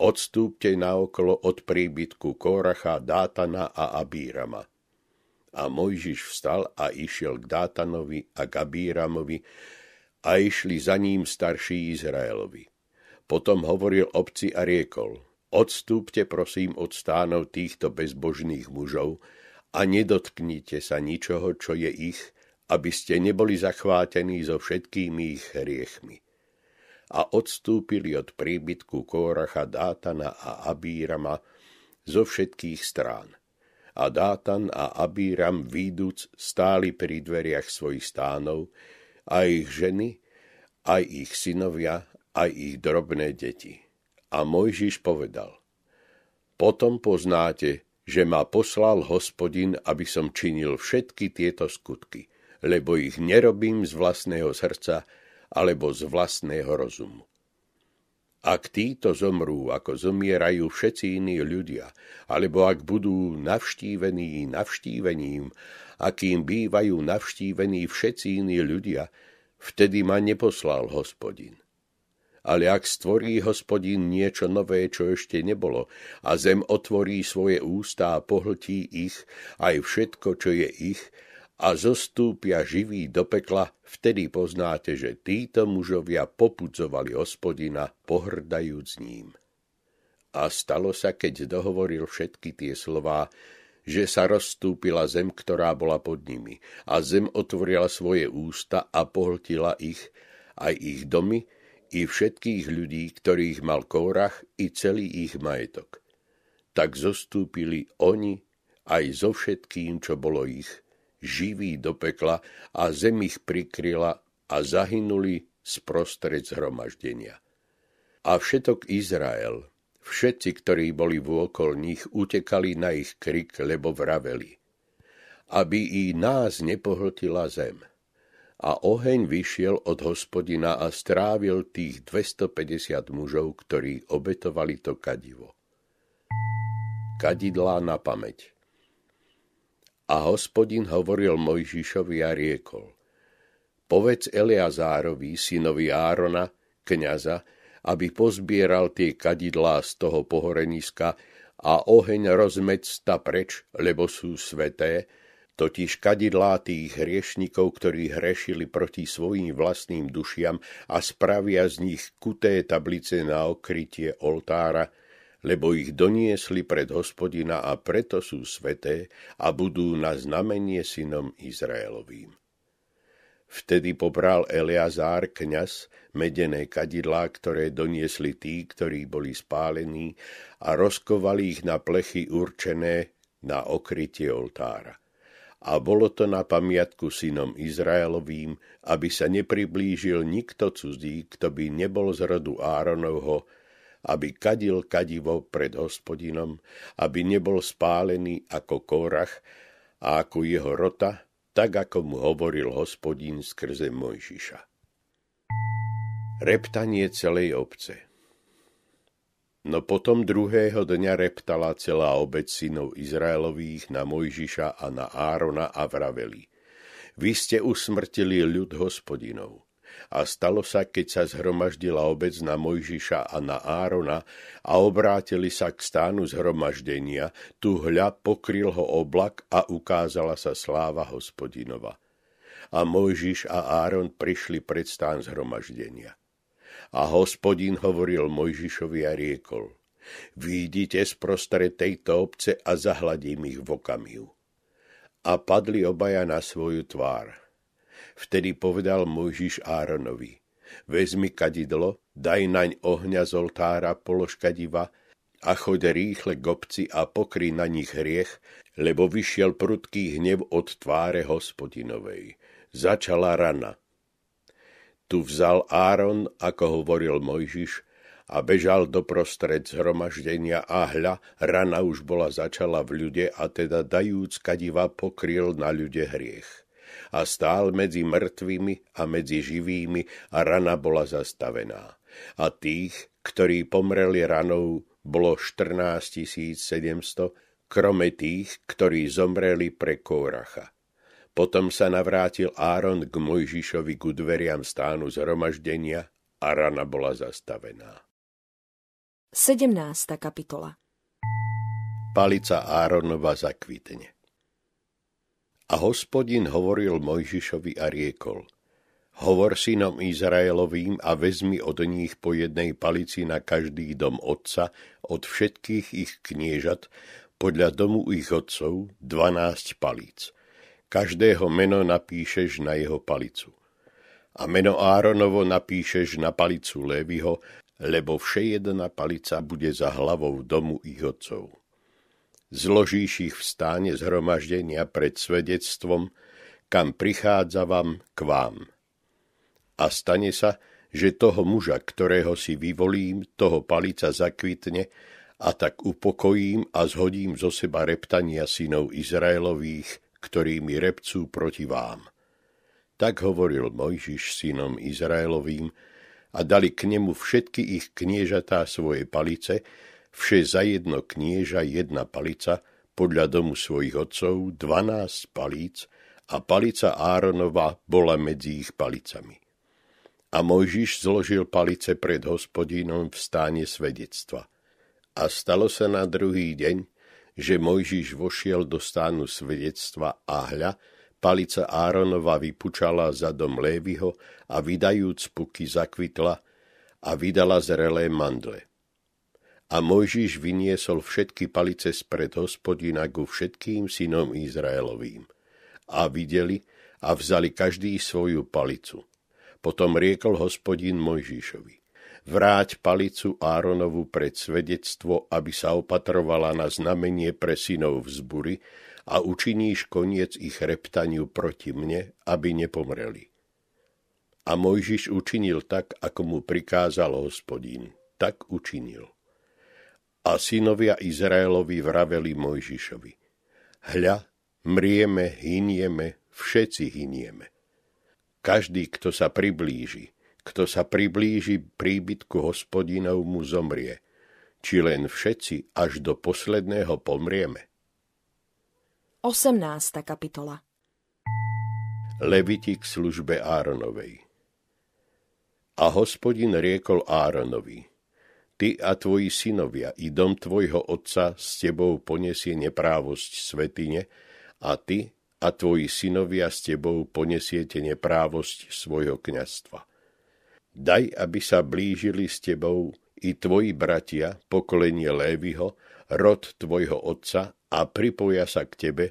odstúpte naokolo od príbytku Kóracha, Dátana a Abírama. A Mojžiš vstal a išiel k Dátanovi a k Abíramovi a išli za ním starší Izraelovi. Potom hovoril obci a riekol, odstúpte prosím od stánov týchto bezbožných mužov a nedotknite sa ničoho, čo je ich, aby ste neboli zachvátení so všetkými ich hriechmi a odstúpili od príbytku Kóracha, Dátana a Abírama zo všetkých strán. A Dátan a Abíram výduc stáli pri dveriach svojich stánov, a ich ženy, aj ich synovia, aj ich drobné deti. A Mojžiš povedal, potom poznáte, že ma poslal hospodin, aby som činil všetky tieto skutky, lebo ich nerobím z vlastného srdca, alebo z vlastného rozumu. Ak títo zomrú, ako zomierajú všetci iní ľudia, alebo ak budú navštívení navštívením, akým bývajú navštívení všetci iní ľudia, vtedy ma neposlal hospodin. Ale ak stvorí hospodin niečo nové, čo ešte nebolo, a zem otvorí svoje ústa a pohltí ich, aj všetko, čo je ich, a zostúpia živí do pekla, vtedy poznáte, že títo mužovia popudzovali hospodina, pohrdajúc ním. A stalo sa, keď dohovoril všetky tie slová, že sa rozstúpila zem, ktorá bola pod nimi, a zem otvorila svoje ústa a pohltila ich, aj ich domy, i všetkých ľudí, ktorých mal Kórach, i celý ich majetok. Tak zostúpili oni aj so všetkým, čo bolo ich, živí do pekla a zem ich prikryla a zahynuli sprostred zhromaždenia. A všetok Izrael, všetci, ktorí boli vôkol nich, utekali na ich krik, lebo vraveli. Aby i nás nepohltila zem. A oheň vyšiel od hospodina a strávil tých 250 mužov, ktorí obetovali to kadivo. Kadidlá na pamäť. A hospodin hovoril Mojžišovi a riekol, povedz Eleazárovi, synovi Árona, kniaza, aby pozbieral tie kadidlá z toho pohoreniska a oheň rozmecta preč, lebo sú sveté, totiž kadidlá tých hriešnikov, ktorí hrešili proti svojim vlastným dušiam a spravia z nich kuté tablice na okrytie oltára, lebo ich doniesli pred hospodina a preto sú sveté a budú na znamenie synom Izraelovým. Vtedy pobral Eleazár kňaz medené kadidlá, ktoré doniesli tí, ktorí boli spálení a rozkovali ich na plechy určené na okrytie oltára. A bolo to na pamiatku synom Izraelovým, aby sa nepriblížil nikto cudzí, kto by nebol z rodu Áronovho, aby kadil kadivo pred hospodinom, aby nebol spálený ako Kórach a ako jeho rota, tak ako mu hovoril hospodín skrze Mojžiša. Reptanie celej obce No potom druhého dňa reptala celá obec synov Izraelových na Mojžiša a na Árona a vraveli. Vy ste usmrtili ľud hospodinov A stalo sa, keď sa zhromaždila obec na Mojžiša a na Árona a obrátili sa k stánu zhromaždenia, tu hľa pokryl ho oblak a ukázala sa sláva hospodinova. A Mojžiš a Áron prišli pred stán zhromaždenia. A hospodin hovoril Mojžišovi a riekol, Výjdite sprostred tejto obce a zahladím ich v okamihu. A padli obaja na svoju tvár Vtedy povedal Mojžiš Áronovi, vezmi kadidlo, daj naň ohňa z oltára, polož kadiva a choď rýchle k obci a pokry na nich hriech, lebo vyšiel prudký hnev od tváre hospodinovej. Začala rana. Tu vzal Áron, ako hovoril Mojžiš, a bežal do prostred zhromaždenia a hľa, rana už bola začala v ľude a teda dajúc kadiva pokryl na ľude hriech a stál medzi mŕtvými a medzi živými a rana bola zastavená. A tých, ktorí pomreli ranou, bolo 14 700, krome tých, ktorí zomreli pre Kóracha. Potom sa navrátil Áron k Mojžišovi ku dveriam stánu zhromaždenia a rana bola zastavená. 17. kapitola Palica Áronova zakvitne a hospodin hovoril Mojžišovi a riekol, hovor synom Izraelovým a vezmi od nich po jednej palici na každý dom otca, od všetkých ich kniežat, podľa domu ich otcov, dvanásť palíc. Každého meno napíšeš na jeho palicu. A meno Áronovo napíšeš na palicu Lévyho, lebo vše jedna palica bude za hlavou domu ich otcov zložíš ich v stáne zhromaždenia pred svedectvom, kam prichádzavam k vám. A stane sa, že toho muža, ktorého si vyvolím, toho palica zakvitne, a tak upokojím a zhodím zo seba reptania synov Izraelových, ktorí mi repcú proti vám. Tak hovoril Mojžiš synom Izraelovým a dali k nemu všetky ich kniežatá svoje palice, vše za jedno knieža jedna palica, podľa domu svojich otcov dvanásť palíc a palica Áronova bola medzi ich palicami. A Mojžiš zložil palice pred hospodinom v stáne svedectva. A stalo sa na druhý deň, že Mojžiš vošiel do stánu svedectva a hľa, palica Áronova vypučala za dom Lévyho a vydajúc puky zakvitla a vydala zrelé mandle. A Mojžiš vyniesol všetky palice spred hospodina ku všetkým synom Izraelovým. A videli a vzali každý svoju palicu. Potom riekol hospodin Mojžišovi. Vráť palicu Áronovu pred svedectvo, aby sa opatrovala na znamenie pre synov vzbury a učiníš koniec ich reptaniu proti mne, aby nepomreli. A Mojžiš učinil tak, ako mu prikázal hospodin. Tak učinil. A synovia Izraelovi vraveli Mojžišovi. Hľa, mrieme, hynieme, všetci hynieme. Každý, kto sa priblíži, kto sa priblíži príbytku hospodinovmu zomrie, či len všetci až do posledného pomrieme. 18. kapitola Leviti k službe Áronovej A hospodin riekol Áronovi, Ty a tvoji synovia i dom tvojho otca s tebou poniesie neprávosť svetine a ty a tvoji synovia s tebou ponesiete neprávosť svojho kňastva. Daj, aby sa blížili s tebou i tvoji bratia, pokolenie Lévyho, rod tvojho otca a pripoja sa k tebe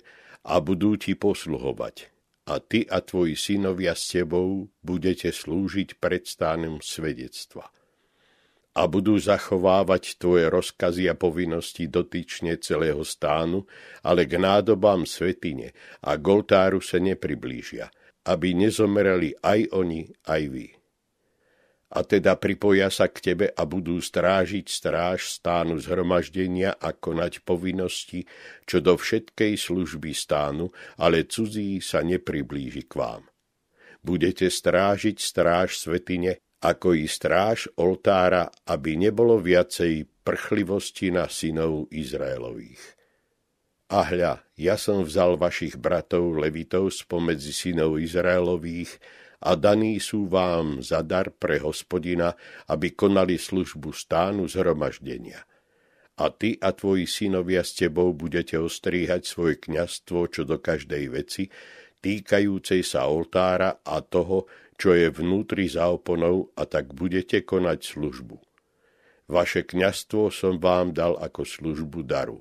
a budú ti posluhovať. A ty a tvoji synovia s tebou budete slúžiť predstánom svedectva a budú zachovávať tvoje rozkazy a povinnosti dotyčne celého stánu, ale k nádobám svetine a k oltáru sa nepriblížia, aby nezomreli aj oni, aj vy. A teda pripoja sa k tebe a budú strážiť stráž stánu zhromaždenia a konať povinnosti, čo do všetkej služby stánu, ale cudzí sa nepriblíži k vám. Budete strážiť stráž svetine ako i stráž oltára, aby nebolo viacej prchlivosti na synov Izraelových. A hľa, ja som vzal vašich bratov Levitov spomedzi synov Izraelových a daní sú vám za dar pre hospodina, aby konali službu stánu zhromaždenia. A ty a tvoji synovia s tebou budete ostríhať svoje kňastvo čo do každej veci, týkajúcej sa oltára a toho, čo je vnútri za oponou, a tak budete konať službu. Vaše kňastvo som vám dal ako službu daru.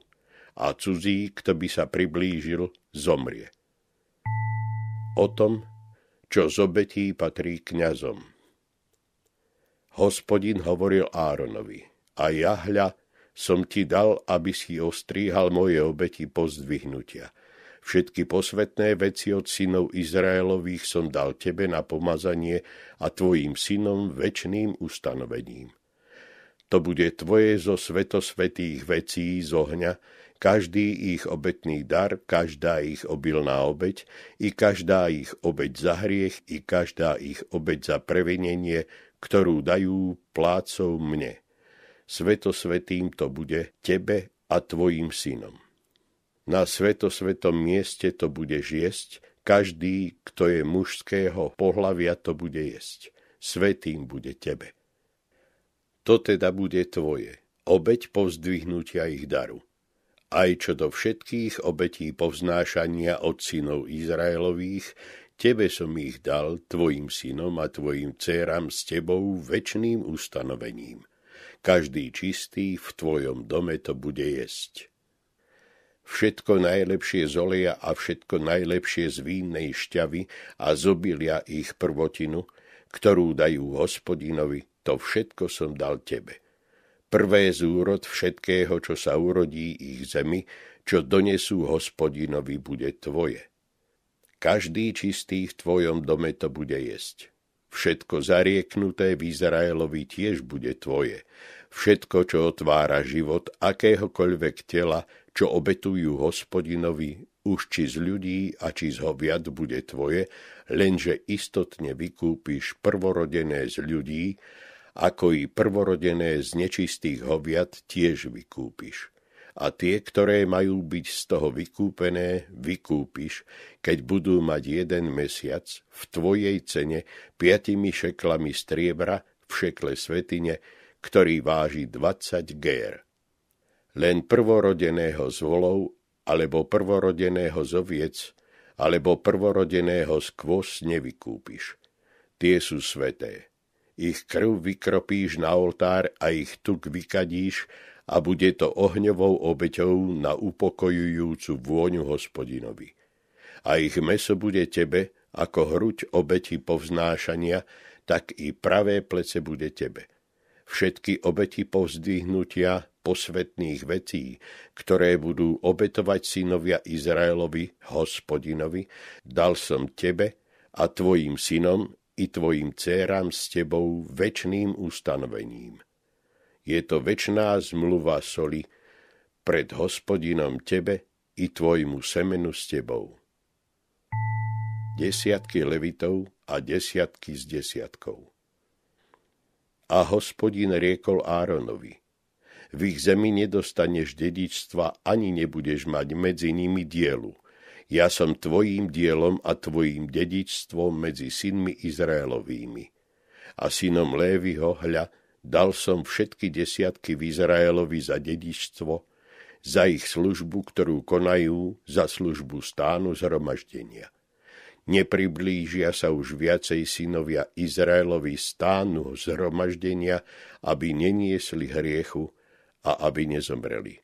A cudzí, kto by sa priblížil, zomrie. O tom čo z obetí patrí kňazom. Hospodin hovoril Áronovi, a ja hľa som ti dal, aby si ostríhal moje obeti pozdvihnutia. Všetky posvetné veci od synov Izraelových som dal tebe na pomazanie a tvojim synom väčšným ustanovením. To bude tvoje zo svetosvetých vecí z ohňa, každý ich obetný dar, každá ich obilná obeď, i každá ich obeď za hriech, i každá ich obeď za previnenie, ktorú dajú plácov mne. Svetosvetým to bude tebe a tvojim synom. Na svetosvetom mieste to budeš jesť, každý, kto je mužského pohlavia, to bude jesť. Svetým bude tebe. To teda bude tvoje, obeď povzdvihnutia ich daru aj čo do všetkých obetí povznášania od synov Izraelových, tebe som ich dal, tvojim synom a tvojim dcerám s tebou väčšným ustanovením. Každý čistý v tvojom dome to bude jesť. Všetko najlepšie z oleja a všetko najlepšie z vínnej šťavy a z obilia ich prvotinu, ktorú dajú hospodinovi, to všetko som dal tebe prvé zúrod všetkého, čo sa urodí ich zemi, čo donesú hospodinovi, bude tvoje. Každý čistý v tvojom dome to bude jesť. Všetko zarieknuté v Izraelovi tiež bude tvoje. Všetko, čo otvára život akéhokoľvek tela, čo obetujú hospodinovi, už či z ľudí a či z hoviat bude tvoje, lenže istotne vykúpiš prvorodené z ľudí ako i prvorodené z nečistých hoviat tiež vykúpiš. A tie, ktoré majú byť z toho vykúpené, vykúpiš, keď budú mať jeden mesiac v tvojej cene piatimi šeklami striebra v šekle svetine, ktorý váži 20 gér. Len prvorodeného z volov, alebo prvorodeného z oviec, alebo prvorodeného z kvos nevykúpiš. Tie sú sveté ich krv vykropíš na oltár a ich tuk vykadíš a bude to ohňovou obeťou na upokojujúcu vôňu hospodinovi. A ich meso bude tebe, ako hruď obeti povznášania, tak i pravé plece bude tebe. Všetky obeti povzdvihnutia posvetných vecí, ktoré budú obetovať synovia Izraelovi, hospodinovi, dal som tebe a tvojim synom i tvojim dcerám s tebou väčným ustanovením. Je to väčná zmluva soli pred hospodinom tebe i tvojmu semenu s tebou. Desiatky levitov a desiatky s desiatkou. A hospodin riekol Áronovi, v ich zemi nedostaneš dedičstva ani nebudeš mať medzi nimi dielu – ja som tvojím dielom a tvojím dedičstvom medzi synmi Izraelovými. A synom Lévyho, hľa, dal som všetky desiatky v Izraelovi za dedičstvo, za ich službu, ktorú konajú, za službu stánu zhromaždenia. Nepriblížia sa už viacej synovia Izraelovi stánu zhromaždenia, aby neniesli hriechu a aby nezomreli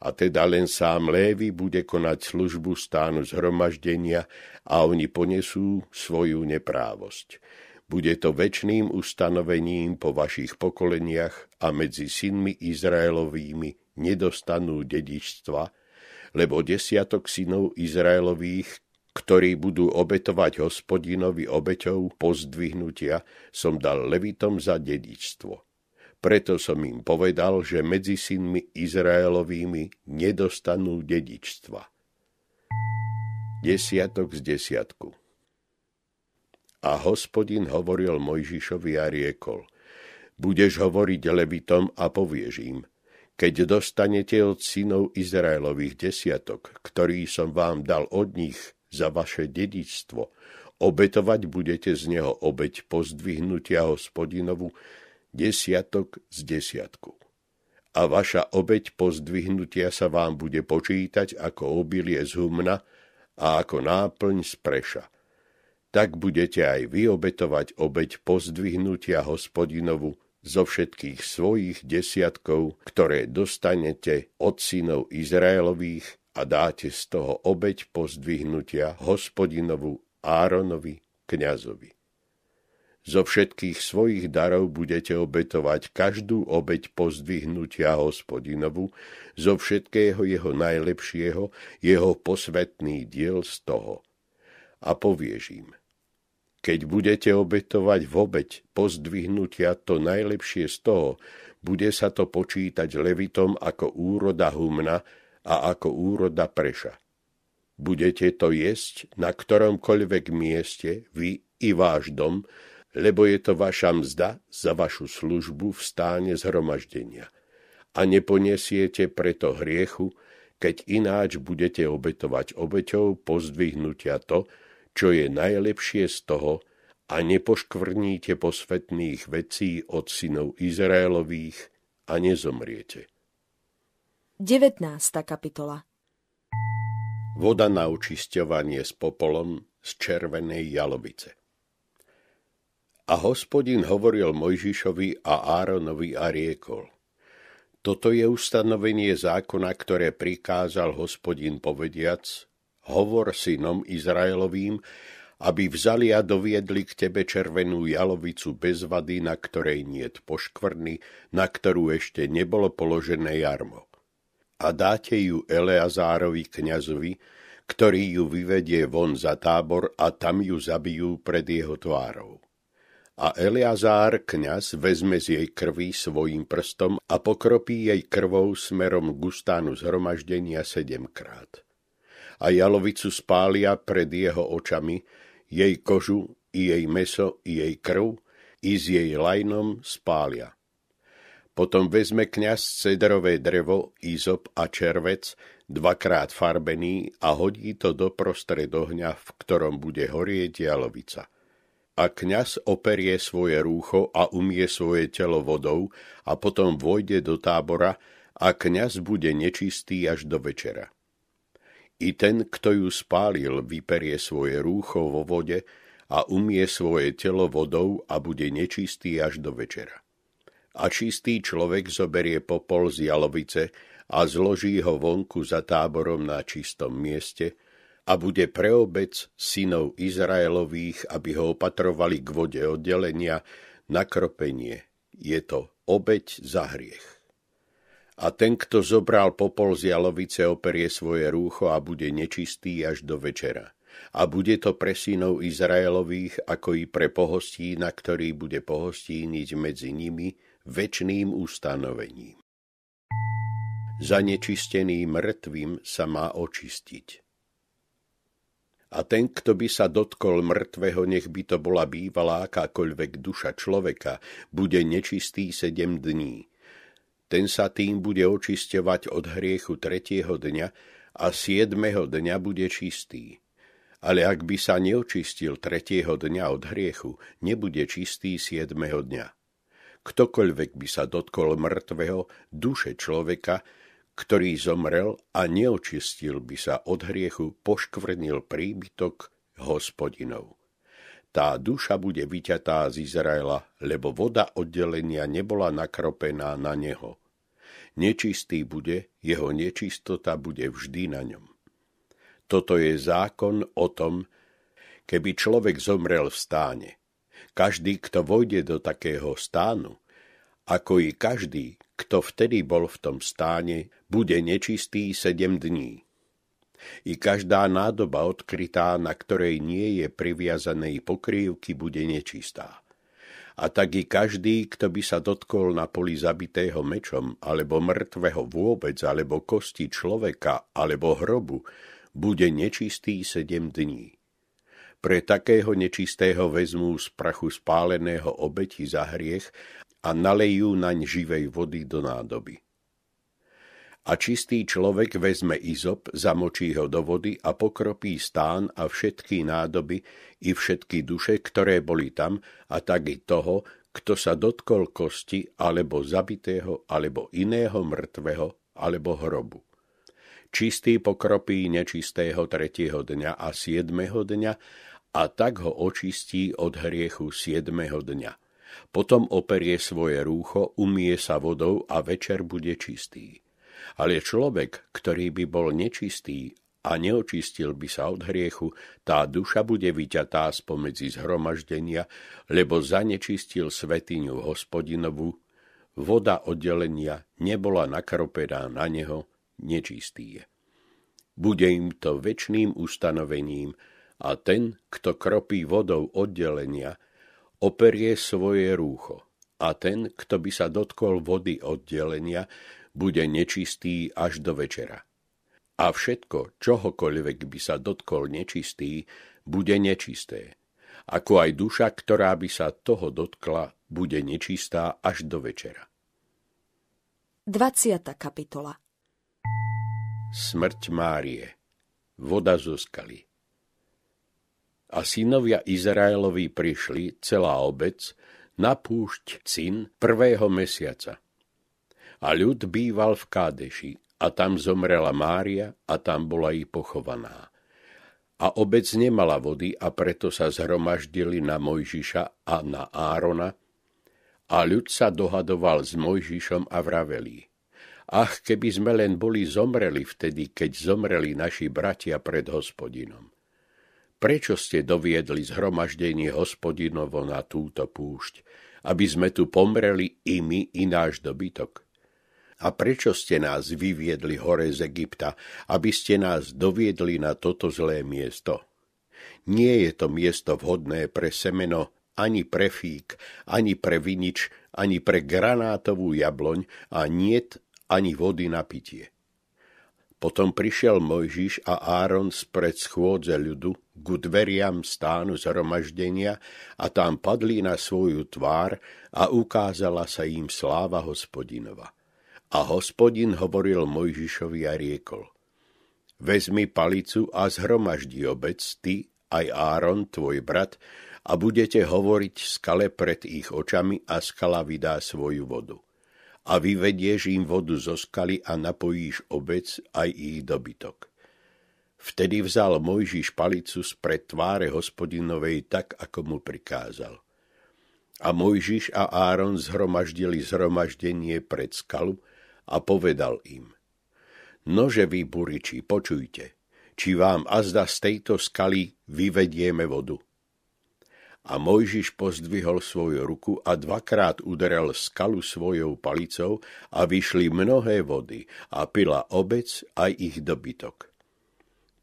a teda len sám Lévy bude konať službu stánu zhromaždenia a oni ponesú svoju neprávosť. Bude to väčným ustanovením po vašich pokoleniach a medzi synmi Izraelovými nedostanú dedičstva, lebo desiatok synov Izraelových, ktorí budú obetovať hospodinovi obeťou pozdvihnutia, som dal levitom za dedičstvo preto som im povedal, že medzi synmi Izraelovými nedostanú dedičstva. Desiatok z desiatku A hospodin hovoril Mojžišovi a riekol, budeš hovoriť levitom a povieš im, keď dostanete od synov Izraelových desiatok, ktorý som vám dal od nich za vaše dedičstvo, Obetovať budete z neho obeť pozdvihnutia hospodinovu, desiatok z desiatku. A vaša obeť pozdvihnutia sa vám bude počítať ako obilie z humna a ako náplň z preša. Tak budete aj vy obetovať obeť pozdvihnutia hospodinovu zo všetkých svojich desiatkov, ktoré dostanete od synov Izraelových a dáte z toho obeť pozdvihnutia hospodinovu Áronovi, kňazovi. Zo všetkých svojich darov budete obetovať každú obeť pozdvihnutia hospodinovu, zo všetkého jeho najlepšieho, jeho posvetný diel z toho. A povieš im, keď budete obetovať v obeť pozdvihnutia to najlepšie z toho, bude sa to počítať levitom ako úroda humna a ako úroda preša. Budete to jesť na ktoromkoľvek mieste, vy i váš dom, lebo je to vaša mzda za vašu službu v stáne zhromaždenia. A neponesiete preto hriechu, keď ináč budete obetovať obeťou pozdvihnutia to, čo je najlepšie z toho, a nepoškvrníte posvetných vecí od synov Izraelových a nezomriete. 19. kapitola Voda na očisťovanie s popolom z červenej jalovice. A hospodin hovoril Mojžišovi a Áronovi a riekol. Toto je ustanovenie zákona, ktoré prikázal hospodin povediac, hovor synom Izraelovým, aby vzali a doviedli k tebe červenú jalovicu bez vady, na ktorej niet poškvrny, na ktorú ešte nebolo položené jarmo. A dáte ju Eleazárovi kňazovi, ktorý ju vyvedie von za tábor a tam ju zabijú pred jeho tvárou a Eleazár, kňaz, vezme z jej krvi svojim prstom a pokropí jej krvou smerom k zhromaždenia sedemkrát. A jalovicu spália pred jeho očami, jej kožu, i jej meso, i jej krv, i s jej lajnom spália. Potom vezme kňaz cedrové drevo, izop a červec, dvakrát farbený a hodí to do prostred ohňa, v ktorom bude horieť jalovica a kňaz operie svoje rúcho a umie svoje telo vodou a potom vojde do tábora a kňaz bude nečistý až do večera. I ten, kto ju spálil, vyperie svoje rúcho vo vode a umie svoje telo vodou a bude nečistý až do večera. A čistý človek zoberie popol z jalovice a zloží ho vonku za táborom na čistom mieste, a bude pre obec synov Izraelových, aby ho opatrovali k vode oddelenia na kropenie. Je to obeď za hriech. A ten, kto zobral popol z jalovice, operie svoje rúcho a bude nečistý až do večera. A bude to pre synov Izraelových, ako i pre pohostína, ktorý bude pohostíniť medzi nimi väčným ustanovením. Za nečistený mŕtvým sa má očistiť a ten, kto by sa dotkol mŕtvého, nech by to bola bývalá akákoľvek duša človeka, bude nečistý sedem dní. Ten sa tým bude očisťovať od hriechu tretieho dňa a siedmeho dňa bude čistý. Ale ak by sa neočistil tretieho dňa od hriechu, nebude čistý siedmeho dňa. Ktokoľvek by sa dotkol mŕtvého, duše človeka, ktorý zomrel a neočistil by sa od hriechu, poškvrnil príbytok hospodinov. Tá duša bude vyťatá z Izraela, lebo voda oddelenia nebola nakropená na neho. Nečistý bude, jeho nečistota bude vždy na ňom. Toto je zákon o tom, keby človek zomrel v stáne. Každý, kto vojde do takého stánu, ako i každý, kto vtedy bol v tom stáne, bude nečistý sedem dní. I každá nádoba odkrytá, na ktorej nie je priviazanej pokrývky, bude nečistá. A tak i každý, kto by sa dotkol na poli zabitého mečom, alebo mŕtvého vôbec, alebo kosti človeka, alebo hrobu, bude nečistý sedem dní. Pre takého nečistého vezmú z prachu spáleného obeti za hriech a nalejú naň živej vody do nádoby. A čistý človek vezme izop, zamočí ho do vody a pokropí stán a všetky nádoby i všetky duše, ktoré boli tam, a tak i toho, kto sa dotkol kosti, alebo zabitého, alebo iného mŕtvého, alebo hrobu. Čistý pokropí nečistého tretieho dňa a siedmeho dňa a tak ho očistí od hriechu siedmeho dňa. Potom operie svoje rúcho, umie sa vodou a večer bude čistý. Ale človek, ktorý by bol nečistý a neočistil by sa od hriechu, tá duša bude vyťatá spomedzi zhromaždenia, lebo zanečistil svetiňu hospodinovú, voda oddelenia nebola nakropená na neho, nečistý je. Bude im to väčšným ustanovením a ten, kto kropí vodou oddelenia, operie svoje rúcho a ten, kto by sa dotkol vody oddelenia, bude nečistý až do večera. A všetko, čohokoľvek by sa dotkol nečistý, bude nečisté. Ako aj duša, ktorá by sa toho dotkla, bude nečistá až do večera. 20. kapitola Smrť Márie Voda zo skaly A synovia Izraelovi prišli, celá obec, na púšť Cin prvého mesiaca – a ľud býval v Kádeši a tam zomrela Mária a tam bola i pochovaná. A obec nemala vody a preto sa zhromaždili na Mojžiša a na Árona a ľud sa dohadoval s Mojžišom a vraveli. Ach, keby sme len boli zomreli vtedy, keď zomreli naši bratia pred hospodinom. Prečo ste doviedli zhromaždenie hospodinovo na túto púšť, aby sme tu pomreli i my, i náš dobytok? A prečo ste nás vyviedli hore z Egypta, aby ste nás doviedli na toto zlé miesto? Nie je to miesto vhodné pre semeno, ani pre fík, ani pre vinič, ani pre granátovú jabloň a niet ani vody na pitie. Potom prišiel Mojžiš a Áron spred schôdze ľudu ku dveriam stánu zhromaždenia a tam padli na svoju tvár a ukázala sa im sláva hospodinova. A hospodin hovoril Mojžišovi a riekol, vezmi palicu a zhromaždi obec, ty aj Áron, tvoj brat, a budete hovoriť skale pred ich očami a skala vydá svoju vodu. A vyvedieš im vodu zo skaly a napojíš obec aj ich dobytok. Vtedy vzal Mojžiš palicu spred tváre hospodinovej tak, ako mu prikázal. A Mojžiš a Áron zhromaždili zhromaždenie pred skalu a povedal im, Nože vy, buriči, počujte, či vám azda z tejto skaly vyvedieme vodu. A Mojžiš pozdvihol svoju ruku a dvakrát uderel skalu svojou palicou a vyšli mnohé vody a pila obec aj ich dobytok.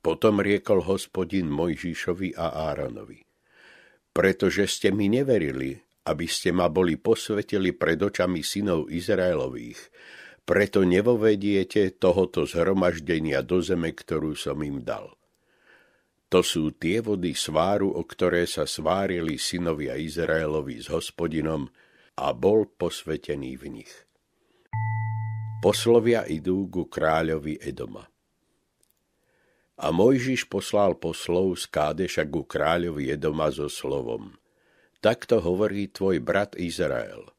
Potom riekol hospodin Mojžišovi a Áronovi. Pretože ste mi neverili, aby ste ma boli posvetili pred očami synov Izraelových, preto nevovediete tohoto zhromaždenia do zeme, ktorú som im dal. To sú tie vody sváru, o ktoré sa svárili synovia Izraelovi s hospodinom a bol posvetený v nich. Poslovia idú ku kráľovi Edoma. A Mojžiš poslal poslov z Kádeša ku kráľovi Edoma so slovom. Takto hovorí tvoj brat Izrael –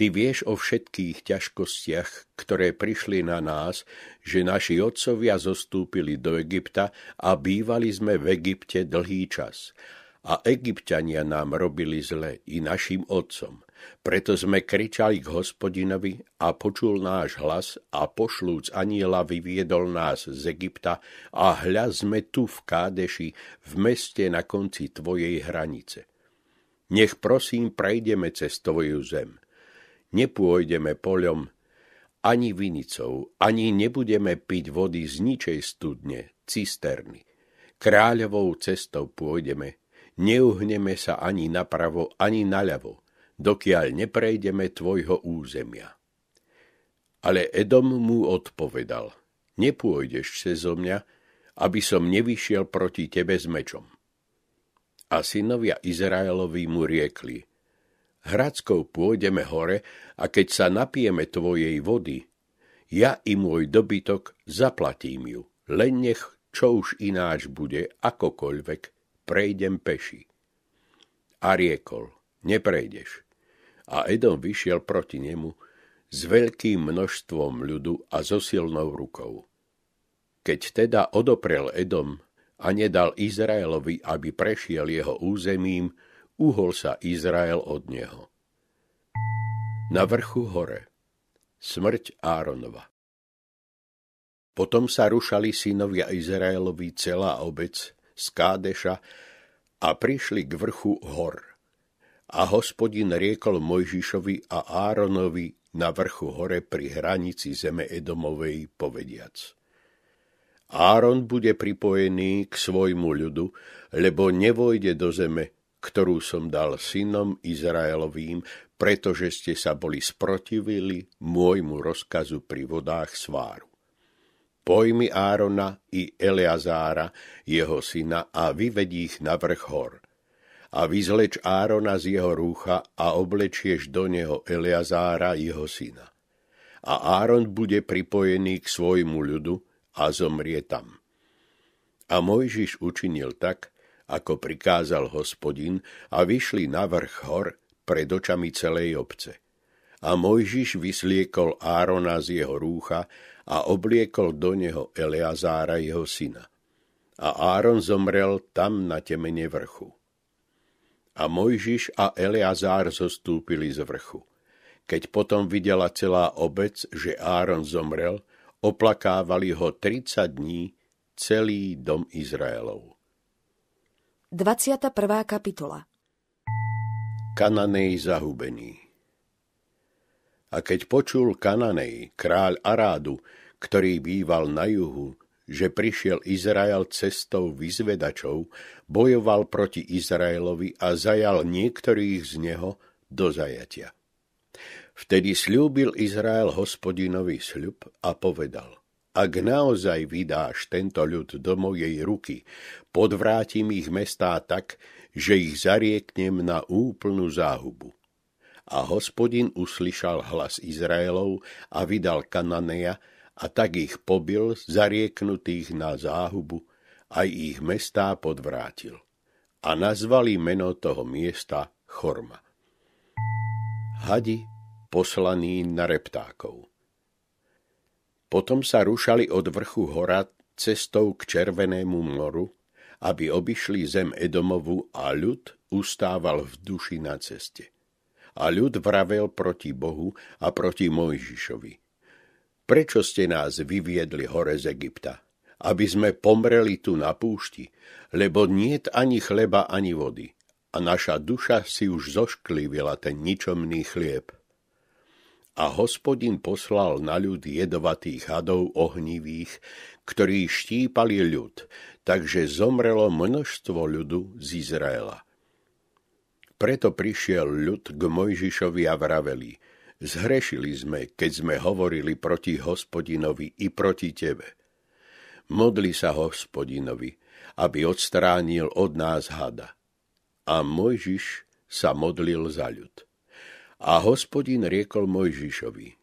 Ty vieš o všetkých ťažkostiach, ktoré prišli na nás, že naši otcovia zostúpili do Egypta a bývali sme v Egypte dlhý čas. A egyptiania nám robili zle i našim otcom. Preto sme kričali k hospodinovi a počul náš hlas a pošlúc aniela vyviedol nás z Egypta a hľa sme tu v Kádeši, v meste na konci tvojej hranice. Nech prosím prejdeme cez tvoju zem nepôjdeme poľom ani vinicou, ani nebudeme piť vody z ničej studne, cisterny. Kráľovou cestou pôjdeme, neuhneme sa ani napravo, ani naľavo, dokiaľ neprejdeme tvojho územia. Ale Edom mu odpovedal, nepôjdeš cezo mňa, aby som nevyšiel proti tebe s mečom. A synovia Izraelovi mu riekli, Hradskou pôjdeme hore a keď sa napijeme tvojej vody, Ja i môj dobytok zaplatím ju, len nech čo už ináč bude, akokoľvek, prejdem peši. A riekol, neprejdeš. A Edom vyšiel proti nemu s veľkým množstvom ľudu a so silnou rukou. Keď teda odoprel Edom a nedal Izraelovi, aby prešiel jeho územím, uhol sa Izrael od neho. Na vrchu hore Smrť Áronova Potom sa rušali synovia Izraelovi celá obec z Kádeša a prišli k vrchu hor. A hospodin riekol Mojžišovi a Áronovi na vrchu hore pri hranici zeme Edomovej povediac. Áron bude pripojený k svojmu ľudu, lebo nevojde do zeme, ktorú som dal synom Izraelovým, pretože ste sa boli sprotivili môjmu rozkazu pri vodách sváru. Pojmi Árona i Eleazára, jeho syna, a vyvedí ich na vrch hor. A vyzleč Árona z jeho rúcha a oblečieš do neho Eleazára, jeho syna. A Áron bude pripojený k svojmu ľudu a zomrie tam. A Mojžiš učinil tak, ako prikázal hospodin, a vyšli na vrch hor pred očami celej obce. A Mojžiš vysliekol Árona z jeho rúcha a obliekol do neho Eleazára jeho syna. A Áron zomrel tam na temene vrchu. A Mojžiš a Eleazár zostúpili z vrchu. Keď potom videla celá obec, že Áron zomrel, oplakávali ho 30 dní celý dom Izraelov. 21. kapitola Kananej zahubený. A keď počul Kananej, kráľ Arádu, ktorý býval na juhu, že prišiel Izrael cestou vyzvedačov, bojoval proti Izraelovi a zajal niektorých z neho do zajatia. Vtedy slúbil Izrael hospodinovi sľub a povedal, ak naozaj vydáš tento ľud do mojej ruky, podvrátim ich mestá tak, že ich zarieknem na úplnú záhubu. A hospodin uslyšal hlas Izraelov a vydal Kananeja a tak ich pobil, zarieknutých na záhubu, aj ich mestá podvrátil. A nazvali meno toho miesta Chorma. Hadi poslaní na reptákov. Potom sa rušali od vrchu hora cestou k Červenému moru aby obišli zem Edomovu a ľud ustával v duši na ceste. A ľud vravel proti Bohu a proti Mojžišovi. Prečo ste nás vyviedli hore z Egypta? Aby sme pomreli tu na púšti, lebo niet ani chleba, ani vody. A naša duša si už zošklivila ten ničomný chlieb. A hospodin poslal na ľud jedovatých hadov ohnivých, ktorí štípali ľud, takže zomrelo množstvo ľudu z Izraela. Preto prišiel ľud k Mojžišovi a vraveli, zhrešili sme, keď sme hovorili proti hospodinovi i proti tebe. Modli sa hospodinovi, aby odstránil od nás hada. A Mojžiš sa modlil za ľud. A hospodin riekol Mojžišovi,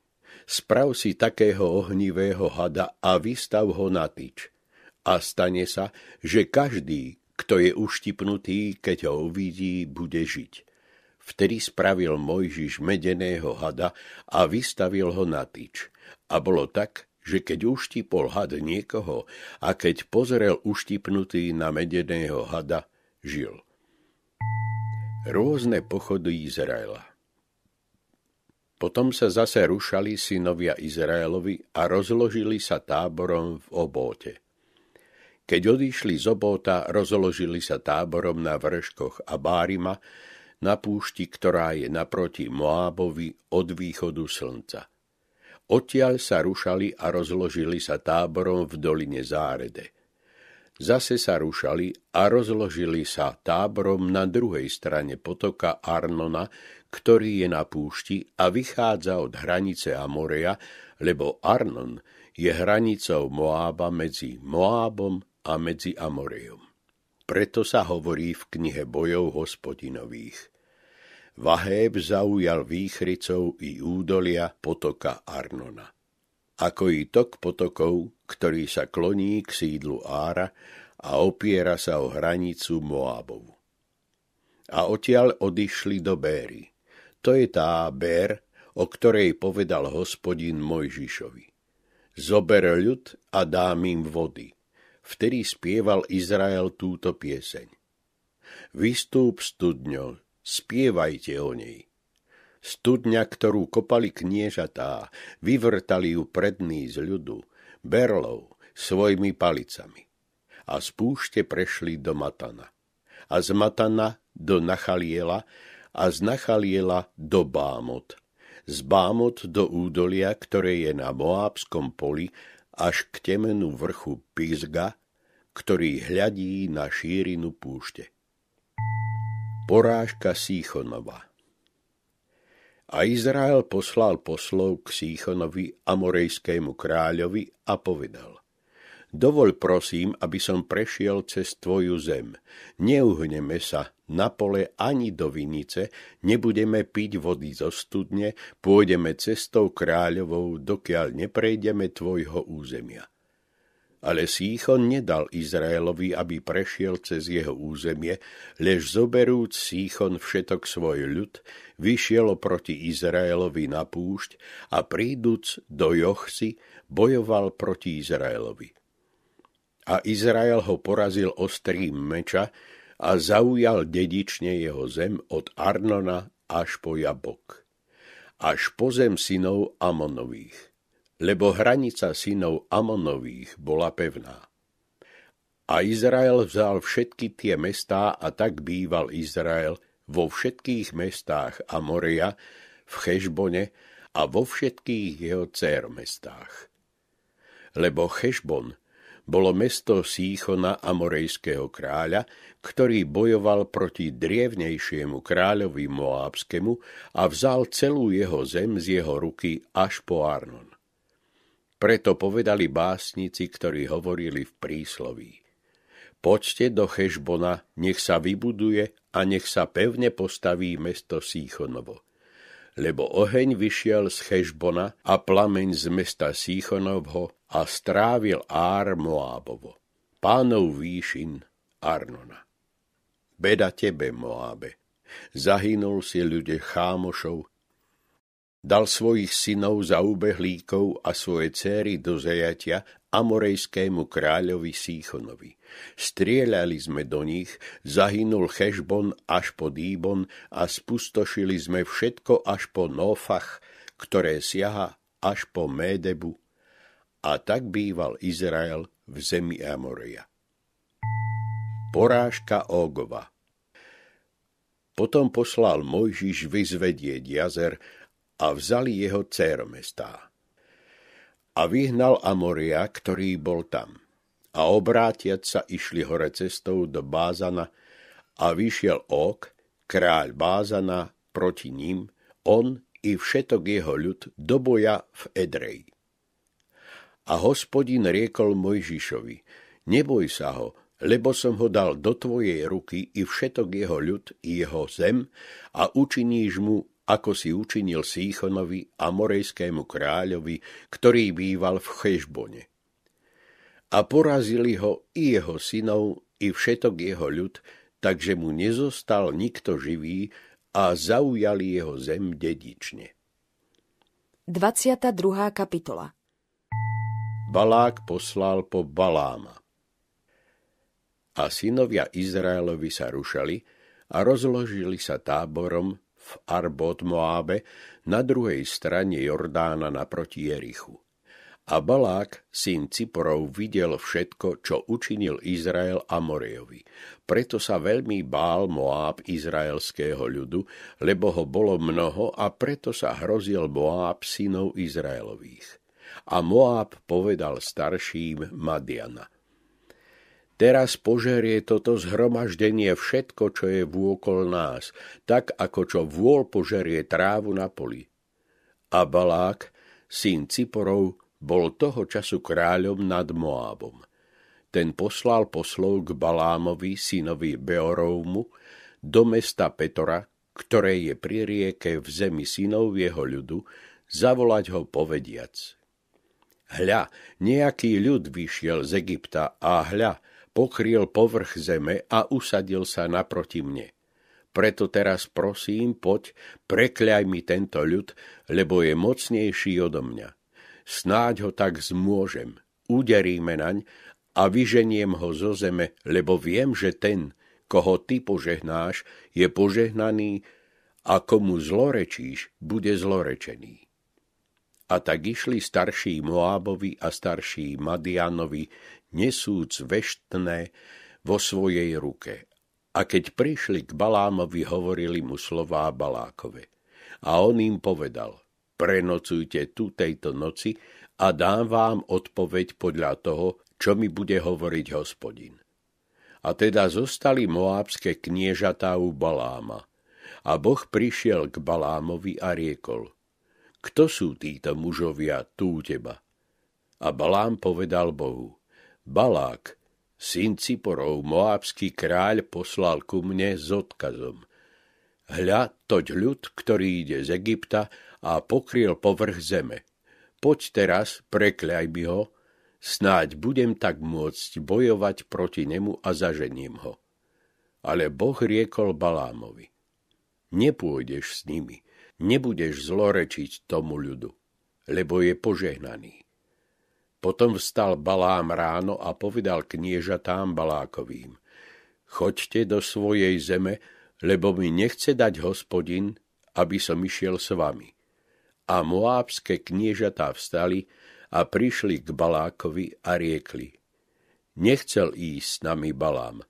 sprav si takého ohnivého hada a vystav ho na tyč a stane sa, že každý, kto je uštipnutý, keď ho uvidí, bude žiť. Vtedy spravil Mojžiš medeného hada a vystavil ho na tyč. A bolo tak, že keď uštipol had niekoho a keď pozrel uštipnutý na medeného hada, žil. Rôzne pochody Izraela Potom sa zase rušali synovia Izraelovi a rozložili sa táborom v obóte. Keď odišli z obota, rozložili sa táborom na vrškoch a bárima, na púšti, ktorá je naproti Moábovi od východu slnca. Odtiaľ sa rušali a rozložili sa táborom v doline Zárede. Zase sa rušali a rozložili sa táborom na druhej strane potoka Arnona, ktorý je na púšti a vychádza od hranice Amorea, lebo Arnon je hranicou Moába medzi Moábom a medzi Amorejom. Preto sa hovorí v knihe bojov hospodinových. Vahéb zaujal výchricov i údolia potoka Arnona. ako i tok potokov, ktorý sa kloní k sídlu Ára a opiera sa o hranicu Moábovu. A odtiaľ odišli do Béry. To je tá Bér, o ktorej povedal hospodin Mojžišovi. Zober ľud a dám im vody. Vtedy spieval Izrael túto pieseň. Vystúp studňo, spievajte o nej. Studňa, ktorú kopali kniežatá, vyvrtali ju prední z ľudu, berlov, svojimi palicami. A z púšte prešli do Matana. A z Matana do Nachaliela a z Nachaliela do Bámot. Z Bámot do údolia, ktoré je na Moábskom poli, až k temenu vrchu Pizga, ktorý hľadí na šírinu púšte. Porážka Síchonova A Izrael poslal poslov k Síchonovi, amorejskému kráľovi, a povedal Dovol prosím, aby som prešiel cez tvoju zem. Neuhneme sa na pole ani do vinice, nebudeme piť vody zo studne, pôjdeme cestou kráľovou, dokiaľ neprejdeme tvojho územia ale Síchon nedal Izraelovi, aby prešiel cez jeho územie, lež zoberúc Síchon všetok svoj ľud, vyšiel proti Izraelovi na púšť a príduc do Jochsi, bojoval proti Izraelovi. A Izrael ho porazil ostrým meča a zaujal dedične jeho zem od Arnona až po Jabok, až po zem synov Amonových lebo hranica synov Amonových bola pevná. A Izrael vzal všetky tie mestá a tak býval Izrael vo všetkých mestách Amoria, v Chešbone a vo všetkých jeho dcer mestách. Lebo Chešbon bolo mesto Síchona amorejského kráľa, ktorý bojoval proti drievnejšiemu kráľovi Moábskému a vzal celú jeho zem z jeho ruky až po Arnon. Preto povedali básnici, ktorí hovorili v prísloví. Poďte do Chešbona, nech sa vybuduje a nech sa pevne postaví mesto Síchonovo. Lebo oheň vyšiel z Chešbona a plameň z mesta Síchonovho a strávil Ár Moábovo. Pánov výšin Arnona. Beda tebe, Moábe. Zahynul si ľude chámošov, Dal svojich synov za ubehlíkov a svoje céry do zajatia amorejskému kráľovi Síchonovi. Strieľali sme do nich, zahynul Chešbon až po Dýbon a spustošili sme všetko až po Nófach, ktoré siaha až po Médebu. A tak býval Izrael v zemi Amoreja. Porážka Ógova Potom poslal Mojžiš vyzvedieť jazer a vzali jeho céromestá. A vyhnal Amoria, ktorý bol tam. A obrátiať sa išli hore cestou do Bázana a vyšiel Ok, kráľ Bázana, proti ním, on i všetok jeho ľud do boja v Edrej. A hospodin riekol Mojžišovi, neboj sa ho, lebo som ho dal do tvojej ruky i všetok jeho ľud i jeho zem a učiníš mu ako si učinil Síchonovi a morejskému kráľovi, ktorý býval v Chešbone. A porazili ho i jeho synov, i všetok jeho ľud, takže mu nezostal nikto živý a zaujali jeho zem dedične. 22. kapitola Balák poslal po Baláma. A synovia Izraelovi sa rušali a rozložili sa táborom v Arbot Moábe na druhej strane Jordána naproti Jerichu. A Balák, syn Ciporov, videl všetko, čo učinil Izrael Amorejovi. Preto sa veľmi bál Moáb izraelského ľudu, lebo ho bolo mnoho a preto sa hrozil Moáb synov Izraelových. A Moáb povedal starším Madiana – Teraz požerie toto zhromaždenie všetko, čo je vôkol nás, tak ako čo vôľ požerie trávu na poli. A Balák, syn Ciporov, bol toho času kráľom nad Moábom. Ten poslal poslov k Balámovi, synovi Beorovmu, do mesta Petora, ktoré je pri rieke v zemi synov jeho ľudu, zavolať ho povediac. Hľa, nejaký ľud vyšiel z Egypta a hľa, pokryl povrch zeme a usadil sa naproti mne. Preto teraz prosím, poď, prekľaj mi tento ľud, lebo je mocnejší odo mňa. Snáď ho tak zmôžem, uderíme naň a vyženiem ho zo zeme, lebo viem, že ten, koho ty požehnáš, je požehnaný a komu zlorečíš, bude zlorečený. A tak išli starší Moábovi a starší Madianovi, nesúc veštné vo svojej ruke. A keď prišli k Balámovi, hovorili mu slová Balákove. A on im povedal, prenocujte tu tejto noci a dám vám odpoveď podľa toho, čo mi bude hovoriť hospodin. A teda zostali moábske kniežatá u Baláma. A Boh prišiel k Balámovi a riekol – kto sú títo mužovia tu teba? A Balám povedal Bohu, Balák, syn Ciporov, moábský kráľ, poslal ku mne s odkazom. Hľa, toť ľud, ktorý ide z Egypta a pokryl povrch zeme. Poď teraz, prekľaj mi ho, snáď budem tak môcť bojovať proti nemu a zažením ho. Ale Boh riekol Balámovi, nepôjdeš s nimi, nebudeš zlorečiť tomu ľudu, lebo je požehnaný. Potom vstal Balám ráno a povedal kniežatám Balákovým, choďte do svojej zeme, lebo mi nechce dať hospodin, aby som išiel s vami. A moábske kniežatá vstali a prišli k Balákovi a riekli, nechcel ísť s nami Balám.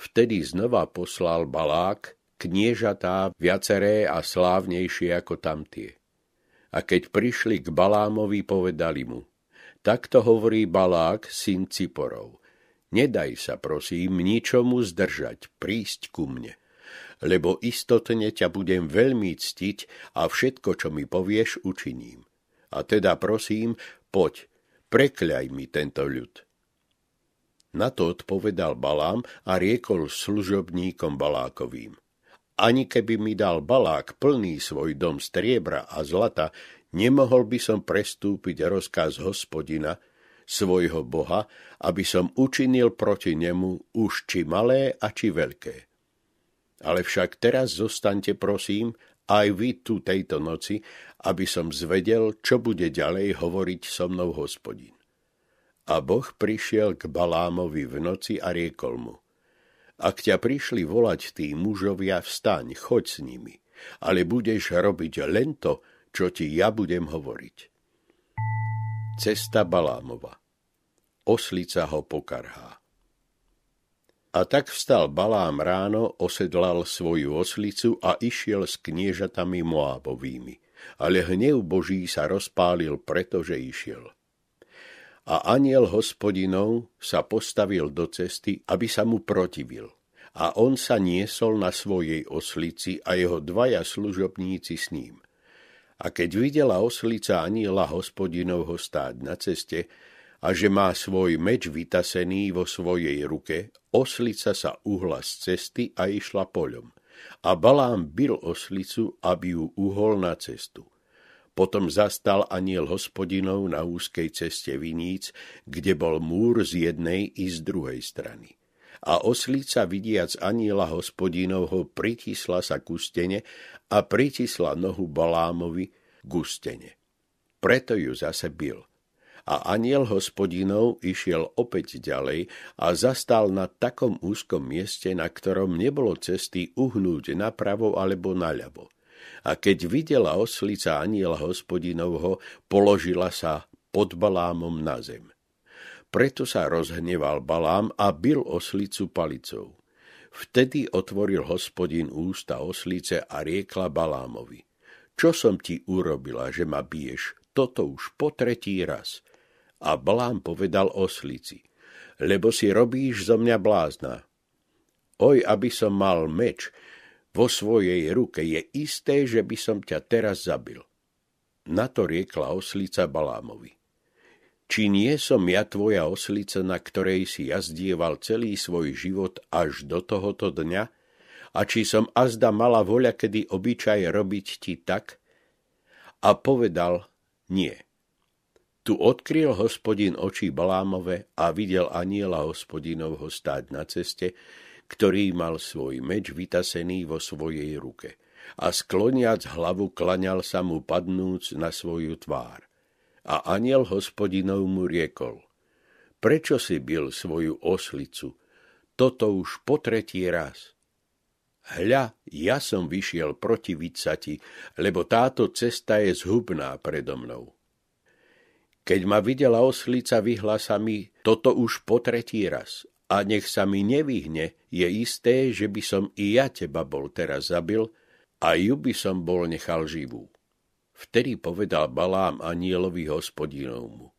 Vtedy znova poslal Balák kniežatá viaceré a slávnejšie ako tamtie. A keď prišli k Balámovi, povedali mu, takto hovorí Balák, syn Ciporov, nedaj sa, prosím, ničomu zdržať, prísť ku mne, lebo istotne ťa budem veľmi ctiť a všetko, čo mi povieš, učiním. A teda prosím, poď, prekľaj mi tento ľud. Na to odpovedal Balám a riekol služobníkom Balákovým ani keby mi dal balák plný svoj dom striebra a zlata, nemohol by som prestúpiť rozkaz hospodina, svojho boha, aby som učinil proti nemu už či malé a či veľké. Ale však teraz zostaňte, prosím, aj vy tu tejto noci, aby som zvedel, čo bude ďalej hovoriť so mnou hospodin. A Boh prišiel k Balámovi v noci a riekol mu – ak ťa prišli volať tí mužovia, vstaň, choď s nimi, ale budeš robiť len to, čo ti ja budem hovoriť. Cesta Balámova Oslica ho pokarhá. A tak vstal Balám ráno, osedlal svoju oslicu a išiel s kniežatami Moábovými. Ale hnev Boží sa rozpálil, pretože išiel. A aniel hospodinov sa postavil do cesty, aby sa mu protivil. A on sa niesol na svojej oslici a jeho dvaja služobníci s ním. A keď videla oslica aniela hospodinovho stáť na ceste a že má svoj meč vytasený vo svojej ruke, oslica sa uhla z cesty a išla poľom. A Balám bil oslicu, aby ju uhol na cestu. Potom zastal aniel hospodinov na úzkej ceste viníc, kde bol múr z jednej i z druhej strany. A oslica vidiac aniela hospodinovho pritisla sa ku stene a pritisla nohu Balámovi ku stene. Preto ju zase bil. A aniel hospodinov išiel opäť ďalej a zastal na takom úzkom mieste, na ktorom nebolo cesty uhnúť napravo alebo naľavo a keď videla oslica aniela hospodinovho, položila sa pod Balámom na zem. Preto sa rozhneval Balám a bil oslicu palicou. Vtedy otvoril hospodin ústa oslice a riekla Balámovi. Čo som ti urobila, že ma biješ? Toto už po tretí raz. A Balám povedal oslici. Lebo si robíš zo mňa blázna. Oj, aby som mal meč, vo svojej ruke, je isté, že by som ťa teraz zabil. Na to riekla oslica Balámovi. Či nie som ja tvoja oslica, na ktorej si jazdieval celý svoj život až do tohoto dňa? A či som azda mala voľa, kedy obyčaj robiť ti tak? A povedal, nie. Tu odkryl hospodin oči Balámove a videl aniela hospodinovho stáť na ceste, ktorý mal svoj meč vytasený vo svojej ruke. A skloniac hlavu klaňal sa mu padnúc na svoju tvár. A aniel hospodinov mu riekol, prečo si bil svoju oslicu? Toto už po tretí raz. Hľa, ja som vyšiel proti Vicati, lebo táto cesta je zhubná predo mnou. Keď ma videla oslica, vyhla mi toto už po tretí raz. A nech sa mi nevyhne, je isté, že by som i ja teba bol teraz zabil a ju by som bol nechal živú. Vtedy povedal Balám anielovi hospodinovmu.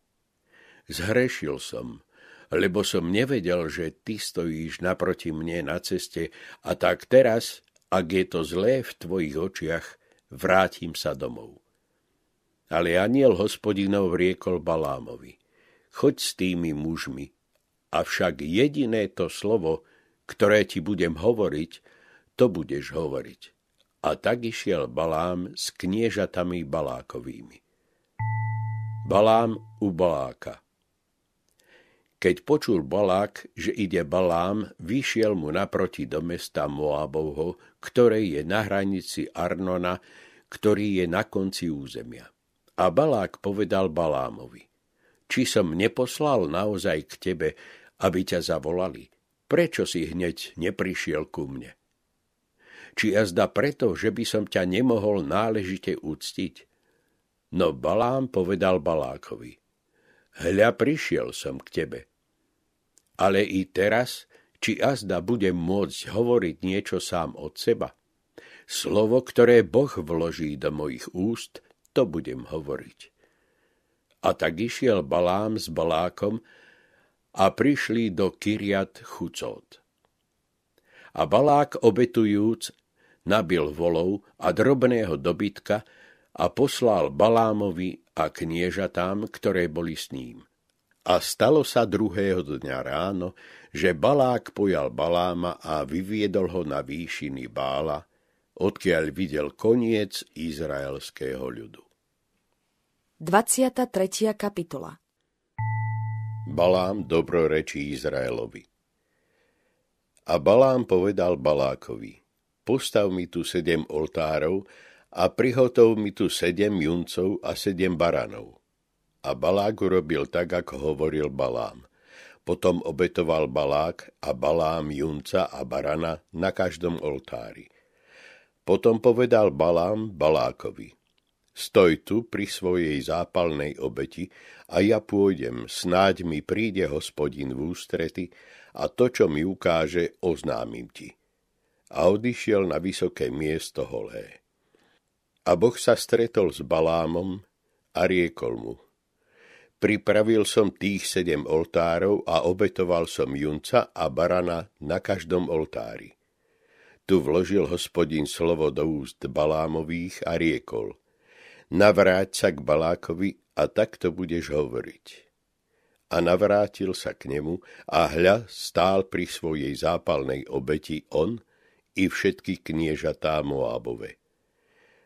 Zhrešil som, lebo som nevedel, že ty stojíš naproti mne na ceste a tak teraz, ak je to zlé v tvojich očiach, vrátim sa domov. Ale aniel hospodinov riekol Balámovi, choď s tými mužmi, avšak jediné to slovo, ktoré ti budem hovoriť, to budeš hovoriť. A tak išiel Balám s kniežatami Balákovými. Balám u Baláka. Keď počul Balák, že ide Balám, vyšiel mu naproti do mesta Moabovho, ktoré je na hranici Arnona, ktorý je na konci územia. A Balák povedal Balámovi, či som neposlal naozaj k tebe, aby ťa zavolali, prečo si hneď neprišiel ku mne? Či jazda preto, že by som ťa nemohol náležite úctiť? No Balám povedal Balákovi, hľa prišiel som k tebe, ale i teraz, či azda budem môcť hovoriť niečo sám od seba. Slovo, ktoré Boh vloží do mojich úst, to budem hovoriť. A tak išiel Balám s Balákom a prišli do Kyriat Chucot. A Balák obetujúc nabil volov a drobného dobytka a poslal Balámovi a kniežatám, ktoré boli s ním. A stalo sa druhého dňa ráno, že Balák pojal Baláma a vyviedol ho na výšiny Bála, odkiaľ videl koniec izraelského ľudu. 23. kapitola Balám dobrorečí Izraelovi A Balám povedal Balákovi, postav mi tu sedem oltárov a prihotov mi tu sedem juncov a sedem baranov a Balák urobil tak, ako hovoril Balám. Potom obetoval Balák a Balám junca a barana na každom oltári. Potom povedal Balám Balákovi, stoj tu pri svojej zápalnej obeti a ja pôjdem, snáď mi príde hospodin v ústrety a to, čo mi ukáže, oznámim ti. A odišiel na vysoké miesto holé. A Boh sa stretol s Balámom a riekol mu, Pripravil som tých sedem oltárov a obetoval som junca a barana na každom oltári. Tu vložil hospodin slovo do úst Balámových a riekol, navráť sa k Balákovi a takto budeš hovoriť. A navrátil sa k nemu a hľa stál pri svojej zápalnej obeti on i všetky kniežatá Moábove.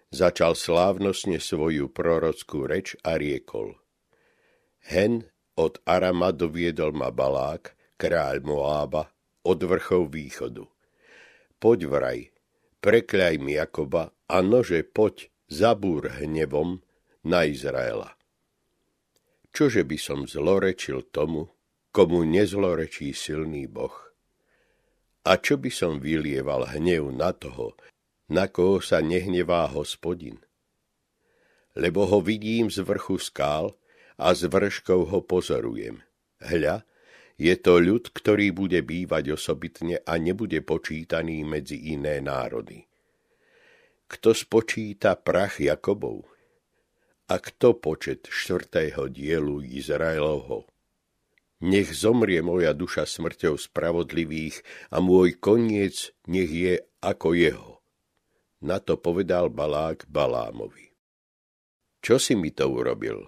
Začal slávnostne svoju prorockú reč a riekol – Hen od Arama doviedol ma Balák, kráľ Moába, od vrchov východu. Poď vraj, prekľaj mi Jakoba a nože poď, zabúr hnevom na Izraela. Čože by som zlorečil tomu, komu nezlorečí silný Boh? A čo by som vylieval hnev na toho, na koho sa nehnevá hospodin? Lebo ho vidím z vrchu skál, a s vrškou ho pozorujem. Hľa, je to ľud, ktorý bude bývať osobitne a nebude počítaný medzi iné národy. Kto spočíta prach Jakobov? A kto počet štvrtého dielu Izraelovho? Nech zomrie moja duša smrťou spravodlivých a môj koniec nech je ako jeho. Na to povedal Balák Balámovi. Čo si mi to urobil?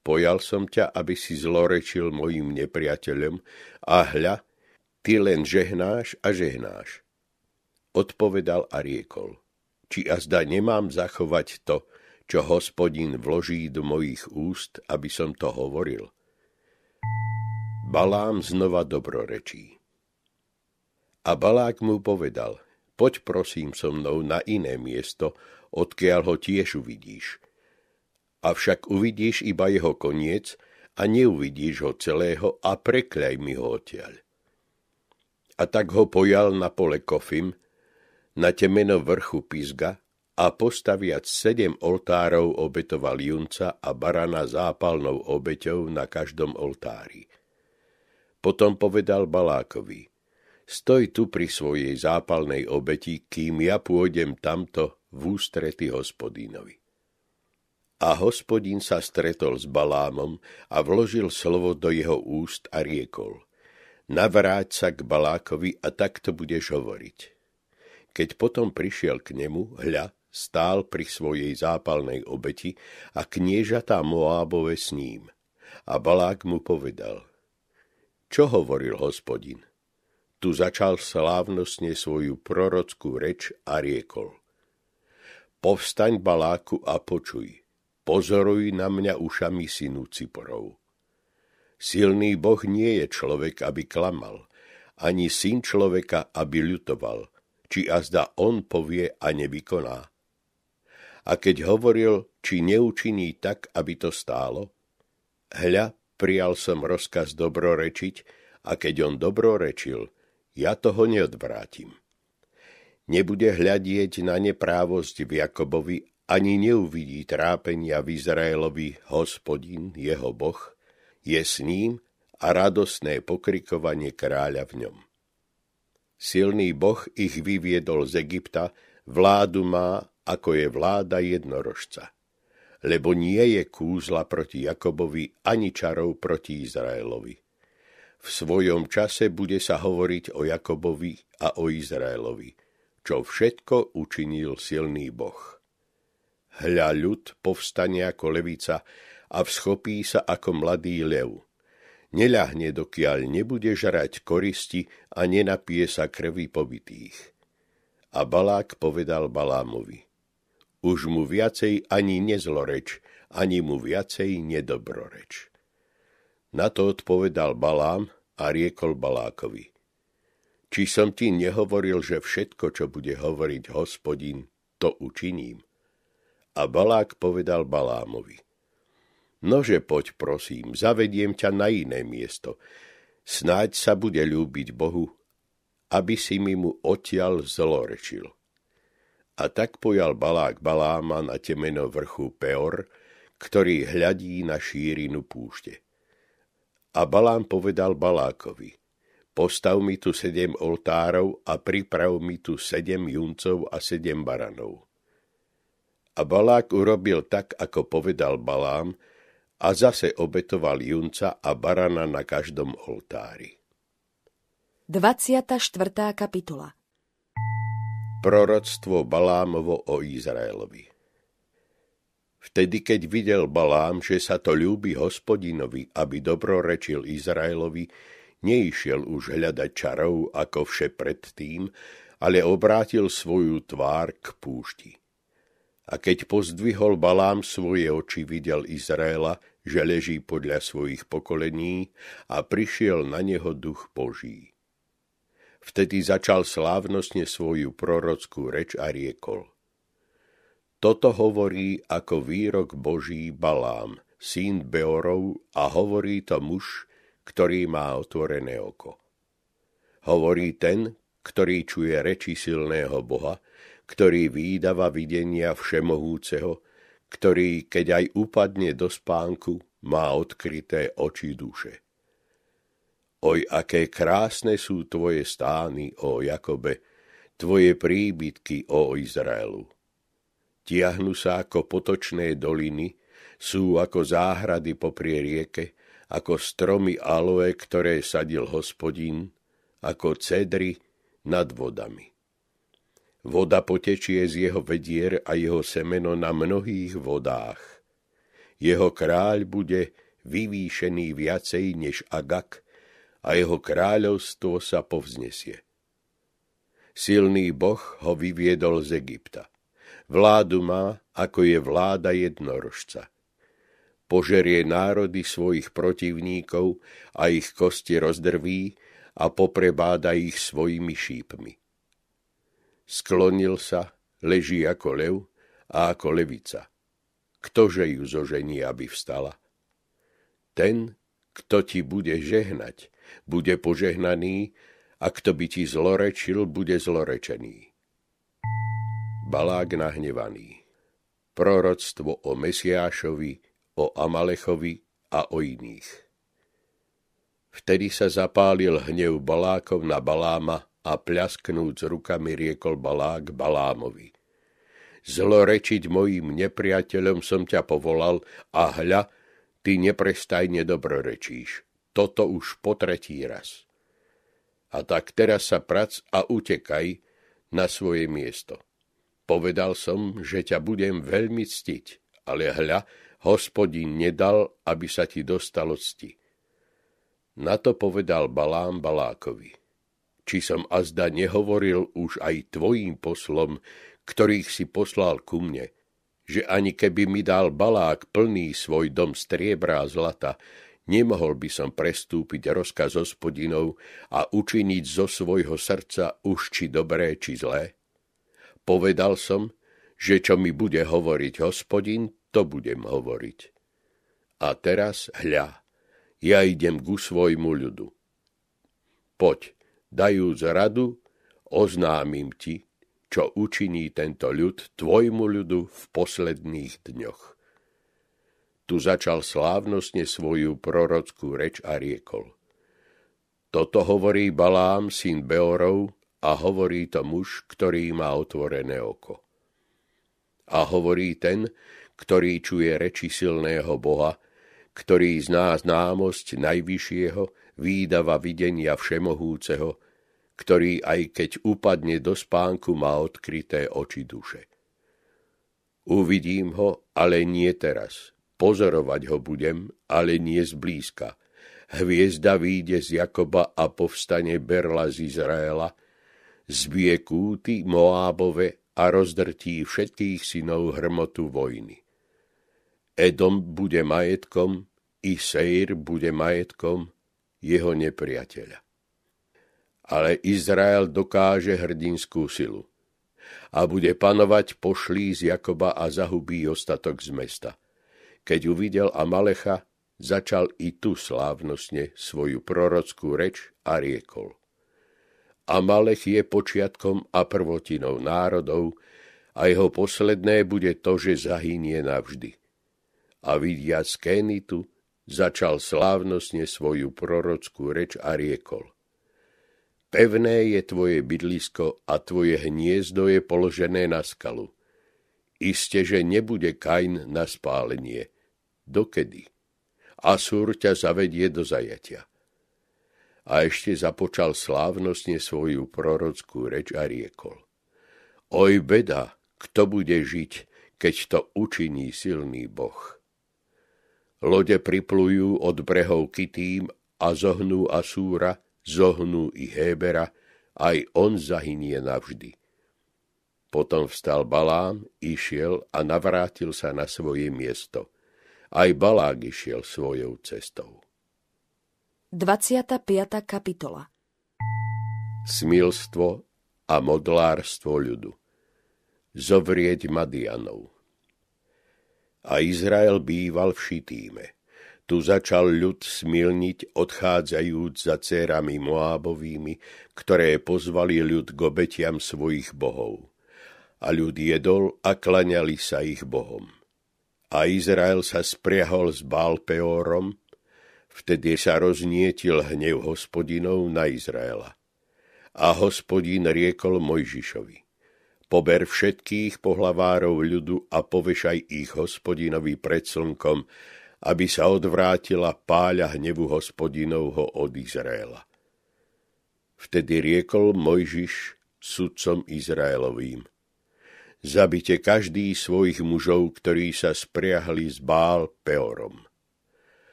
Pojal som ťa, aby si zlorečil mojim nepriateľom a hľa, ty len žehnáš a žehnáš. Odpovedal a riekol, či azda nemám zachovať to, čo hospodin vloží do mojich úst, aby som to hovoril. Balám znova dobrorečí. A Balák mu povedal, poď prosím so mnou na iné miesto, odkiaľ ho tiež uvidíš. Avšak uvidíš iba jeho koniec a neuvidíš ho celého a prekľaj mi ho odtiaľ. A tak ho pojal na pole Kofim, na temeno vrchu Pizga a postaviac sedem oltárov obetoval junca a barana zápalnou obeťou na každom oltári. Potom povedal Balákovi, stoj tu pri svojej zápalnej obeti, kým ja pôjdem tamto v ústrety hospodínovi. A hospodín sa stretol s Balámom a vložil slovo do jeho úst a riekol. Navráť sa k Balákovi a takto budeš hovoriť. Keď potom prišiel k nemu, hľa, stál pri svojej zápalnej obeti a kniežatá Moábove s ním. A Balák mu povedal – čo hovoril hospodin? Tu začal slávnostne svoju prorockú reč a riekol. Povstaň, Baláku, a počuj. Pozoruj na mňa ušami synu Ciporov. Silný boh nie je človek, aby klamal, ani syn človeka, aby ľutoval, či azda on povie a nevykoná. A keď hovoril, či neučiní tak, aby to stálo, hľa, Prijal som rozkaz dobrorečiť a keď on dobrorečil, ja toho neodvrátim. Nebude hľadieť na neprávosť v Jakobovi, ani neuvidí trápenia v Izraelovi hospodin, jeho boh, je s ním a radosné pokrikovanie kráľa v ňom. Silný boh ich vyviedol z Egypta, vládu má, ako je vláda jednorožca lebo nie je kúzla proti Jakobovi ani čarov proti Izraelovi. V svojom čase bude sa hovoriť o Jakobovi a o Izraelovi, čo všetko učinil silný Boh. Hľa ľud povstane ako levica a vschopí sa ako mladý lev. Neľahne, dokiaľ nebude žrať koristi a nenapije sa krvi pobytých. A Balák povedal Balámovi – už mu viacej ani nezloreč, ani mu viacej nedobroreč. Na to odpovedal Balám a riekol Balákovi. Či som ti nehovoril, že všetko, čo bude hovoriť hospodin, to učiním? A Balák povedal Balámovi. Nože poď, prosím, zavediem ťa na iné miesto. Snáď sa bude ľúbiť Bohu, aby si mi mu odtiaľ zlorečil. A tak pojal Balák Baláma na temeno vrchu Peor, ktorý hľadí na šírinu púšte. A Balám povedal Balákovi, postav mi tu sedem oltárov a priprav mi tu sedem juncov a sedem baranov. A Balák urobil tak, ako povedal Balám, a zase obetoval junca a barana na každom oltári. 24. kapitola Proroctvo Balámovo o Izraelovi Vtedy, keď videl Balám, že sa to ľúbi hospodinovi, aby dobrorečil Izraelovi, neišiel už hľadať čarov ako vše predtým, ale obrátil svoju tvár k púšti. A keď pozdvihol Balám svoje oči, videl Izraela, že leží podľa svojich pokolení a prišiel na neho duch Boží. Vtedy začal slávnostne svoju prorockú reč a riekol. Toto hovorí ako výrok Boží Balám, syn Beorov, a hovorí to muž, ktorý má otvorené oko. Hovorí ten, ktorý čuje reči silného Boha, ktorý výdava videnia všemohúceho, ktorý, keď aj upadne do spánku, má odkryté oči duše. Oj, aké krásne sú tvoje stány, o Jakobe, tvoje príbytky, o Izraelu. Tiahnu sa ako potočné doliny, sú ako záhrady poprie rieke, ako stromy aloe, ktoré sadil hospodín, ako cedry nad vodami. Voda potečie z jeho vedier a jeho semeno na mnohých vodách. Jeho kráľ bude vyvýšený viacej než Agak, a jeho kráľovstvo sa povznesie. Silný boh ho vyviedol z Egypta. vládu má, ako je vláda jednorožca. Požerie národy svojich protivníkov a ich kosti rozdrví a poprebáda ich svojimi šípmi. Sklonil sa, leží ako lev a ako levica. Ktože ju zožení, aby vstala? Ten, kto ti bude žehnať, bude požehnaný, a kto by ti zlorečil, bude zlorečený. Balák nahnevaný. Proroctvo o Mesiášovi, o Amalechovi a o iných. Vtedy sa zapálil hnev Balákov na Baláma a pľasknúc rukami riekol Balák Balámovi. Zlorečiť mojim nepriateľom som ťa povolal a hľa, ty neprestaj nedobrorečíš. Toto už po tretí raz a tak teraz sa prac a utekaj na svoje miesto. Povedal som, že ťa budem veľmi ctiť, ale hľa, hospodin nedal, aby sa ti dostalo cti. Na to povedal Balám Balákovi. Či som azda nehovoril už aj tvojim poslom, ktorých si poslal ku mne, že ani keby mi dal Balák plný svoj dom striebra a zlata, nemohol by som prestúpiť rozkaz hospodinov a učiniť zo svojho srdca už či dobré, či zlé? Povedal som, že čo mi bude hovoriť hospodin, to budem hovoriť. A teraz hľa, ja idem ku svojmu ľudu. Poď, dajúc radu, oznámim ti, čo učiní tento ľud tvojmu ľudu v posledných dňoch tu začal slávnostne svoju prorockú reč a riekol. Toto hovorí Balám, syn Beorov, a hovorí to muž, ktorý má otvorené oko. A hovorí ten, ktorý čuje reči silného Boha, ktorý zná známosť Najvyššieho, výdava videnia Všemohúceho, ktorý aj keď upadne do spánku, má odkryté oči duše. Uvidím ho, ale nie teraz, Pozorovať ho budem, ale nie zblízka. Hviezda výjde z Jakoba a povstane Berla z Izraela, zbije kúty Moábove a rozdrtí všetkých synov hrmotu vojny. Edom bude majetkom, i Seir bude majetkom jeho nepriateľa. Ale Izrael dokáže hrdinskú silu a bude panovať pošlí z Jakoba a zahubí ostatok z mesta – keď uvidel Amalecha, začal i tu slávnostne svoju prorockú reč a riekol. Amalech je počiatkom a prvotinou národov a jeho posledné bude to, že zahynie navždy. A vidia z Kénitu, začal slávnostne svoju prorockú reč a riekol. Pevné je tvoje bydlisko a tvoje hniezdo je položené na skalu. Iste, že nebude Kain na spálenie – Dokedy? Asur ťa zavedie do zajatia. A ešte započal slávnostne svoju prorockú reč a riekol. Oj beda, kto bude žiť, keď to učiní silný boh. Lode priplujú od brehov Kitým a zohnú Asúra, zohnú i Hébera, aj on zahynie navždy. Potom vstal Balám, išiel a navrátil sa na svoje miesto – aj Balák išiel svojou cestou. 25. kapitola Smilstvo a modlárstvo ľudu Zovrieť Madianov A Izrael býval v Šitíme. Tu začal ľud smilniť, odchádzajúc za cérami Moábovými, ktoré pozvali ľud k obetiam svojich bohov. A ľud jedol a klaňali sa ich bohom a Izrael sa spriahol s Bálpeorom, vtedy sa roznietil hnev hospodinov na Izraela. A hospodin riekol Mojžišovi, pober všetkých pohlavárov ľudu a povešaj ich hospodinovi pred slnkom, aby sa odvrátila páľa hnevu hospodinovho od Izraela. Vtedy riekol Mojžiš sudcom Izraelovým. Zabite každý svojich mužov, ktorí sa spriahli s Bál Peorom.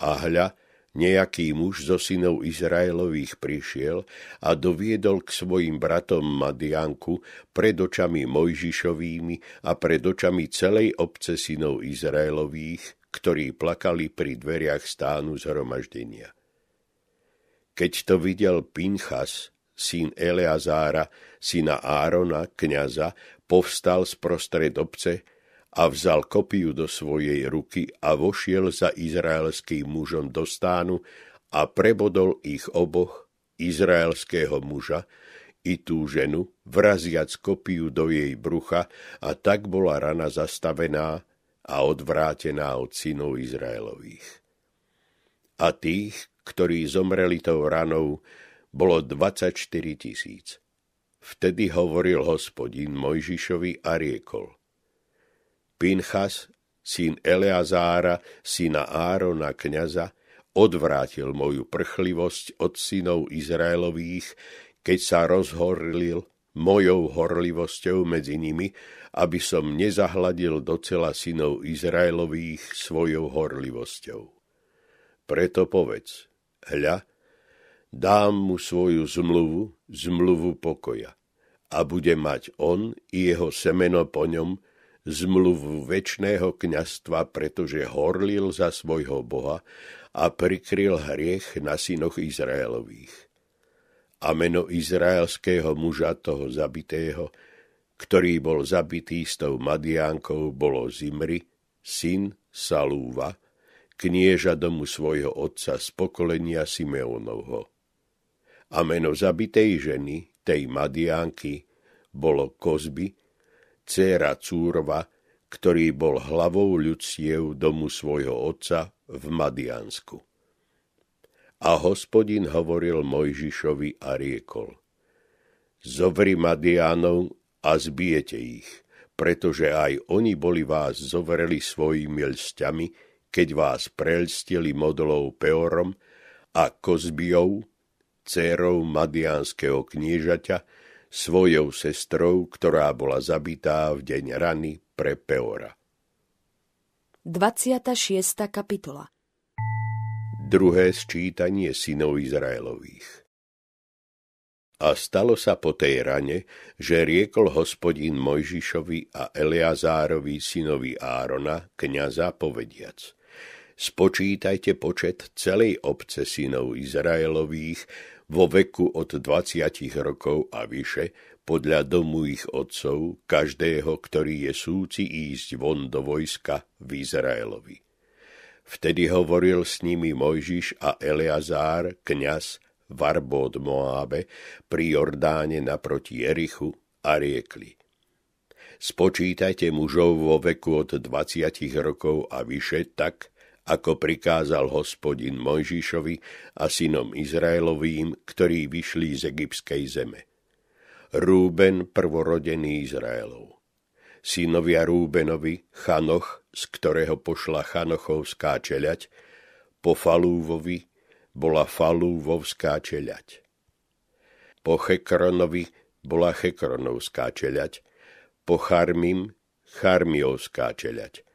A hľa, nejaký muž zo synov Izraelových prišiel a doviedol k svojim bratom Madianku pred očami Mojžišovými a pred očami celej obce synov Izraelových, ktorí plakali pri dveriach stánu zhromaždenia. Keď to videl Pinchas, syn Eleazára, syna Árona, kniaza, povstal z prostred obce a vzal kopiu do svojej ruky a vošiel za izraelským mužom do stánu a prebodol ich oboch, izraelského muža, i tú ženu, vraziac kopiu do jej brucha a tak bola rana zastavená a odvrátená od synov Izraelových. A tých, ktorí zomreli tou ranou, bolo 24 tisíc. Vtedy hovoril hospodin Mojžišovi a riekol. Pinchas, syn Eleazára, syna Árona kniaza, odvrátil moju prchlivosť od synov Izraelových, keď sa rozhorlil mojou horlivosťou medzi nimi, aby som nezahladil docela synov Izraelových svojou horlivosťou. Preto povedz, hľa, dám mu svoju zmluvu, zmluvu pokoja, a bude mať on i jeho semeno po ňom zmluvu väčšného kňastva, pretože horlil za svojho Boha a prikryl hriech na synoch Izraelových. A meno izraelského muža toho zabitého, ktorý bol zabitý s tou Madiánkou, bolo Zimri, syn Salúva, knieža domu svojho otca z pokolenia Simeonovho. A meno zabitej ženy, tej Madiánky, bolo Kozby, dcéra Cúrova, ktorý bol hlavou ľudstiev domu svojho otca v Madiansku. A hospodin hovoril Mojžišovi a riekol, Zovri Madianov a zbijete ich, pretože aj oni boli vás zovreli svojimi lsťami, keď vás prelstili modolou Peorom a Kozbiou, dcérou Madianského kniežaťa, svojou sestrou, ktorá bola zabitá v deň rany pre Peora. 26. kapitola Druhé sčítanie synov Izraelových A stalo sa po tej rane, že riekol hospodin Mojžišovi a Eleazárovi synovi Árona, kniaza, povediac. Spočítajte počet celej obce synov Izraelových, vo veku od 20 rokov a vyše, podľa domu ich otcov, každého, ktorý je súci ísť von do vojska v Izraelovi. Vtedy hovoril s nimi Mojžiš a Eleazár, kňaz, Varbod Moábe, pri Jordáne naproti Jerichu a riekli. Spočítajte mužov vo veku od 20 rokov a vyše tak, ako prikázal hospodin Mojžišovi a synom Izraelovým, ktorí vyšli z egyptskej zeme. Rúben, prvorodený Izraelov. Synovia Rúbenovi, Chanoch, z ktorého pošla Chanochovská čeľať, po Falúvovi bola Falúvovská čeľať. Po Chekronovi bola Chekronovská čeľať, po Charmim Charmiovská čeľať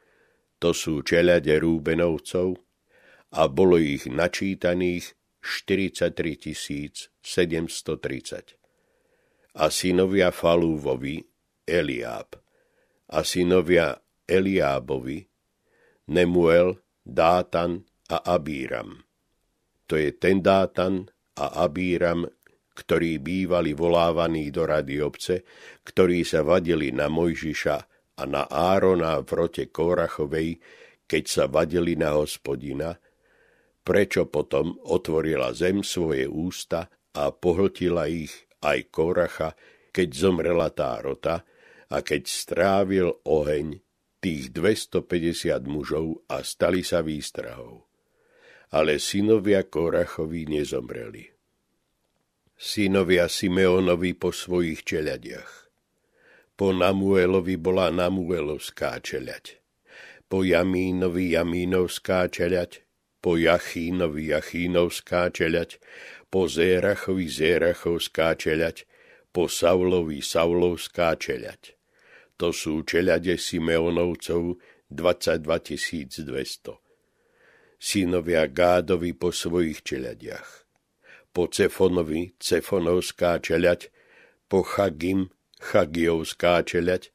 to sú čeľade Rúbenovcov, a bolo ich načítaných 43 730. A synovia Falúvovi Eliáb, a synovia Eliábovi Nemuel, Dátan a Abíram. To je ten Dátan a Abíram, ktorí bývali volávaní do rady obce, ktorí sa vadili na Mojžiša a na Árona v rote Kórachovej, keď sa vadili na hospodina, prečo potom otvorila zem svoje ústa a pohltila ich aj Kóracha, keď zomrela tá rota a keď strávil oheň tých 250 mužov a stali sa výstrahou. Ale synovia Korachovi nezomreli. Synovia Simeonovi po svojich čeľadiach po Namuelovi bola Namuelovská čeľať. Po Jamínovi Jamínovská čeľať. Po Jachínovi Jachínovská čeľať. Po Zérachovi Zérachovská čeľať. Po Saulovi Saulovská čeľať. To sú čeľade Simeonovcov 22 200. synovia Gádovi po svojich čeladiach. Po Cefonovi Cefonovská čeľať, po Chagim Chagiovská čeľať,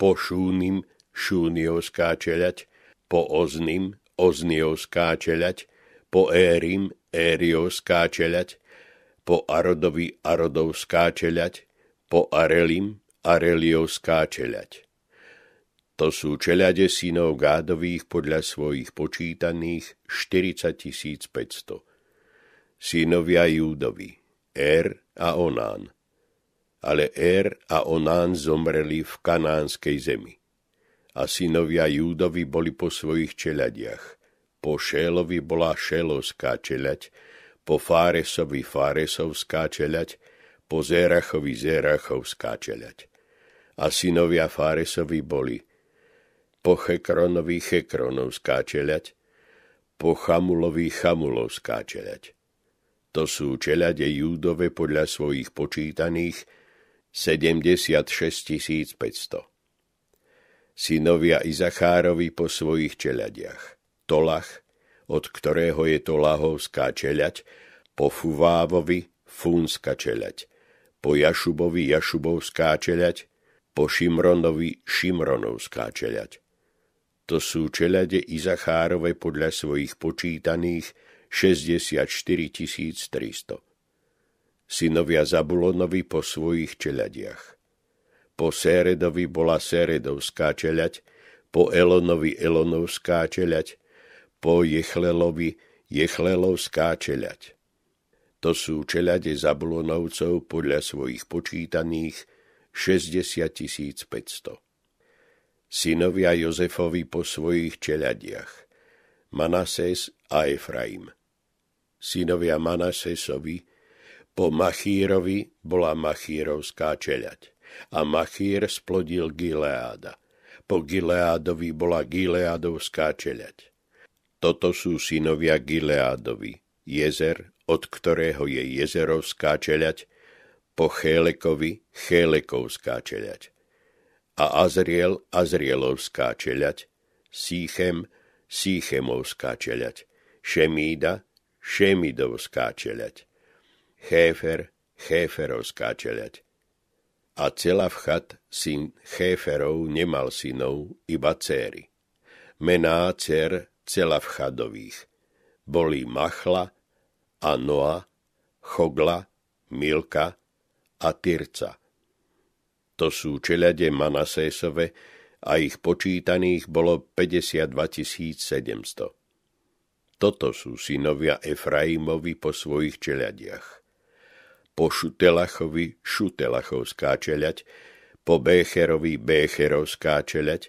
po Šúnim Šúniovská čeľať, po Oznim Ozniovská čeľať, po Érim Ériovská čeľať, po Arodovi Arodovská čeľať, po Arelim Areliovská čeľať. To sú čeľade synov Gádových podľa svojich počítaných 40 500. Synovia Júdovi, Er a Onán. Ale Er a Onán zomreli v kanánskej zemi. A synovia Júdovi boli po svojich čeľadiach. Po Šélovi bola Šélovská čeľať, po Fáresovi Fáresovská čeľať, po Zérachovi Zérachovská čeľať. A synovia Fáresovi boli po Chekronovi Chekronov skáčeľať, po Chamulovi Chamulov skáčeľať. To sú čeľade Júdove podľa svojich počítaných 76 500. Synovia Izachárovi po svojich čeľadiach. Tolach, od ktorého je Tolahovská čeľať, po Fuvávovi Fúnska čeľať, po Jašubovi Jašubovská čeľať, po Šimronovi Šimronovská čeľať to sú čelade Izachárovi podľa svojich počítaných 64 300. Synovia Zabulonovi po svojich čeladiach. Po Séredovi bola Séredovská čeľať, po Elonovi Elonovská čeľať, po Jechlelovi Jechlelovská čeľať. To sú čelade Zabulonovcov podľa svojich počítaných 60 500 synovia Jozefovi po svojich čeladiach, Manases a Efraim. Synovia Manasesovi po Machírovi bola Machírovská čeľať a Machír splodil Gileáda. Po Gileádovi bola Gileádovská čeľať. Toto sú synovia Gileádovi, jezer, od ktorého je jezerovská čeľať, po Chélekovi Chélekovská čeľať a Azriel Azrielovská čeľať, Síchem Síchemovská čeľať, Šemída Šemidovská čeľať, Chéfer Chéferovská čeľať. A Celavchat, syn Chéferov, nemal synov, iba céry. Mená cer Celavchadových. Boli Machla a Noa, Chogla, Milka a Tyrca to sú čeľade Manasésove a ich počítaných bolo 52 700. Toto sú synovia Efraimovi po svojich čeľadiach. Po Šutelachovi Šutelachovská čeľať, po Bécherovi Bécherovská čeľať,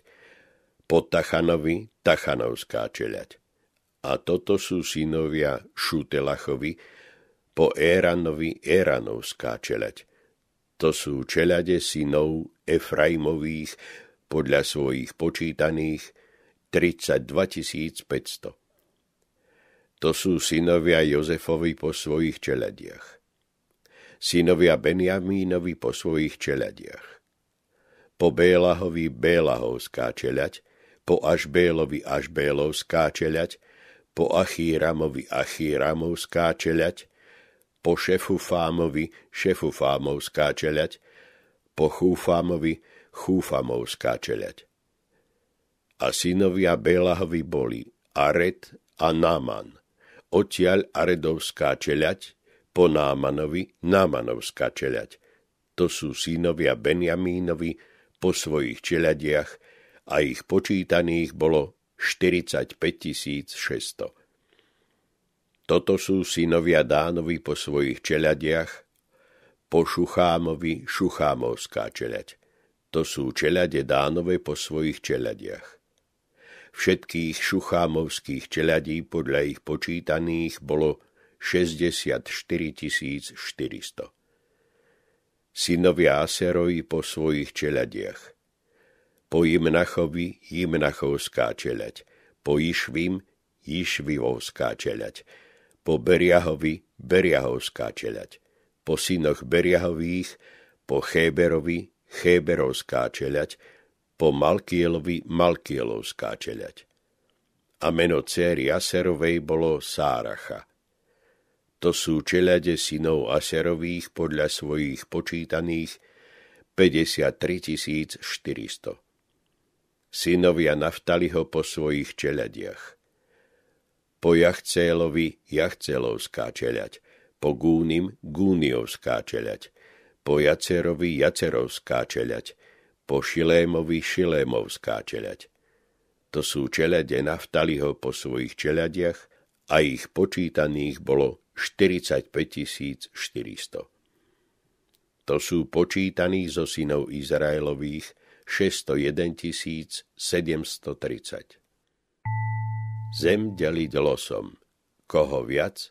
po Tachanovi Tachanovská čeľať. A toto sú synovia Šutelachovi, po Éranovi Éranovská čeľať to sú čeľade synov Efraimových podľa svojich počítaných 32 500. To sú synovia Jozefovi po svojich čeladiach. Synovia Benjamínovi po svojich čeladiach. Po Bélahovi Bélahovská čeľať, po Ašbélovi Ašbélovská čeľať, po Achíramovi Achíramovská čeľať, po Šefufámovi Šefufámovská čeľať, po Chúfámovi Chúfamovská čeľať. A synovia Bélahovi boli Aret a Náman. Odtiaľ Aredovská čeľať, po Námanovi Námanovská čeľať. To sú synovia Benjamínovi po svojich čeľadiach a ich počítaných bolo 45 600. Toto sú synovia Dánovi po svojich čeladiach, po Šuchámovi Šuchámovská čeľať. To sú čelade Dánove po svojich čeladiach. Všetkých šuchámovských čeladí podľa ich počítaných bolo 64 400. Synovia Aseroji po svojich čeladiach. Po Jimnachovi Jimnachovská čeľať, po Išvim Išvivovská čeľať, po Beriahovi Beriahovská čeľať, po synoch Beriahových, po Chéberovi Chéberovská čeľať, po Malkielovi Malkielovská čeľať. A meno céry Aserovej bolo Sáracha. To sú čeľade synov Aserových podľa svojich počítaných 53 400. Synovia Naftaliho po svojich čeľadiach. Po Jachcélovi Jachcélovská čeľať, po Gúnim Gúniovská čeľať, po Jacerovi Jacerovská čeľať, po Šilémovi Šilémovská čeľať. To sú čeľade Naftaliho po svojich čeľadiach a ich počítaných bolo 45 400. To sú počítaní zo synov Izraelových 601 730. Zem deliť losom. Koho viac,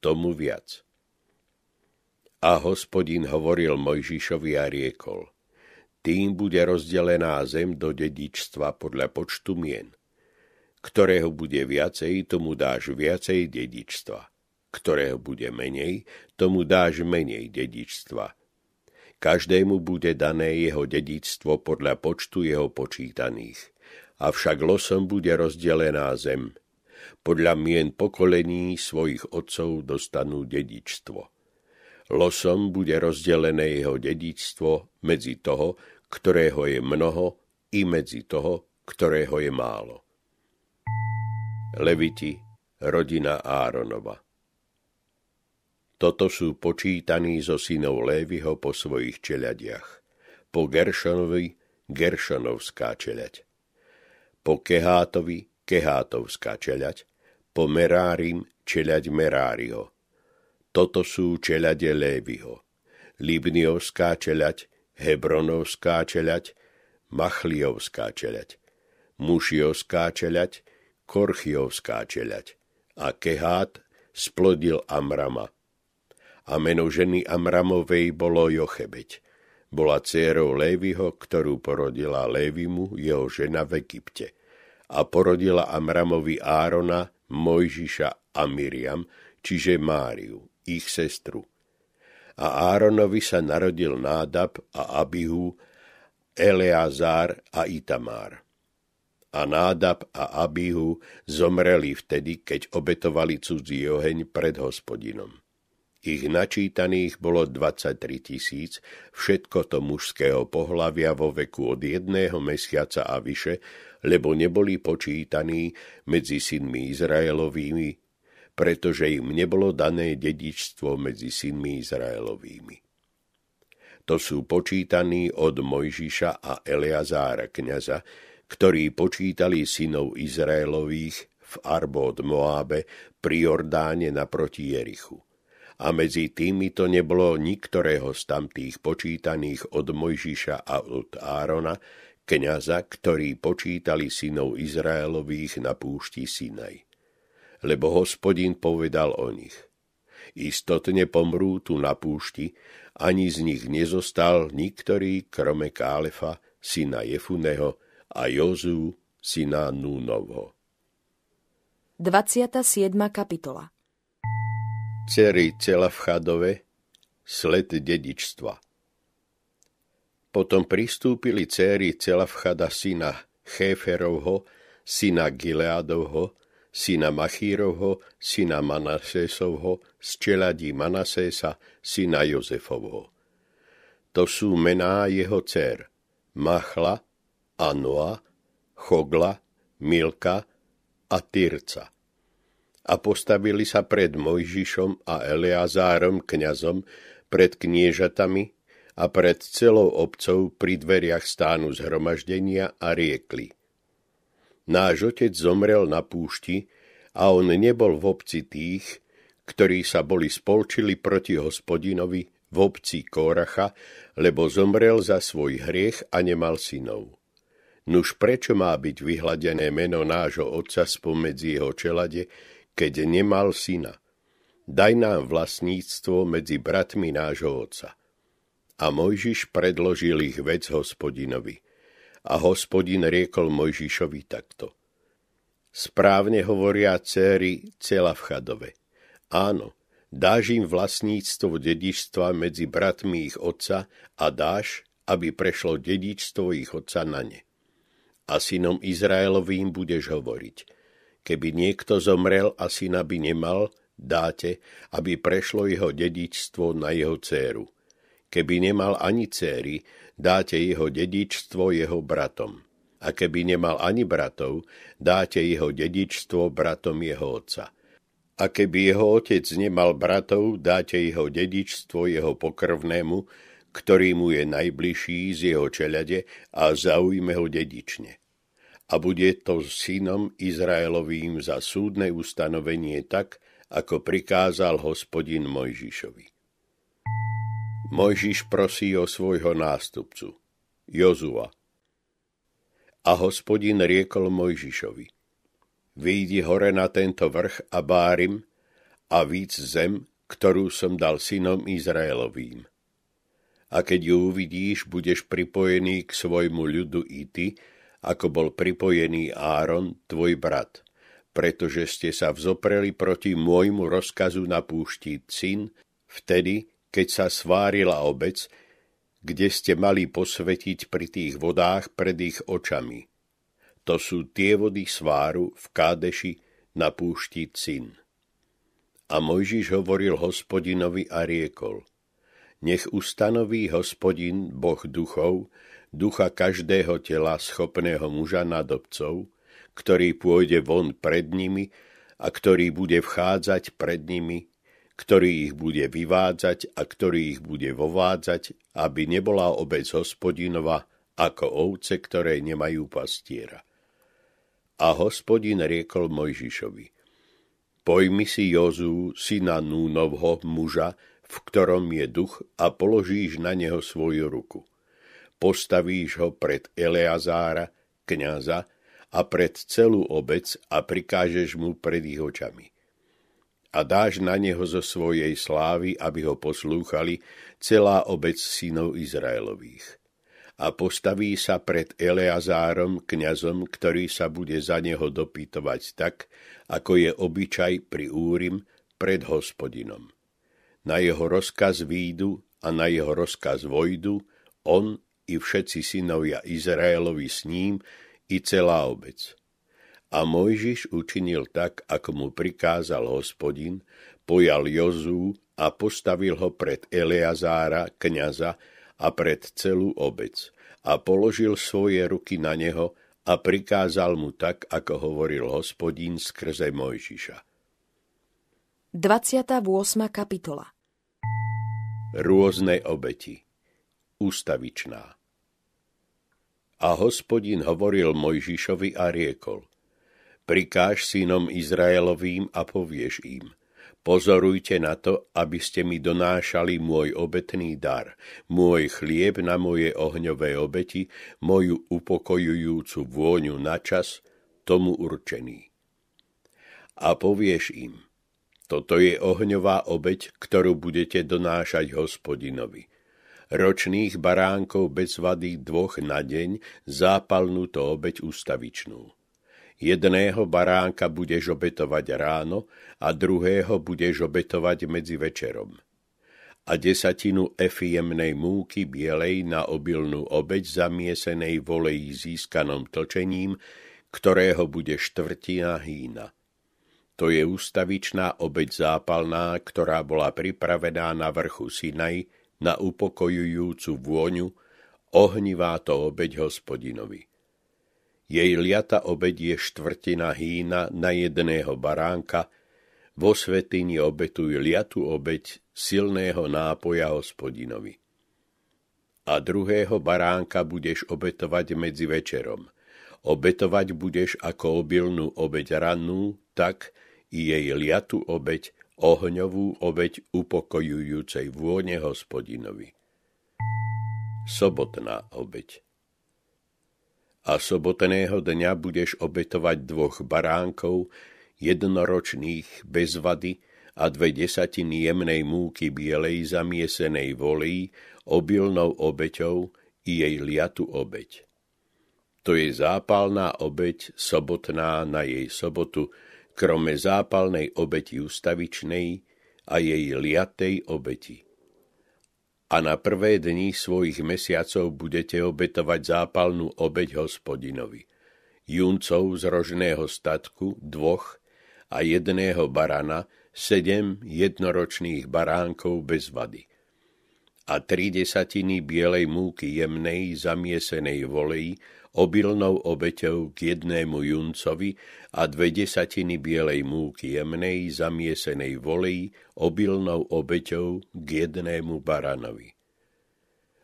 tomu viac. A hospodin hovoril Mojžišovi a riekol, tým bude rozdelená zem do dedičstva podľa počtu mien. Ktorého bude viacej, tomu dáš viacej dedičstva ktorého bude menej, tomu dáš menej dedičstva. Každému bude dané jeho dedičstvo podľa počtu jeho počítaných. Avšak losom bude rozdelená zem. Podľa mien pokolení svojich otcov dostanú dedičstvo. Losom bude rozdelené jeho dedičstvo medzi toho, ktorého je mnoho, i medzi toho, ktorého je málo. Leviti, rodina Áronova. Toto sú počítaní zo synov Lévyho po svojich čeľadiach. Po Geršonovi Geršonovská čeľať. Po Kehátovi Kehátovská čeľať. Po Merárim čeľať Meráriho. Toto sú čeľade Lévyho. Libniovská čeľať, Hebronovská čeľať, Machliovská čeľať, Mušiovská čeľať, Korchiovská čeľať. A Kehát splodil Amrama a meno ženy Amramovej bolo Jochebeť. Bola dcérou Lévyho, ktorú porodila Lévimu, jeho žena v Egypte. A porodila Amramovi Árona, Mojžiša a Miriam, čiže Máriu, ich sestru. A Áronovi sa narodil Nádab a Abihu, Eleazár a Itamár. A Nádab a Abihu zomreli vtedy, keď obetovali cudzí oheň pred hospodinom. Ich načítaných bolo 23 tisíc, všetko to mužského pohlavia vo veku od jedného mesiaca a vyše, lebo neboli počítaní medzi synmi Izraelovými, pretože im nebolo dané dedičstvo medzi synmi Izraelovými. To sú počítaní od Mojžiša a Eleazára kniaza, ktorí počítali synov Izraelových v Arbod Moábe pri Jordáne naproti Jerichu a medzi týmito nebolo niktorého z tamtých počítaných od Mojžiša a od Árona, kniaza, ktorí počítali synov Izraelových na púšti Sinaj. Lebo hospodin povedal o nich. Istotne pomrú tu na púšti, ani z nich nezostal niktorý, krome Kálefa, syna Jefuneho a Jozú, syna Núnovho. 27. kapitola Cery Celafchadove, sled dedičstva. Potom pristúpili céry Celafchada syna Chéferovho, syna Gileadovho, syna Machírovho, syna Manasésovho, z čeladí Manasésa, syna Jozefovho. To sú mená jeho dcer Machla, Anoa, Chogla, Milka a Tyrca a postavili sa pred Mojžišom a Eleazárom kňazom, pred kniežatami a pred celou obcov pri dveriach stánu zhromaždenia a riekli. Náš otec zomrel na púšti a on nebol v obci tých, ktorí sa boli spolčili proti hospodinovi v obci Kóracha, lebo zomrel za svoj hriech a nemal synov. Nuž prečo má byť vyhladené meno nášho otca spomedzi jeho čelade, keď nemal syna. Daj nám vlastníctvo medzi bratmi nášho otca. A Mojžiš predložil ich vec hospodinovi. A hospodin riekol Mojžišovi takto. Správne hovoria céry Celavchadove. Áno, dáš im vlastníctvo dedičstva medzi bratmi ich otca a dáš, aby prešlo dedičstvo ich otca na ne. A synom Izraelovým budeš hovoriť – Keby niekto zomrel a syna by nemal, dáte, aby prešlo jeho dedičstvo na jeho dceru. Keby nemal ani céry, dáte jeho dedičstvo jeho bratom. A keby nemal ani bratov, dáte jeho dedičstvo bratom jeho otca. A keby jeho otec nemal bratov, dáte jeho dedičstvo jeho pokrvnému, ktorý mu je najbližší z jeho čelade a zaujme ho dedične. A bude to synom Izraelovým za súdne ustanovenie tak, ako prikázal hospodin Mojžišovi. Mojžiš prosí o svojho nástupcu, Jozua. A hospodin riekol Mojžišovi, vyjdi hore na tento vrch a bárim a víc zem, ktorú som dal synom Izraelovým a keď ju uvidíš, budeš pripojený k svojmu ľudu i ty, ako bol pripojený Áron, tvoj brat, pretože ste sa vzopreli proti môjmu rozkazu na púšti Cin, vtedy, keď sa svárila obec, kde ste mali posvetiť pri tých vodách pred ich očami. To sú tie vody sváru v Kádeši na púšti Cin. A Mojžiš hovoril hospodinovi a riekol – nech ustanoví hospodin, boh duchov, ducha každého tela schopného muža nad obcov, ktorý pôjde von pred nimi a ktorý bude vchádzať pred nimi, ktorý ich bude vyvádzať a ktorý ich bude vovádzať, aby nebola obec hospodinova ako ovce, ktoré nemajú pastiera. A hospodin riekol Mojžišovi, pojmi si Jozú, syna Núnovho, muža, v ktorom je duch a položíš na neho svoju ruku. Postavíš ho pred Eleazára, kňaza, a pred celú obec a prikážeš mu pred ich očami. A dáš na neho zo svojej slávy, aby ho poslúchali, celá obec synov Izraelových. A postaví sa pred Eleazárom, kňazom, ktorý sa bude za neho dopytovať tak, ako je obyčaj pri Úrim pred hospodinom na jeho rozkaz výjdu a na jeho rozkaz vojdu, on i všetci synovia Izraelovi s ním i celá obec. A Mojžiš učinil tak, ako mu prikázal hospodin, pojal Jozú a postavil ho pred Eleazára, kňaza, a pred celú obec a položil svoje ruky na neho a prikázal mu tak, ako hovoril hospodín skrze Mojžiša. 28. kapitola Rôzne obeti Ústavičná A hospodin hovoril Mojžišovi a riekol Prikáž synom Izraelovým a povieš im Pozorujte na to, aby ste mi donášali môj obetný dar, môj chlieb na moje ohňové obeti, moju upokojujúcu vôňu na čas, tomu určený. A povieš im – toto je ohňová obeď, ktorú budete donášať hospodinovi. Ročných baránkov bez vady dvoch na deň, zápalnú to obeď ustavičnú. Jedného baránka budeš obetovať ráno a druhého budeš obetovať medzi večerom. A desatinu efiemnej múky bielej na obilnú obeď zamiesenej volejí získanom točením, ktorého bude štvrtina hýna to je ústavičná obeď zápalná, ktorá bola pripravená na vrchu Sinaj na upokojujúcu vôňu, ohnivá to obeď hospodinovi. Jej liata obeď je štvrtina hýna na jedného baránka, vo svetini obetuj liatu obeď silného nápoja hospodinovi. A druhého baránka budeš obetovať medzi večerom. Obetovať budeš ako obilnú obeď rannú, tak, i jej liatu obeď, ohňovú obeď upokojujúcej vône hospodinovi. Sobotná obeď A sobotného dňa budeš obetovať dvoch baránkov, jednoročných, bez vady, a dve desatiny jemnej múky bielej zamiesenej volí, obilnou obeťou i jej liatu obeď. To je zápalná obeď, sobotná na jej sobotu, krome zápalnej obeti ustavičnej a jej liatej obeti. A na prvé dni svojich mesiacov budete obetovať zápalnú obeť hospodinovi. juncov z rožného statku dvoch a jedného barana, sedem jednoročných baránkov bez vady a tri desatiny bielej múky jemnej zamiesenej volej obilnou obeťou k jednému juncovi a dve desatiny bielej múky jemnej zamiesenej volej obilnou obeťou k jednému baranovi.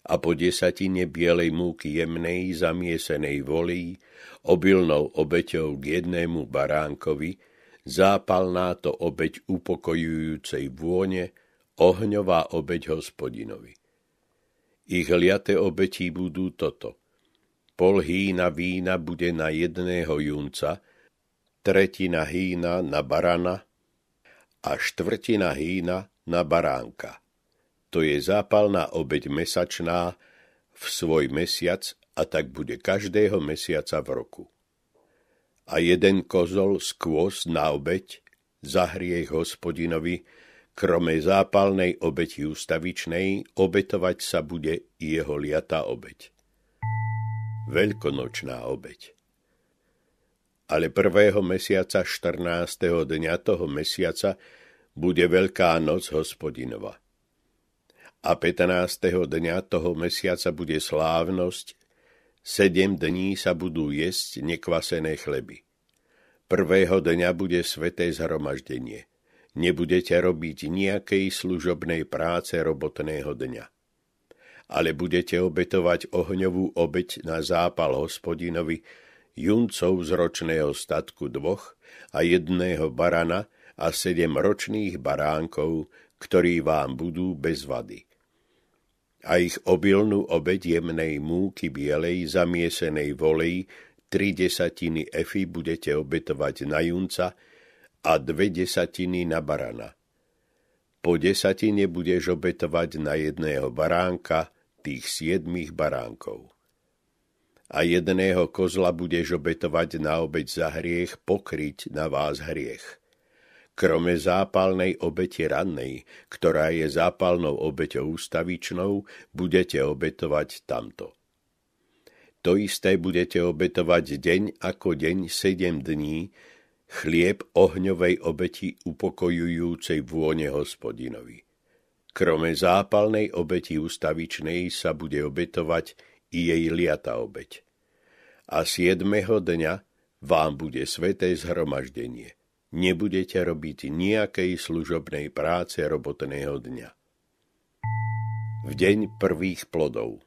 A po desatine bielej múky jemnej zamiesenej volej obilnou obeťou k jednému baránkovi zápalná to obeď upokojujúcej vône, ohňová obeď hospodinovi. Ich liate obetí budú toto. Pol hýna vína bude na jedného junca, tretina hýna na barana a štvrtina hýna na baránka. To je zápalná obeď mesačná v svoj mesiac a tak bude každého mesiaca v roku a jeden kozol skôs na obeď za hriech hospodinovi, krome zápalnej obeti ústavičnej, obetovať sa bude jeho liatá obeď. Veľkonočná obeď. Ale prvého mesiaca 14. dňa toho mesiaca bude Veľká noc hospodinova. A 15. dňa toho mesiaca bude slávnosť Sedem dní sa budú jesť nekvasené chleby. Prvého dňa bude sveté zhromaždenie. Nebudete robiť nejakej služobnej práce robotného dňa. Ale budete obetovať ohňovú obeť na zápal hospodinovi, juncov z ročného statku dvoch a jedného barana a sedem ročných baránkov, ktorí vám budú bez vady a ich obilnú obeď jemnej múky bielej zamiesenej volej, tri desatiny efy budete obetovať na junca a dve desatiny na barana. Po desatine budeš obetovať na jedného baránka tých siedmých baránkov. A jedného kozla budeš obetovať na obeď za hriech, pokryť na vás hriech Krome zápalnej obete rannej, ktorá je zápalnou obeťou ústavičnou, budete obetovať tamto. To isté budete obetovať deň ako deň sedem dní, chlieb ohňovej obeti upokojujúcej vône hospodinovi. Krome zápalnej obeti ústavičnej sa bude obetovať i jej liata obeť. A siedmeho dňa vám bude sveté zhromaždenie nebudete robiť nejakej služobnej práce robotného dňa. V deň prvých plodov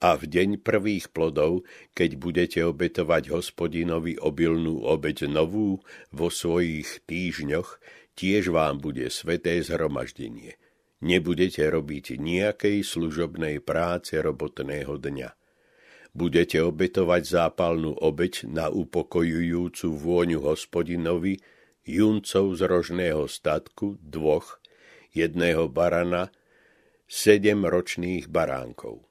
a v deň prvých plodov, keď budete obetovať hospodinovi obilnú obeď novú vo svojich týždňoch, tiež vám bude sveté zhromaždenie. Nebudete robiť nejakej služobnej práce robotného dňa budete obetovať zápalnú obeď na upokojujúcu vôňu hospodinovi, juncov z rožného statku, dvoch, jedného barana, sedem ročných baránkov.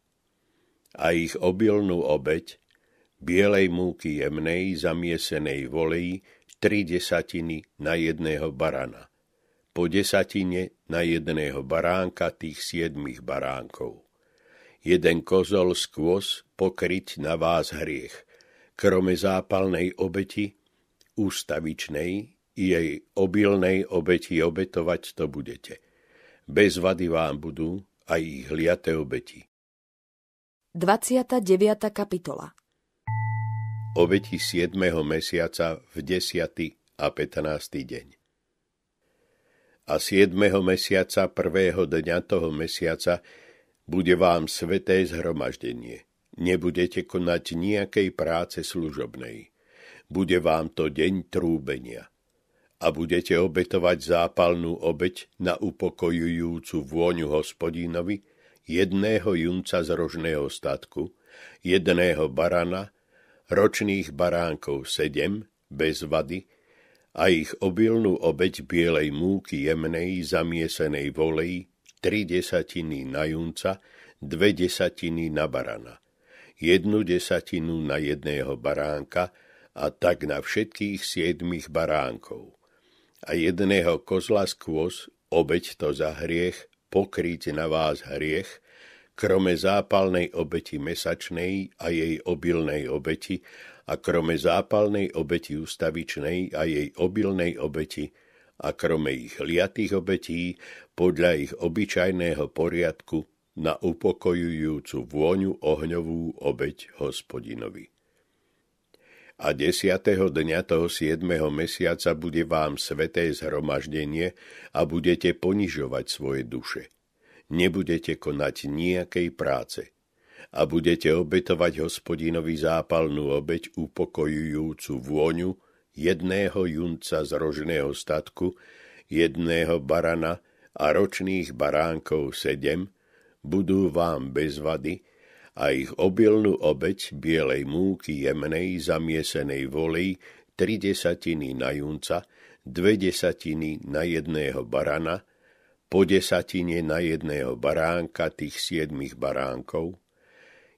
A ich obilnú obeď, bielej múky jemnej, zamiesenej volej, tri desatiny na jedného barana, po desatine na jedného baránka tých siedmých baránkov jeden kozol skôs pokryť na vás hriech, krome zápalnej obeti, ústavičnej, jej obilnej obeti obetovať to budete. Bez vady vám budú aj ich liate obeti. 29. kapitola Obeti 7. mesiaca v 10. a 15. deň. A 7. mesiaca prvého dňa toho mesiaca bude vám sveté zhromaždenie. Nebudete konať nejakej práce služobnej. Bude vám to deň trúbenia. A budete obetovať zápalnú obeť na upokojujúcu vôňu hospodínovi, jedného junca z rožného statku, jedného barana, ročných baránkov sedem, bez vady, a ich obilnú obeť bielej múky jemnej zamiesenej volej tri desatiny na junca, dve desatiny na barana, jednu desatinu na jedného baránka a tak na všetkých siedmých baránkov. A jedného kozla skôs, obeď to za hriech, pokryť na vás hriech, krome zápalnej obeti mesačnej a jej obilnej obeti a krome zápalnej obeti ustavičnej a jej obilnej obeti a krome ich liatých obetí podľa ich obyčajného poriadku na upokojujúcu vôňu ohňovú obeť hospodinovi. A desiatého dňa toho siedmeho mesiaca bude vám sveté zhromaždenie a budete ponižovať svoje duše – nebudete konať nejakej práce. A budete obetovať hospodinovi zápalnú obeď upokojujúcu vôňu jedného junca z rožného statku, jedného barana a ročných baránkov sedem, budú vám bez vady a ich obilnú obeď bielej múky jemnej zamiesenej volej tri desatiny na junca, dve desatiny na jedného barana po desatine na jedného baránka tých siedmých baránkov,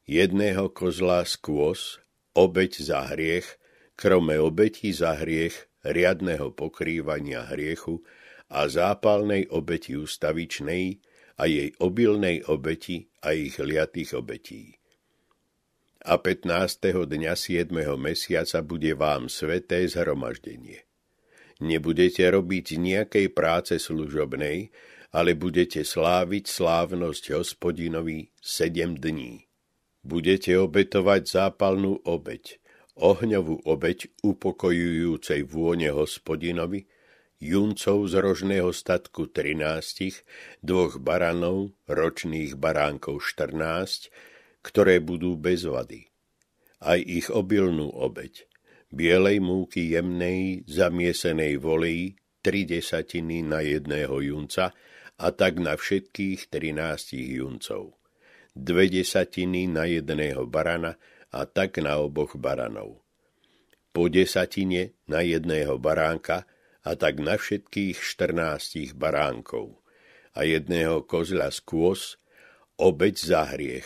jedného kozla skôs, obeď za hriech, krome obetí za hriech, riadného pokrývania hriechu a zápalnej obeti ustavičnej a jej obilnej obeti a ich liatých obetí. A 15. dňa 7. mesiaca bude vám sveté zhromaždenie. Nebudete robiť nejakej práce služobnej, ale budete sláviť slávnosť hospodinovi sedem dní. Budete obetovať zápalnú obeď, ohňovú obeď upokojujúcej vône hospodinovi, juncov z rožného statku trinástich, dvoch baranov, ročných baránkov štrnáct, ktoré budú bez vady. Aj ich obilnú obeď, bielej múky jemnej, zamiesenej volej, tri desatiny na jedného junca, a tak na všetkých trinástich juncov. Dve desatiny na jedného barana a tak na oboch baranov. Po desatine na jedného baránka a tak na všetkých štrnástich baránkov a jedného kozla skôs, obeď za hriech,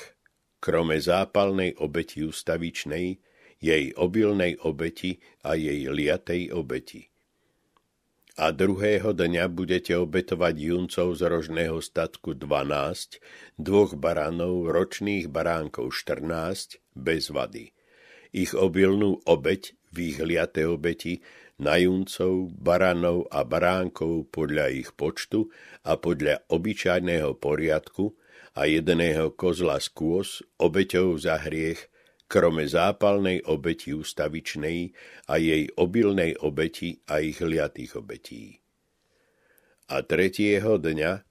krome zápalnej obeti ustavičnej, jej obilnej obeti a jej liatej obeti a druhého dňa budete obetovať juncov z rožného statku 12, dvoch baranov, ročných baránkov 14, bez vady. Ich obilnú obeť, vyhliate obeti, na juncov, baranov a baránkov podľa ich počtu a podľa obyčajného poriadku a jedného kozla skôs obeťou za hriech krome zápalnej obeti ustavičnej a jej obilnej obeti a ich liatých obetí. A tretieho dňa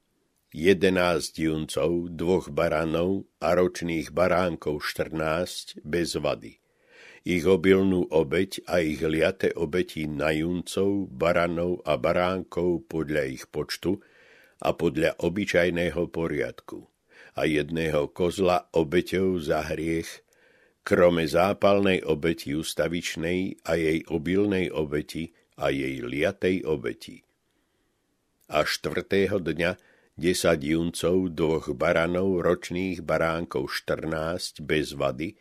jedenáct juncov, dvoch baranov a ročných baránkov štrnáct bez vady. Ich obilnú obeť a ich liate obeti na juncov, baranov a baránkov podľa ich počtu a podľa obyčajného poriadku a jedného kozla obeťou za hriech krome zápalnej obeti ustavičnej a jej obilnej obeti a jej liatej obeti. A štvrtého dňa desať juncov, dvoch baranov, ročných baránkov štrnáct bez vady,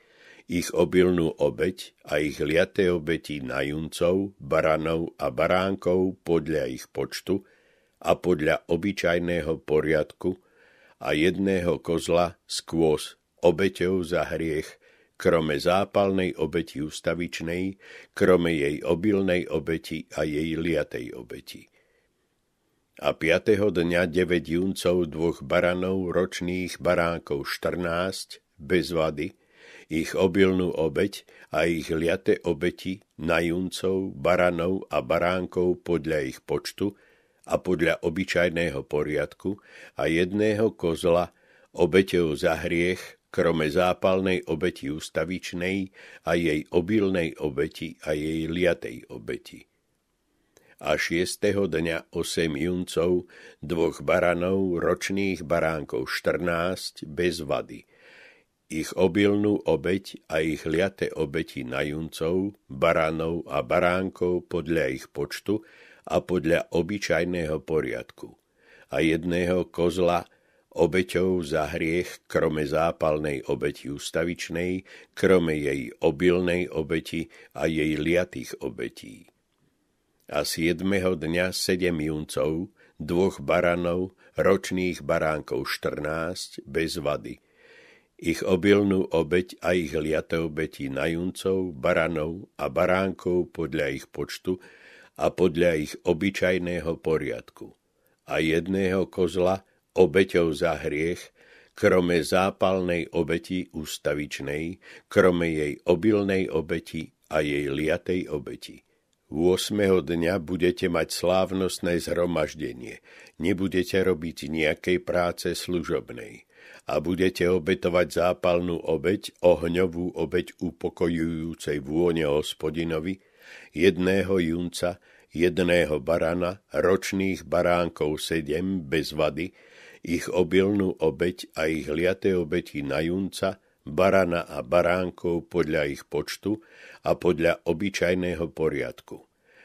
ich obilnú obeť a ich liaté obeti na juncov, baranov a baránkov podľa ich počtu a podľa obyčajného poriadku a jedného kozla skôs obeťou za hriech krome zápalnej obeti ustavičnej, krome jej obilnej obeti a jej liatej obeti. A piatého dňa deväť juncov dvoch baranov ročných baránkov štrnáct, bez vady, ich obilnú obeť a ich liate obeti na juncov, baranov a baránkov podľa ich počtu a podľa obyčajného poriadku a jedného kozla obeťou za hriech krome zápalnej obeti ustavičnej a jej obilnej obeti a jej liatej obeti. A šiestého dňa osem juncov, dvoch baranov, ročných baránkov štrnáct, bez vady. Ich obilnú obeť a ich liate obeti na juncov, baranov a baránkov podľa ich počtu a podľa obyčajného poriadku. A jedného kozla obeťou za hriech, krome zápalnej obeti ustavičnej, krome jej obilnej obeti a jej liatých obetí. A siedmeho dňa sedem juncov, dvoch baranov, ročných baránkov štrnáct, bez vady, ich obilnú obeť a ich liate obeti na juncov, baranov a baránkov podľa ich počtu a podľa ich obyčajného poriadku. A jedného kozla obeťou za hriech, krome zápalnej obeti ústavičnej, krome jej obilnej obeti a jej liatej obeti. 8. dňa budete mať slávnostné zhromaždenie, nebudete robiť nejakej práce služobnej a budete obetovať zápalnú obeť, ohňovú obeť upokojujúcej vône hospodinovi, jedného junca, jedného barana, ročných baránkov sedem bez vady, ich obilnú obeť a ich liaté obeti na junca, barana a baránkov podľa ich počtu a podľa obyčajného poriadku.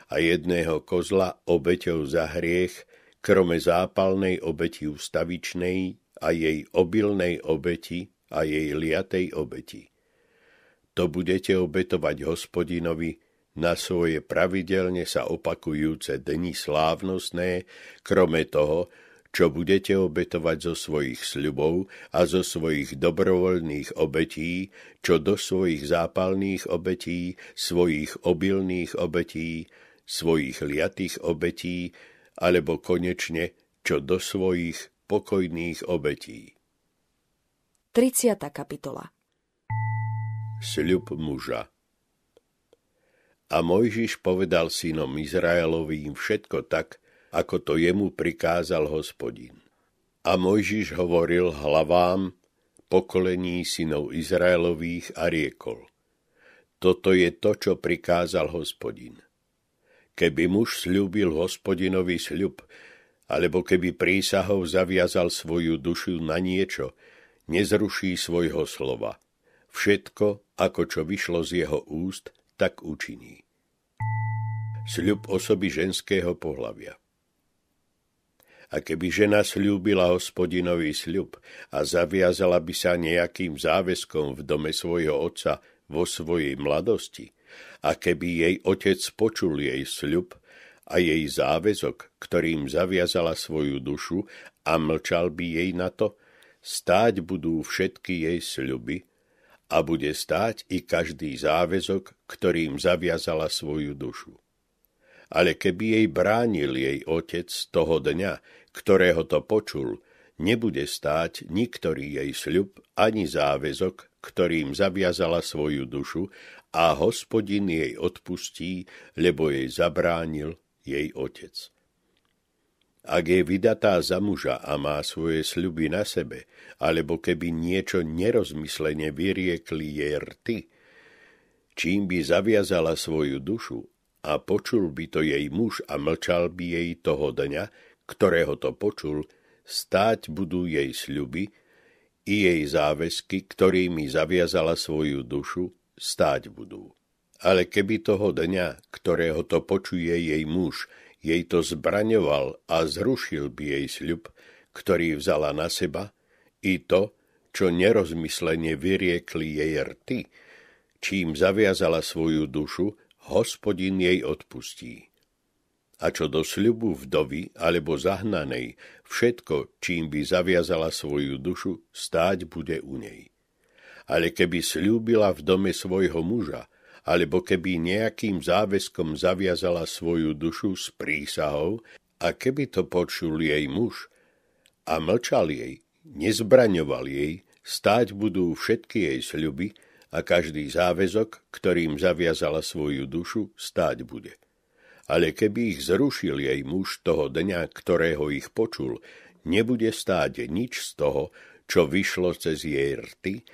A jedného kozla obeťou za hriech, krome zápalnej obeti ustavičnej a jej obilnej obeti a jej liatej obeti. To budete obetovať hospodinovi na svoje pravidelne sa opakujúce dni slávnostné, krome toho, čo budete obetovať zo svojich sľubov a zo svojich dobrovoľných obetí, čo do svojich zápalných obetí, svojich obilných obetí, svojich liatých obetí, alebo konečne, čo do svojich pokojných obetí. 30. kapitola Sľub muža A Mojžiš povedal synom Izraelovým všetko tak, ako to jemu prikázal hospodin. A Mojžiš hovoril hlavám pokolení synov Izraelových a riekol. Toto je to, čo prikázal hospodin. Keby muž slúbil hospodinovi sľub, alebo keby prísahou zaviazal svoju dušu na niečo, nezruší svojho slova. Všetko, ako čo vyšlo z jeho úst, tak učiní. Sľub osoby ženského pohlavia a keby žena slúbila hospodinovi sľub a zaviazala by sa nejakým záväzkom v dome svojho otca vo svojej mladosti, a keby jej otec počul jej sľub, a jej záväzok, ktorým zaviazala svoju dušu a mlčal by jej na to, stáť budú všetky jej sľuby a bude stáť i každý záväzok, ktorým zaviazala svoju dušu. Ale keby jej bránil jej otec toho dňa, ktorého to počul, nebude stáť niktorý jej sľub ani záväzok, ktorým zaviazala svoju dušu a hospodin jej odpustí, lebo jej zabránil jej otec. Ak je vydatá za muža a má svoje sľuby na sebe, alebo keby niečo nerozmyslene vyriekli jej rty, čím by zaviazala svoju dušu a počul by to jej muž a mlčal by jej toho dňa, ktorého to počul, stáť budú jej sľuby i jej záväzky, ktorými zaviazala svoju dušu, stáť budú. Ale keby toho dňa, ktorého to počuje jej muž, jej to zbraňoval a zrušil by jej sľub, ktorý vzala na seba, i to, čo nerozmyslene vyriekli jej rty, čím zaviazala svoju dušu, hospodin jej odpustí. A čo do sľubu vdovy alebo zahnanej, všetko, čím by zaviazala svoju dušu, stáť bude u nej. Ale keby slúbila v dome svojho muža, alebo keby nejakým záväzkom zaviazala svoju dušu s prísahou a keby to počul jej muž a mlčal jej, nezbraňoval jej, stáť budú všetky jej sľuby a každý záväzok, ktorým zaviazala svoju dušu, stáť bude. Ale keby ich zrušil jej muž toho dňa, ktorého ich počul, nebude stáť nič z toho, čo vyšlo cez jej rty,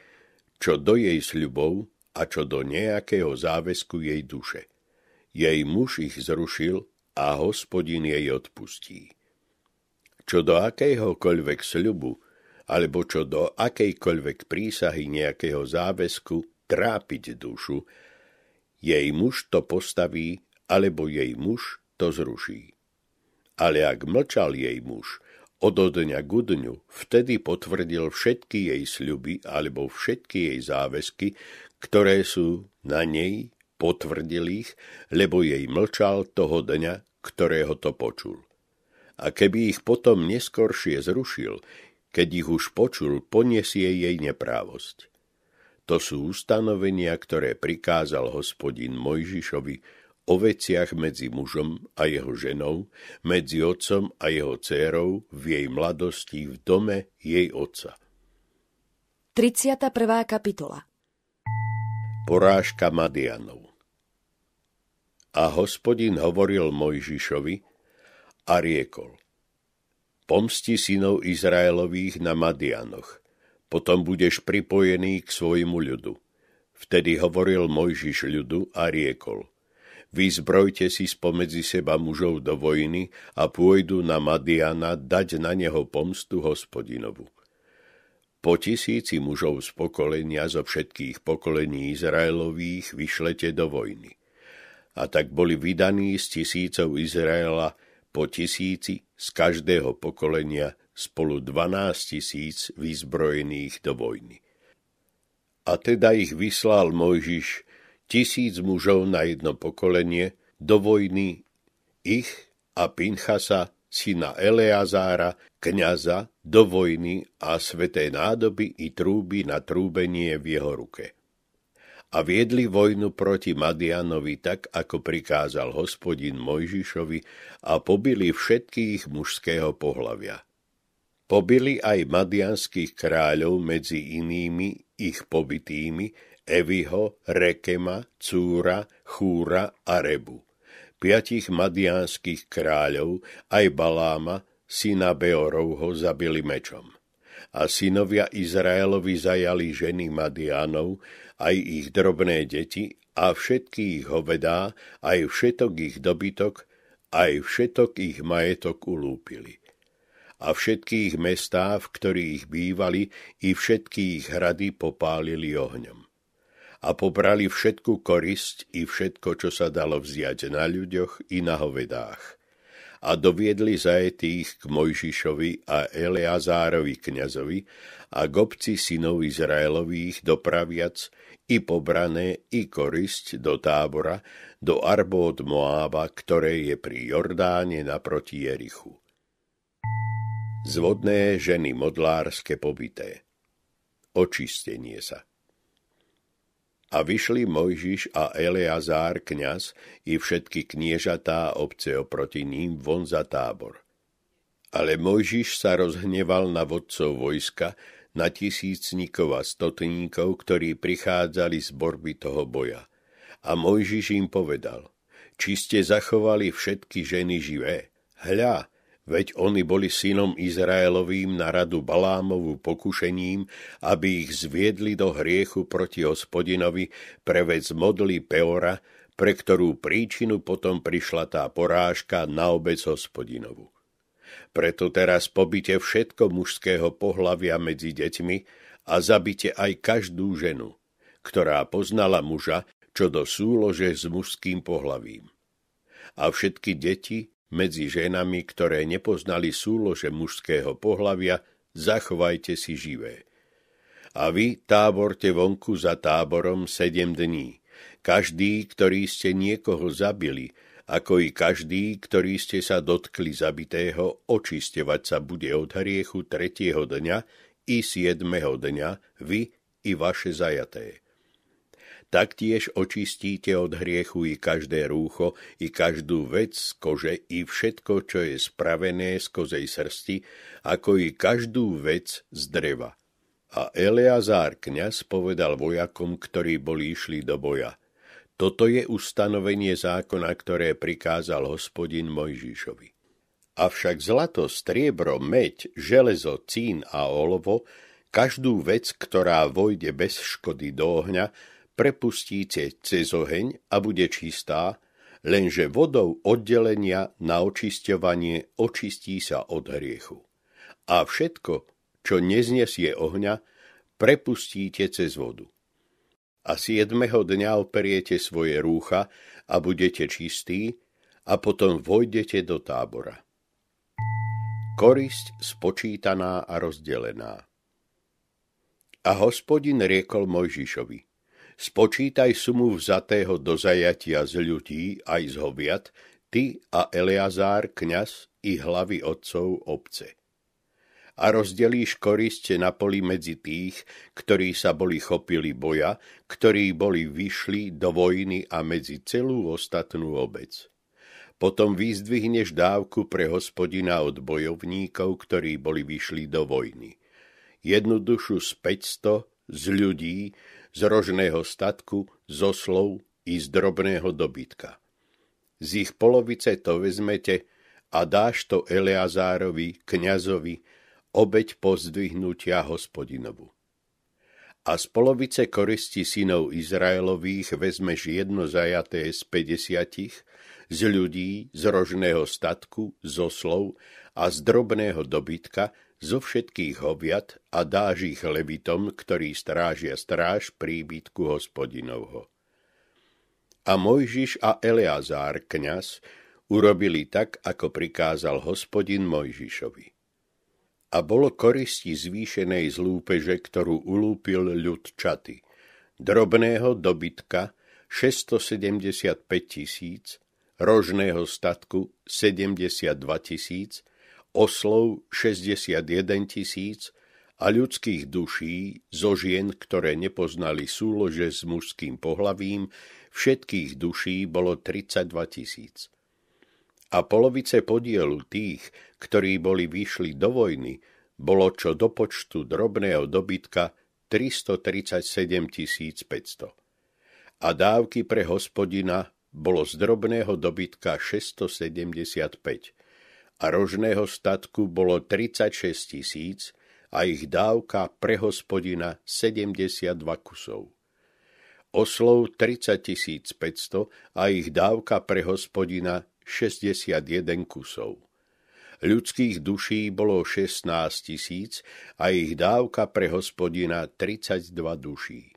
čo do jej sľubov a čo do nejakého záväzku jej duše. Jej muž ich zrušil a hospodin jej odpustí. Čo do akéhokoľvek sľubu, alebo čo do akejkoľvek prísahy nejakého záväzku trápiť dušu, jej muž to postaví, alebo jej muž to zruší. Ale ak mlčal jej muž, od dňa k dňu, vtedy potvrdil všetky jej sľuby alebo všetky jej záväzky, ktoré sú na nej, potvrdil ich, lebo jej mlčal toho dňa, ktorého to počul. A keby ich potom neskoršie zrušil, keď ich už počul, poniesie jej neprávosť. To sú ustanovenia, ktoré prikázal hospodin Mojžišovi o veciach medzi mužom a jeho ženou, medzi otcom a jeho dcérou v jej mladosti v dome jej otca. 31. kapitola Porážka Madianov A hospodin hovoril Mojžišovi a riekol Pomsti synov Izraelových na Madianoch, potom budeš pripojený k svojmu ľudu. Vtedy hovoril Mojžiš ľudu a riekol – Vyzbrojte si spomedzi seba mužov do vojny a pôjdu na Madiana dať na neho pomstu hospodinovu. Po tisíci mužov z pokolenia zo všetkých pokolení Izraelových vyšlete do vojny. A tak boli vydaní z tisícov Izraela po tisíci z každého pokolenia spolu 12 tisíc vyzbrojených do vojny. A teda ich vyslal Mojžiš tisíc mužov na jedno pokolenie do vojny ich a Pinchasa, syna Eleazára, kniaza, do vojny a sveté nádoby i trúby na trúbenie v jeho ruke. A viedli vojnu proti Madianovi tak, ako prikázal hospodin Mojžišovi a pobili všetkých mužského pohlavia. Pobili aj madianských kráľov medzi inými ich pobytými, Eviho, Rekema, Cúra, Chúra a Rebu. Piatich madiánskych kráľov, aj Baláma, syna Beorovho, zabili mečom. A synovia Izraelovi zajali ženy Madiánov, aj ich drobné deti, a všetky ich hovedá, aj všetok ich dobytok, aj všetok ich majetok ulúpili a všetky ich mestá, v ktorých bývali, i všetky ich hrady popálili ohňom a pobrali všetku korisť i všetko, čo sa dalo vziať na ľuďoch i na hovedách. A doviedli zajetých k Mojžišovi a Eleazárovi kňazovi a k synov Izraelových dopraviac i pobrané i korisť do tábora, do Arbód Moába, ktoré je pri Jordáne naproti Jerichu. Zvodné ženy modlárske pobyté. Očistenie sa. A vyšli Mojžiš a Eleazár kňaz i všetky kniežatá obce oproti ním von za tábor. Ale Mojžiš sa rozhneval na vodcov vojska, na tisícnikov a stotníkov, ktorí prichádzali z borby toho boja. A Mojžiš im povedal, či ste zachovali všetky ženy živé. Hľa, Veď oni boli synom Izraelovým na radu Balámovu pokušením, aby ich zviedli do hriechu proti hospodinovi pre vec modly Peora, pre ktorú príčinu potom prišla tá porážka na obec hospodinovu. Preto teraz pobite všetko mužského pohlavia medzi deťmi a zabite aj každú ženu, ktorá poznala muža, čo do súlože s mužským pohlavím. A všetky deti, medzi ženami, ktoré nepoznali súlože mužského pohlavia, zachovajte si živé. A vy táborte vonku za táborom sedem dní. Každý, ktorý ste niekoho zabili, ako i každý, ktorý ste sa dotkli zabitého, očistevať sa bude od hriechu tretieho dňa i siedmeho dňa, vy i vaše zajaté. Taktiež očistíte od hriechu i každé rúcho, i každú vec z kože, i všetko, čo je spravené z kozej srsti, ako i každú vec z dreva. A Eleazár kňaz povedal vojakom, ktorí boli išli do boja. Toto je ustanovenie zákona, ktoré prikázal hospodin Mojžišovi. Avšak zlato, striebro, meď, železo, cín a olovo, každú vec, ktorá vojde bez škody do ohňa, prepustíte cez oheň a bude čistá, lenže vodou oddelenia na očisťovanie očistí sa od hriechu. A všetko, čo neznesie ohňa, prepustíte cez vodu. A siedmeho dňa operiete svoje rúcha a budete čistí, a potom vojdete do tábora. Korisť spočítaná a rozdelená. A hospodin riekol Mojžišovi – Spočítaj sumu vzatého do zajatia z ľudí aj z hoviat, ty a Eleazár kňaz i hlavy otcov obce. a rozdelíš korisť na poli medzi tých, ktorí sa boli chopili boja, ktorí boli vyšli do vojny a medzi celú ostatnú obec. Potom vyzdvihneš dávku pre hospodina od bojovníkov, ktorí boli vyšli do vojny. Jednu dušu z 500, z ľudí, z rožného statku, z oslov i z drobného dobytka. Z ich polovice to vezmete a dáš to Eleazárovi, kňazovi, obeď pozdvihnutia hospodinovu. A z polovice koristi synov Izraelových vezmeš jedno zajaté z 50, z ľudí, z rožného statku, z oslov a z drobného dobytka, zo všetkých hoviat a dáš ich levitom, ktorí strážia stráž príbytku hospodinovho. A Mojžiš a Eleazár, kňaz, urobili tak, ako prikázal hospodin Mojžišovi. A bolo koristi zvýšenej z lúpeže, ktorú ulúpil ľud čaty, drobného dobytka 675 tisíc, rožného statku 72 tisíc, oslov 61 tisíc a ľudských duší zo žien, ktoré nepoznali súlože s mužským pohlavím, všetkých duší bolo 32 tisíc. A polovice podielu tých, ktorí boli vyšli do vojny, bolo čo do počtu drobného dobytka 337 500. A dávky pre hospodina bolo z drobného dobytka 675 a rožného statku bolo 36 tisíc a ich dávka pre hospodina 72 kusov. Oslov 30 500 a ich dávka pre hospodina 61 kusov. Ľudských duší bolo 16 tisíc a ich dávka pre hospodina 32 duší.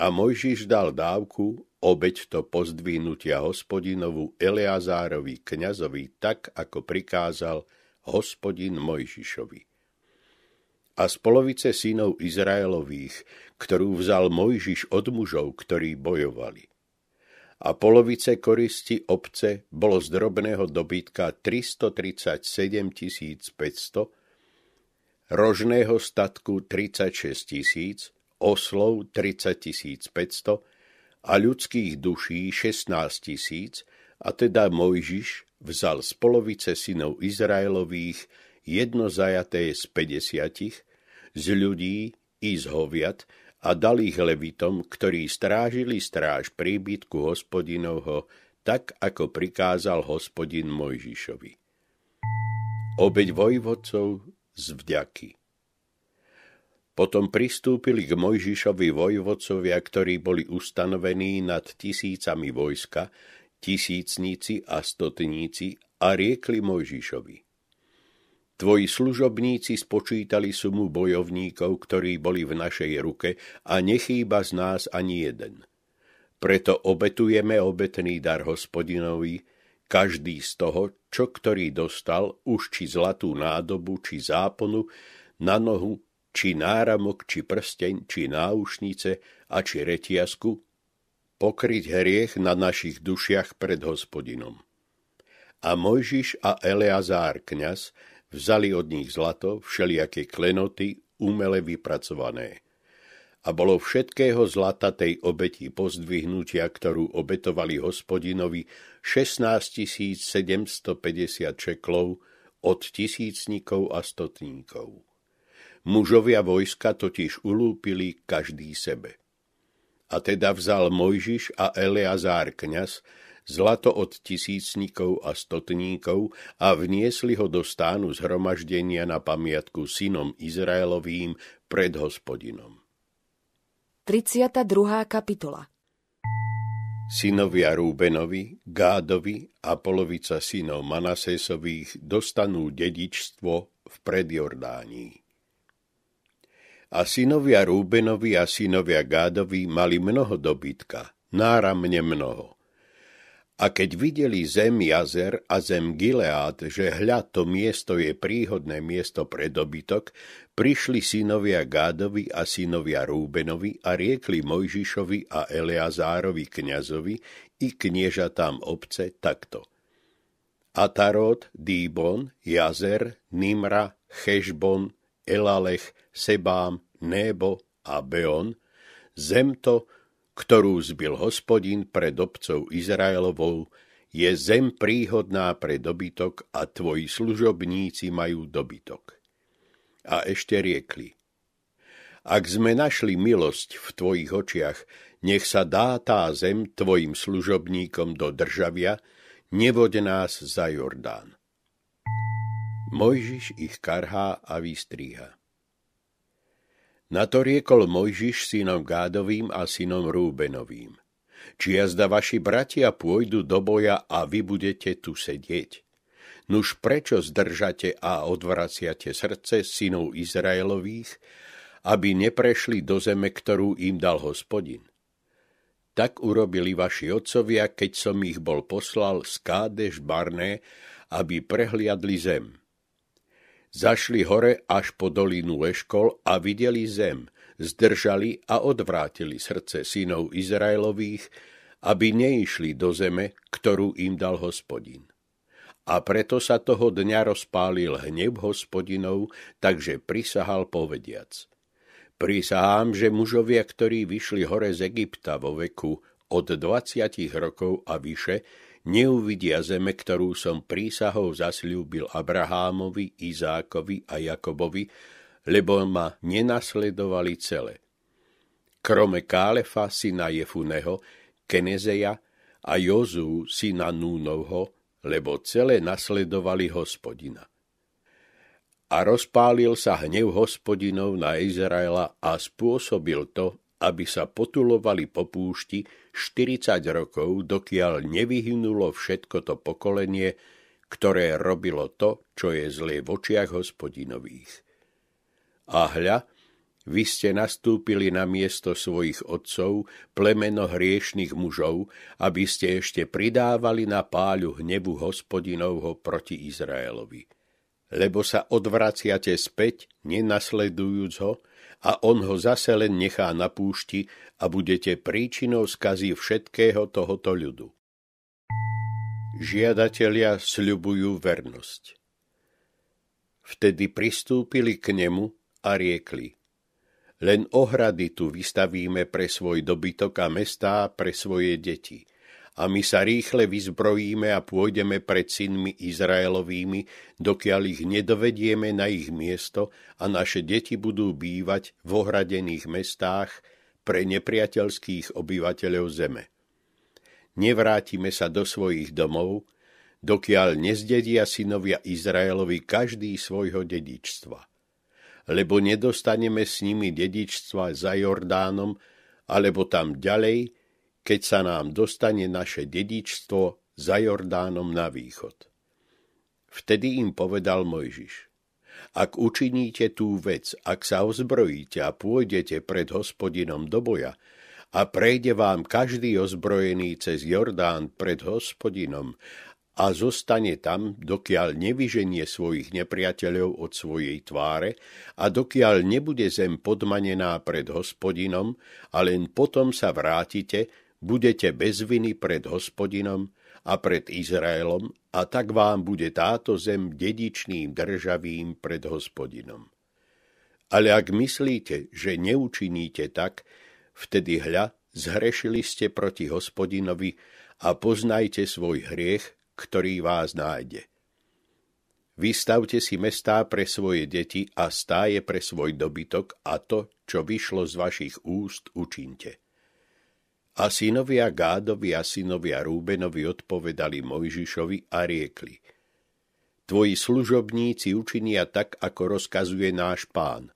A Mojžiš dal dávku, obeď to pozdvihnutia hospodinovu Eleazárovi kňazovi tak, ako prikázal hospodin Mojžišovi. A z polovice synov Izraelových, ktorú vzal Mojžiš od mužov, ktorí bojovali. A polovice koristi obce bolo z drobného dobytka 337 500, rožného statku 36 tisíc, oslov 30 500 a ľudských duší 16 tisíc, a teda Mojžiš vzal z polovice synov Izraelových jedno zajaté z 50, z ľudí i z hoviat a dal ich levitom, ktorí strážili stráž príbytku hospodinovho, tak ako prikázal hospodin Mojžišovi. Obeď vojvodcov z vďaky. Potom pristúpili k Mojžišovi vojvodcovia, ktorí boli ustanovení nad tisícami vojska, tisícníci a stotníci a riekli Mojžišovi. Tvoji služobníci spočítali sumu bojovníkov, ktorí boli v našej ruke a nechýba z nás ani jeden. Preto obetujeme obetný dar hospodinovi, každý z toho, čo ktorý dostal, už či zlatú nádobu, či záponu, na nohu, či náramok, či prsteň, či náušnice a či retiasku, pokryť hriech na našich dušiach pred hospodinom. A Mojžiš a Eleazár kňaz vzali od nich zlato, všelijaké klenoty, umele vypracované. A bolo všetkého zlata tej obeti pozdvihnutia, ktorú obetovali hospodinovi 16 750 čeklov od tisícnikov a stotníkov. Mužovia vojska totiž ulúpili každý sebe. A teda vzal Mojžiš a Eleazár kňaz zlato od tisícnikov a stotníkov a vniesli ho do stánu zhromaždenia na pamiatku synom Izraelovým pred hospodinom. 32. kapitola Synovia Rúbenovi, Gádovi a polovica synov Manasesových dostanú dedičstvo v predjordánii. A synovia Rúbenovi a synovia Gádovi mali mnoho dobytka, náramne mnoho. A keď videli zem jazer a zem Gileát, že hľa to miesto je príhodné miesto pre dobytok, prišli synovia Gádovi a synovia Rúbenovi a riekli Mojžišovi a Eleazárovi kňazovi i kniežatám obce takto. Atarot, Díbon, Jazer, Nimra, Chešbon, Elalech, Sebám, Nebo a Beon, zem to, ktorú zbil hospodin pred obcov Izraelovou, je zem príhodná pre dobytok a tvoji služobníci majú dobytok. A ešte riekli, ak sme našli milosť v tvojich očiach, nech sa dá tá zem tvojim služobníkom do državia, nevoď nás za Jordán. Mojžiš ich karhá a vystríha. Na to riekol Mojžiš synom Gádovým a synom Rúbenovým. Či jazda vaši bratia pôjdu do boja a vy budete tu sedieť? Nuž prečo zdržate a odvraciate srdce synov Izraelových, aby neprešli do zeme, ktorú im dal hospodin? Tak urobili vaši otcovia, keď som ich bol poslal z Kádeš Barné, aby prehliadli zem – Zašli hore až po dolinu Leškol a videli zem, zdržali a odvrátili srdce synov Izraelových, aby neišli do zeme, ktorú im dal hospodin. A preto sa toho dňa rozpálil hnev hospodinov, takže prisahal povediac. Prisahám, že mužovia, ktorí vyšli hore z Egypta vo veku od 20 rokov a vyše, neuvidia zeme, ktorú som prísahou zasľúbil Abrahámovi, Izákovi a Jakobovi, lebo ma nenasledovali celé. Krome Kálefa, syna Jefuneho, Kenezeja a Jozú, syna Núnovho, lebo celé nasledovali hospodina. A rozpálil sa hnev hospodinov na Izraela a spôsobil to, aby sa potulovali po púšti 40 rokov, dokiaľ nevyhynulo všetko to pokolenie, ktoré robilo to, čo je zlé v očiach hospodinových. A hľa, vy ste nastúpili na miesto svojich otcov, plemeno hriešných mužov, aby ste ešte pridávali na páľu hnevu hospodinovho proti Izraelovi. Lebo sa odvraciate späť, nenasledujúc ho, a on ho zase len nechá na púšti a budete príčinou skazy všetkého tohoto ľudu. Žiadatelia sľubujú vernosť. Vtedy pristúpili k nemu a riekli Len ohrady tu vystavíme pre svoj dobytok a mestá pre svoje deti – a my sa rýchle vyzbrojíme a pôjdeme pred synmi Izraelovými, dokiaľ ich nedovedieme na ich miesto a naše deti budú bývať v ohradených mestách pre nepriateľských obyvateľov zeme. Nevrátime sa do svojich domov, dokiaľ nezdedia synovia Izraelovi každý svojho dedičstva. Lebo nedostaneme s nimi dedičstva za Jordánom, alebo tam ďalej, keď sa nám dostane naše dedičstvo za Jordánom na východ. Vtedy im povedal Mojžiš, ak učiníte tú vec, ak sa ozbrojíte a pôjdete pred hospodinom do boja a prejde vám každý ozbrojený cez Jordán pred hospodinom a zostane tam, dokiaľ nevyženie svojich nepriateľov od svojej tváre a dokiaľ nebude zem podmanená pred hospodinom a len potom sa vrátite, budete bez viny pred hospodinom a pred Izraelom a tak vám bude táto zem dedičným državým pred hospodinom. Ale ak myslíte, že neučiníte tak, vtedy hľa, zhrešili ste proti hospodinovi a poznajte svoj hriech, ktorý vás nájde. Vystavte si mestá pre svoje deti a stáje pre svoj dobytok a to, čo vyšlo z vašich úst, učinte. A synovia Gádovi a synovia Rúbenovi odpovedali Mojžišovi a riekli. Tvoji služobníci učinia tak, ako rozkazuje náš pán.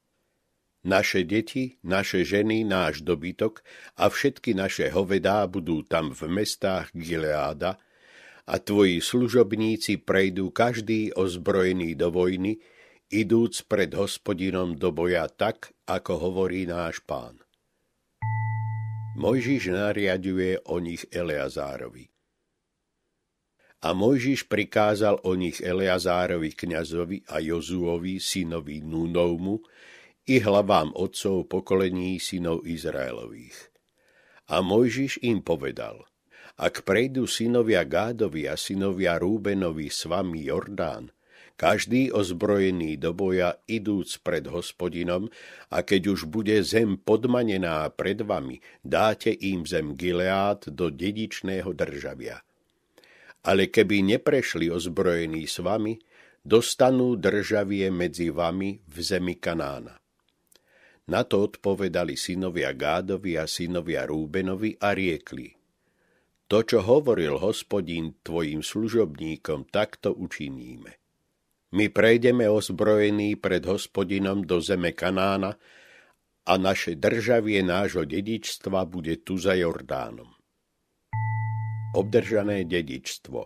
Naše deti, naše ženy, náš dobytok a všetky naše hovedá budú tam v mestách Gileáda a tvoji služobníci prejdú každý ozbrojený do vojny, idúc pred hospodinom do boja tak, ako hovorí náš pán. Mojžiš nariaduje o nich Eleazárovi. A Mojžiš prikázal o nich Eleazárovi kňazovi a Jozuovi, synovi Núnovmu, i hlavám otcov pokolení synov Izraelových. A Mojžiš im povedal, ak prejdú synovia Gádovi a synovia Rúbenovi s vami Jordán, každý ozbrojený do boja idúc pred hospodinom a keď už bude zem podmanená pred vami, dáte im zem Gileát do dedičného državia. Ale keby neprešli ozbrojení s vami, dostanú državie medzi vami v zemi Kanána. Na to odpovedali synovia Gádovi a synovia Rúbenovi a riekli. To, čo hovoril hospodín tvojim služobníkom, takto učiníme. My prejdeme ozbrojení pred hospodinom do zeme Kanána a naše državie nášho dedičstva bude tu za Jordánom. Obdržané dedičstvo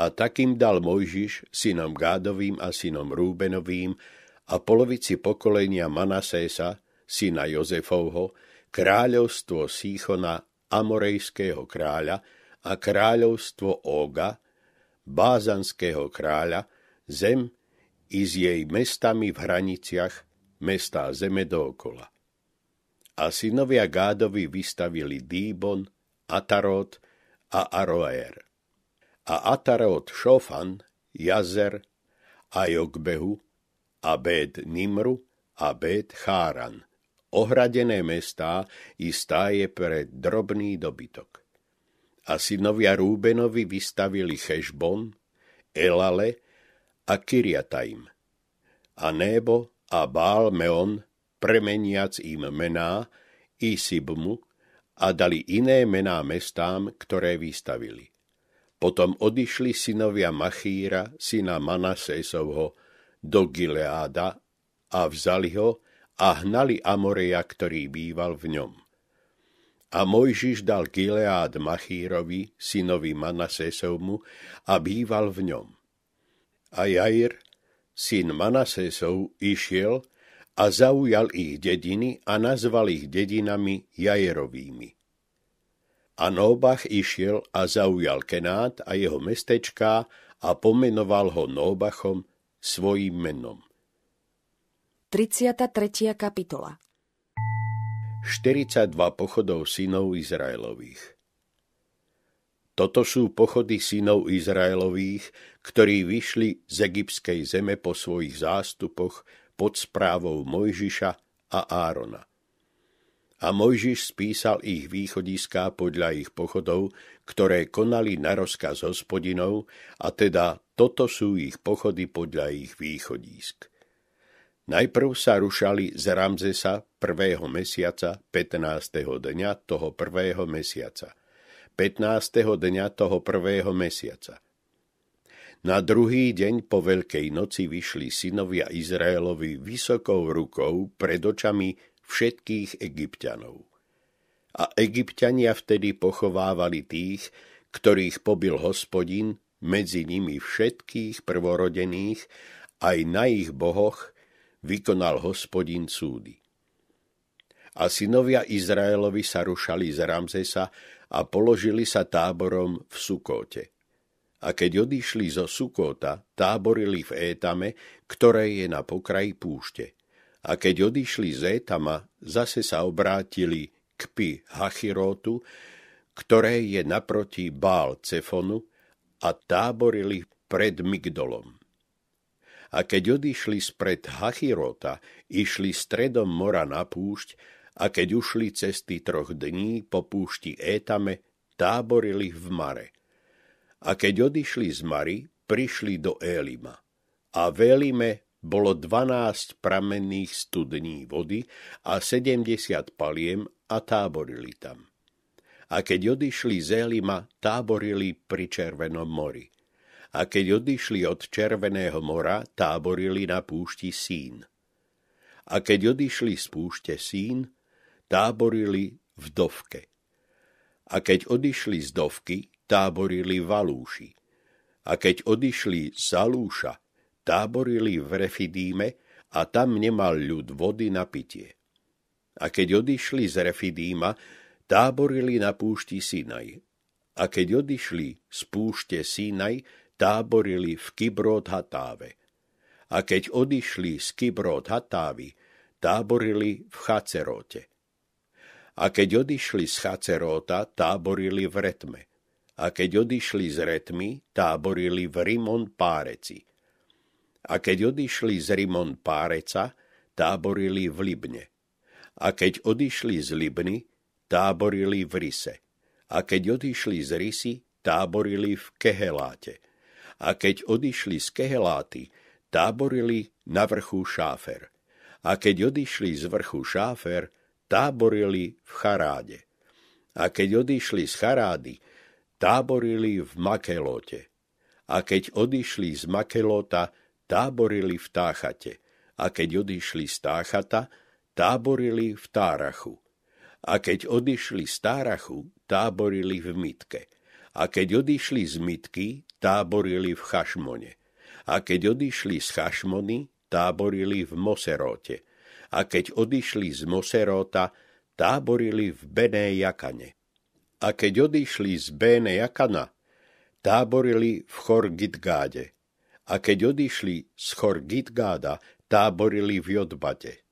A takým dal Mojžiš synom Gádovým a synom Rúbenovým a polovici pokolenia Manasésa, syna Jozefovho, kráľovstvo Síchona, amorejského kráľa a kráľovstvo Óga, bázanského kráľa, zem i s jej mestami v hraniciach, mestá zeme dookola. A synovia Gádovi vystavili Díbon, Atarot a Aroer. A Atarot Šofan, Jazer a Jogbehu, a Bet Nimru a Bet Cháran, ohradené mestá i stáje pre drobný dobytok. A synovia Rúbenovi vystavili Chešbon, Elale a Kiriataim. A Nebo a Bál Meon, premeniac im mená, i Sibmu, a dali iné mená mestám, ktoré vystavili. Potom odišli synovia Machíra, syna Manasésovho, do Gileáda a vzali ho a hnali Amoreja, ktorý býval v ňom. A Mojžiš dal Gileád Machírovi, synovi Manasesovmu, a býval v ňom. A Jair, syn Manasesov, išiel a zaujal ich dediny a nazval ich dedinami Jajerovými. A Nóbach išiel a zaujal Kenát a jeho mestečká a pomenoval ho Nóbachom, svojím menom. 33. kapitola 42 pochodov synov Izraelových Toto sú pochody synov Izraelových, ktorí vyšli z egyptskej zeme po svojich zástupoch pod správou Mojžiša a Árona. A Mojžiš spísal ich východiská podľa ich pochodov, ktoré konali na rozkaz hospodinov, a teda toto sú ich pochody podľa ich východísk. Najprv sa rušali z Ramzesa prvého mesiaca 15. dňa toho prvého mesiaca. 15. dňa toho prvého mesiaca. Na druhý deň po Veľkej noci vyšli synovia Izraelovi vysokou rukou pred očami všetkých egyptianov. A egyptiania vtedy pochovávali tých, ktorých pobil hospodin medzi nimi všetkých prvorodených, aj na ich bohoch vykonal hospodin súdy. A synovia Izraelovi sa rušali z Ramzesa a položili sa táborom v Sukote. A keď odišli zo Sukota, táborili v Étame, ktoré je na pokraji púšte. A keď odišli z Étama, zase sa obrátili k Pi Hachirotu, ktoré je naproti Bál Cefonu, a táborili pred Migdolom. A keď odišli spred Hachirota, išli stredom mora na púšť a keď ušli cesty troch dní po púšti Étame, táborili v Mare. A keď odišli z Mary, prišli do Élima. A v Élime bolo dvanásť pramenných studní vody a sedemdesiat paliem a táborili tam a keď odišli z Elima, táborili pri Červenom mori. A keď odišli od Červeného mora, táborili na púšti Sín. A keď odišli z púšte Sín, táborili v Dovke. A keď odišli z Dovky, táborili v Alúši. A keď odišli z Alúša, táborili v Refidíme a tam nemal ľud vody na pitie. A keď odišli z Refidíma, táborili na púšti Sinaj. A keď odišli z púšte Sinaj, táborili v Kibrod Hatáve. A keď odišli z Kibrod Hatávy, táborili v Chaceróte. A keď odišli z Chaceróta, táborili v Retme. A keď odišli z Retmy, táborili v Rimon Páreci. A keď odišli z Rimon Páreca, táborili v Libne. A keď odišli z Libny, táborili v Rise. A keď odišli z Risy, táborili v Keheláte. A keď odišli z Keheláty, táborili na vrchu Šáfer. A keď odišli z vrchu Šáfer, táborili v Charáde. A keď odišli z Charády, táborili v Makelote. A keď odišli z Makelota, táborili v Táchate. A keď odišli z Táchata, táborili v Tárachu. A keď odišli z Tárachu, táborili v Mitke. A keď odišli z Mitky, táborili v Chašmone. A keď odišli z Chašmony, táborili v Moserote. A keď odišli z Moserota, táborili v Bené Jakane. A keď odišli z Bené Jakana, táborili v Chorgitgáde. A keď odišli z Chorgitgáda, táborili v Jodbate.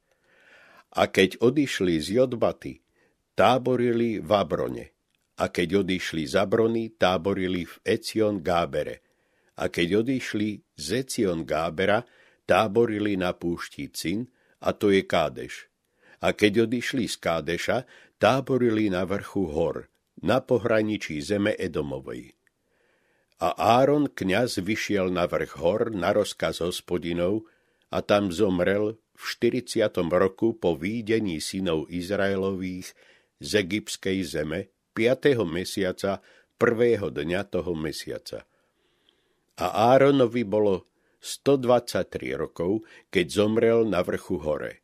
A keď odišli z Jodbaty, táborili v Abrone. A keď odišli z Abrony, táborili v Ecion Gábere. A keď odišli z Ecion Gábera, táborili na púšti Cin, a to je Kádeš. A keď odišli z Kádeša, táborili na vrchu hor, na pohraničí zeme Edomovej. A Áron kňaz vyšiel na vrch hor na rozkaz hospodinov a tam zomrel v 40. roku po výdení synov Izraelových z egyptskej zeme 5. mesiaca prvého dňa toho mesiaca. A Áronovi bolo 123 rokov, keď zomrel na vrchu hore.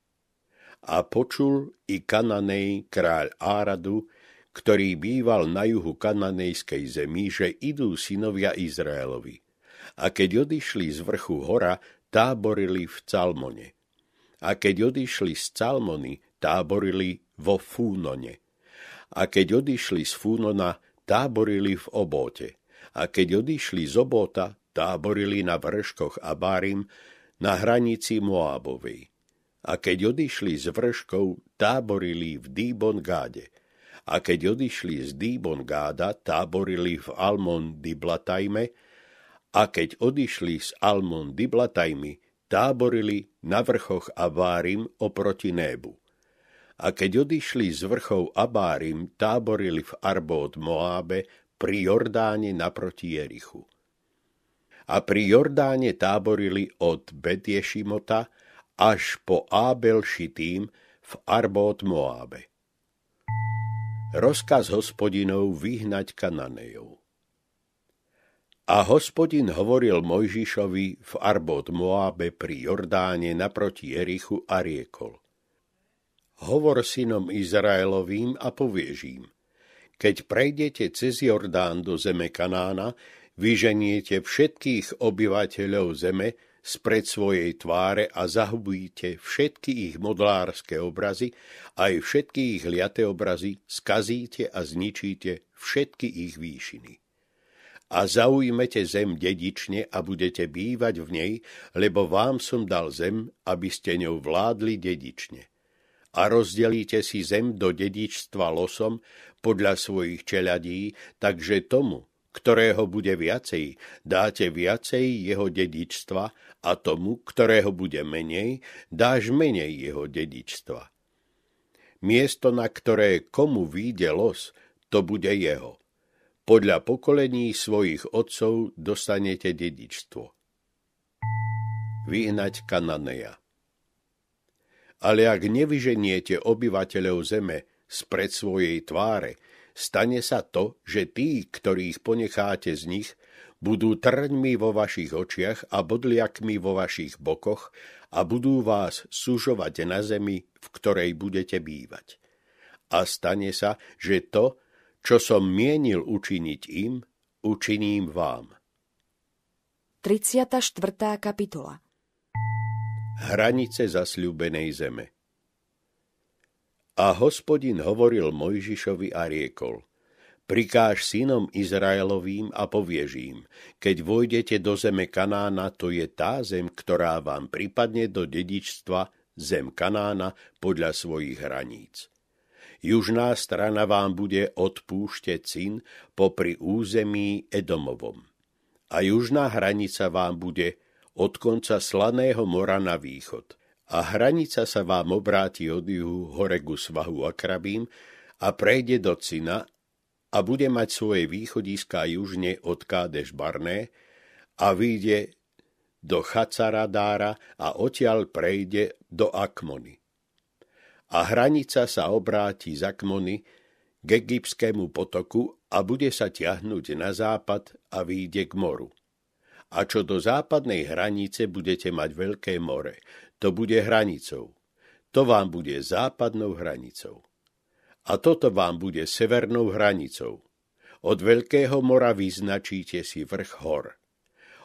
A počul i Kananej kráľ Áradu, ktorý býval na juhu kananejskej zemi, že idú synovia Izraelovi. A keď odišli z vrchu hora, táborili v Calmone. A keď odišli z Calmony, táborili vo Fúnone. A keď odišli z Fúnona, táborili v Obóte. A keď odišli z Obóta, táborili na vrškoch Abárim na hranici Moábovej. A keď odišli z vrškov, táborili v Dýbon Gáde a keď odišli z Dýbon Gáda, táborili v Almon Diblatajme a keď odišli z Almon Diblatajmy, táborili na vrchoch Abárim oproti Nébu. A keď odišli z vrchov Abárim, táborili v Arbót Moábe pri Jordáne naproti Jerichu. A pri Jordáne táborili od Betiešimota až po Ábel Šitým v Arbót Moábe rozkaz hospodinov vyhnať Kananejov. A hospodin hovoril Mojžišovi v Arbot Moabe pri Jordáne naproti Jerichu a riekol. Hovor synom Izraelovým a povieš im, keď prejdete cez Jordán do zeme Kanána, vyženiete všetkých obyvateľov zeme, spred svojej tváre a zahubíte všetky ich modlárske obrazy, aj všetky ich liaté obrazy, skazíte a zničíte všetky ich výšiny. A zaujmete zem dedične a budete bývať v nej, lebo vám som dal zem, aby ste ňou vládli dedične. A rozdelíte si zem do dedičstva losom podľa svojich čeladí, takže tomu, ktorého bude viacej, dáte viacej jeho dedičstva a tomu, ktorého bude menej, dáš menej jeho dedičstva. Miesto, na ktoré komu výjde los, to bude jeho. Podľa pokolení svojich otcov dostanete dedičstvo. Vyhnať Kananeja Ale ak nevyženiete obyvateľov zeme spred svojej tváre, stane sa to, že tí, ktorých ponecháte z nich, budú trňmi vo vašich očiach a bodliakmi vo vašich bokoch a budú vás sužovať na zemi, v ktorej budete bývať. A stane sa, že to, čo som mienil učiniť im, učiním vám. 34. kapitola Hranice zasľúbenej zeme a hospodin hovoril Mojžišovi a riekol, prikáž synom Izraelovým a povieš im, keď vojdete do zeme Kanána, to je tá zem, ktorá vám pripadne do dedičstva, zem Kanána podľa svojich hraníc. Južná strana vám bude od púšte Cin popri území Edomovom. A južná hranica vám bude od konca Slaného mora na východ. A hranica sa vám obráti od juhu hore ku svahu Akrabím a prejde do Cina a bude mať svoje východiská južne od Kádeš Barné a vyjde do Chacaradára a odtiaľ prejde do Akmony a hranica sa obráti z Akmony k egyptskému potoku a bude sa ťahnuť na západ a výjde k moru. A čo do západnej hranice budete mať veľké more, to bude hranicou. To vám bude západnou hranicou. A toto vám bude severnou hranicou. Od veľkého mora vyznačíte si vrch hor.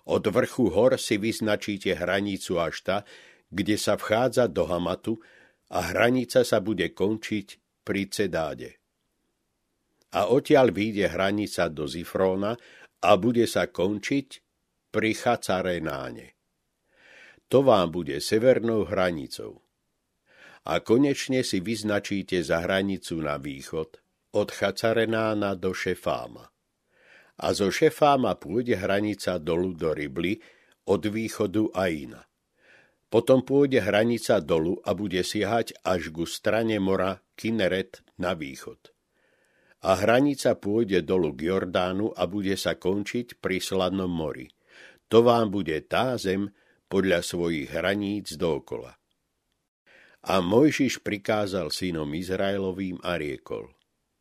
Od vrchu hor si vyznačíte hranicu až ta, kde sa vchádza do Hamatu, a hranica sa bude končiť pri Cedáde. A odtiaľ vyjde hranica do Zifróna a bude sa končiť pri Chacarenáne. To vám bude severnou hranicou. A konečne si vyznačíte za hranicu na východ od Chacarenána do Šefáma. A zo Šefáma pôjde hranica dolu do Rybly od východu Aina. Potom pôjde hranica dolu a bude siahať až ku strane mora Kineret na východ. A hranica pôjde dolu k Jordánu a bude sa končiť pri Sladnom mori. To vám bude tá zem podľa svojich hraníc dookola. A Mojžiš prikázal synom Izraelovým a riekol.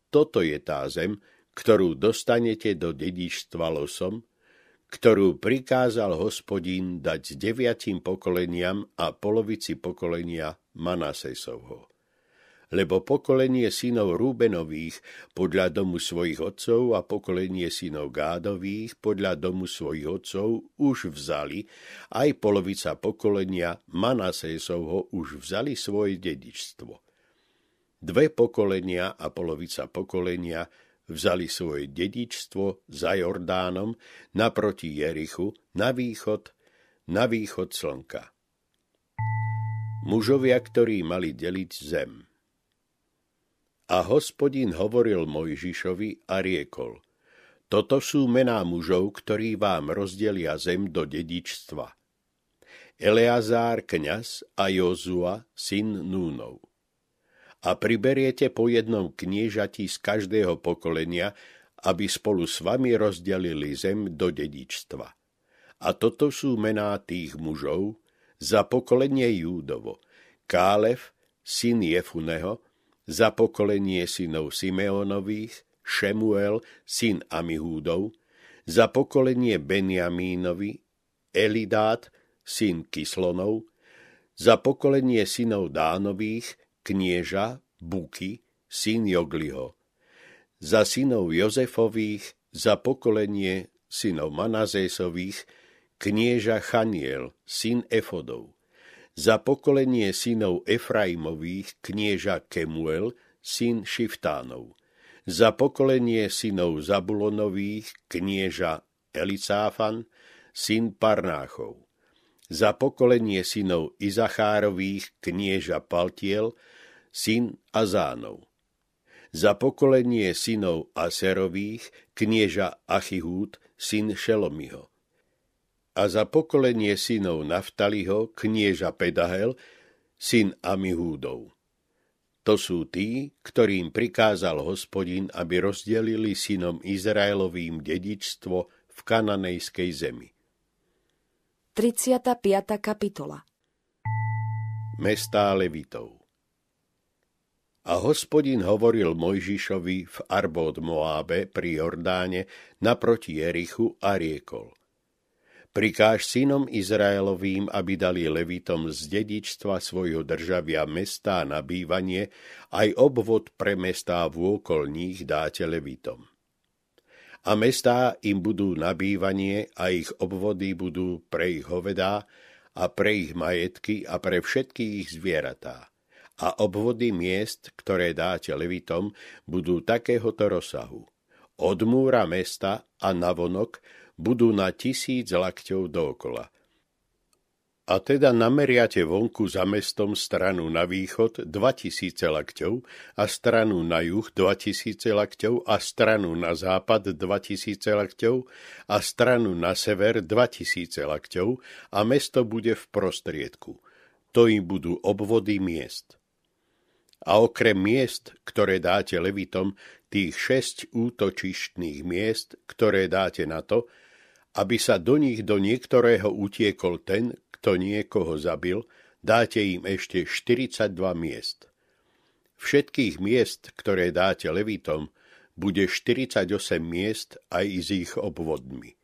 Toto je tá zem, ktorú dostanete do dedičstva losom, ktorú prikázal hospodín dať deviatim pokoleniam a polovici pokolenia Manasesovho. Lebo pokolenie synov Rúbenových podľa domu svojich otcov a pokolenie synov Gádových podľa domu svojich otcov už vzali, aj polovica pokolenia Manasesovho už vzali svoje dedičstvo. Dve pokolenia a polovica pokolenia vzali svoje dedičstvo za Jordánom naproti Jerichu na východ, na východ slnka. Mužovia, ktorí mali deliť zem. A hospodin hovoril Mojžišovi a riekol, toto sú mená mužov, ktorí vám rozdelia zem do dedičstva. Eleazár kňaz a Jozua, syn Núnov a priberiete po jednom kniežati z každého pokolenia, aby spolu s vami rozdelili zem do dedičstva. A toto sú mená tých mužov za pokolenie Júdovo. Kálev, syn Jefuneho, za pokolenie synov Simeonových, Šemuel, syn Amihúdov, za pokolenie Benjamínovi, Elidát, syn Kislonov, za pokolenie synov Dánových, knieža Buky, syn Jogliho. Za synov Jozefových, za pokolenie synov Manazésových, knieža Chaniel, syn Efodov. Za pokolenie synov Efraimových, knieža Kemuel, syn Šiftánov. Za pokolenie synov Zabulonových, knieža Elicáfan, syn Parnáchov. Za pokolenie synov Izachárových, knieža Paltiel, syn Azánov. Za pokolenie synov Aserových knieža Achihút, syn Šelomiho. A za pokolenie synov Naftaliho knieža Pedahel, syn Amihúdov. To sú tí, ktorým prikázal hospodin, aby rozdelili synom Izraelovým dedičstvo v kananejskej zemi. 35. kapitola Mestá Levitov a hospodin hovoril Mojžišovi v Arbod Moábe pri Jordáne naproti Jerichu a riekol. Prikáž synom Izraelovým, aby dali levitom z dedičstva svojho državia mestá na bývanie, aj obvod pre mestá vôkol nich dáte levitom. A mestá im budú na bývanie a ich obvody budú pre ich hovedá a pre ich majetky a pre všetky ich zvieratá a obvody miest, ktoré dáte levitom, budú takéhoto rozsahu. Od múra mesta a navonok budú na tisíc lakťov dookola. A teda nameriate vonku za mestom stranu na východ 2000 lakťov a stranu na juh 2000 lakťov a stranu na západ 2000 lakťov a stranu na sever 2000 lakťov a mesto bude v prostriedku. To im budú obvody miest. A okrem miest, ktoré dáte levitom, tých šesť útočištných miest, ktoré dáte na to, aby sa do nich do niektorého utiekol ten, kto niekoho zabil, dáte im ešte 42 miest. Všetkých miest, ktoré dáte levitom, bude 48 miest aj s ich obvodmi.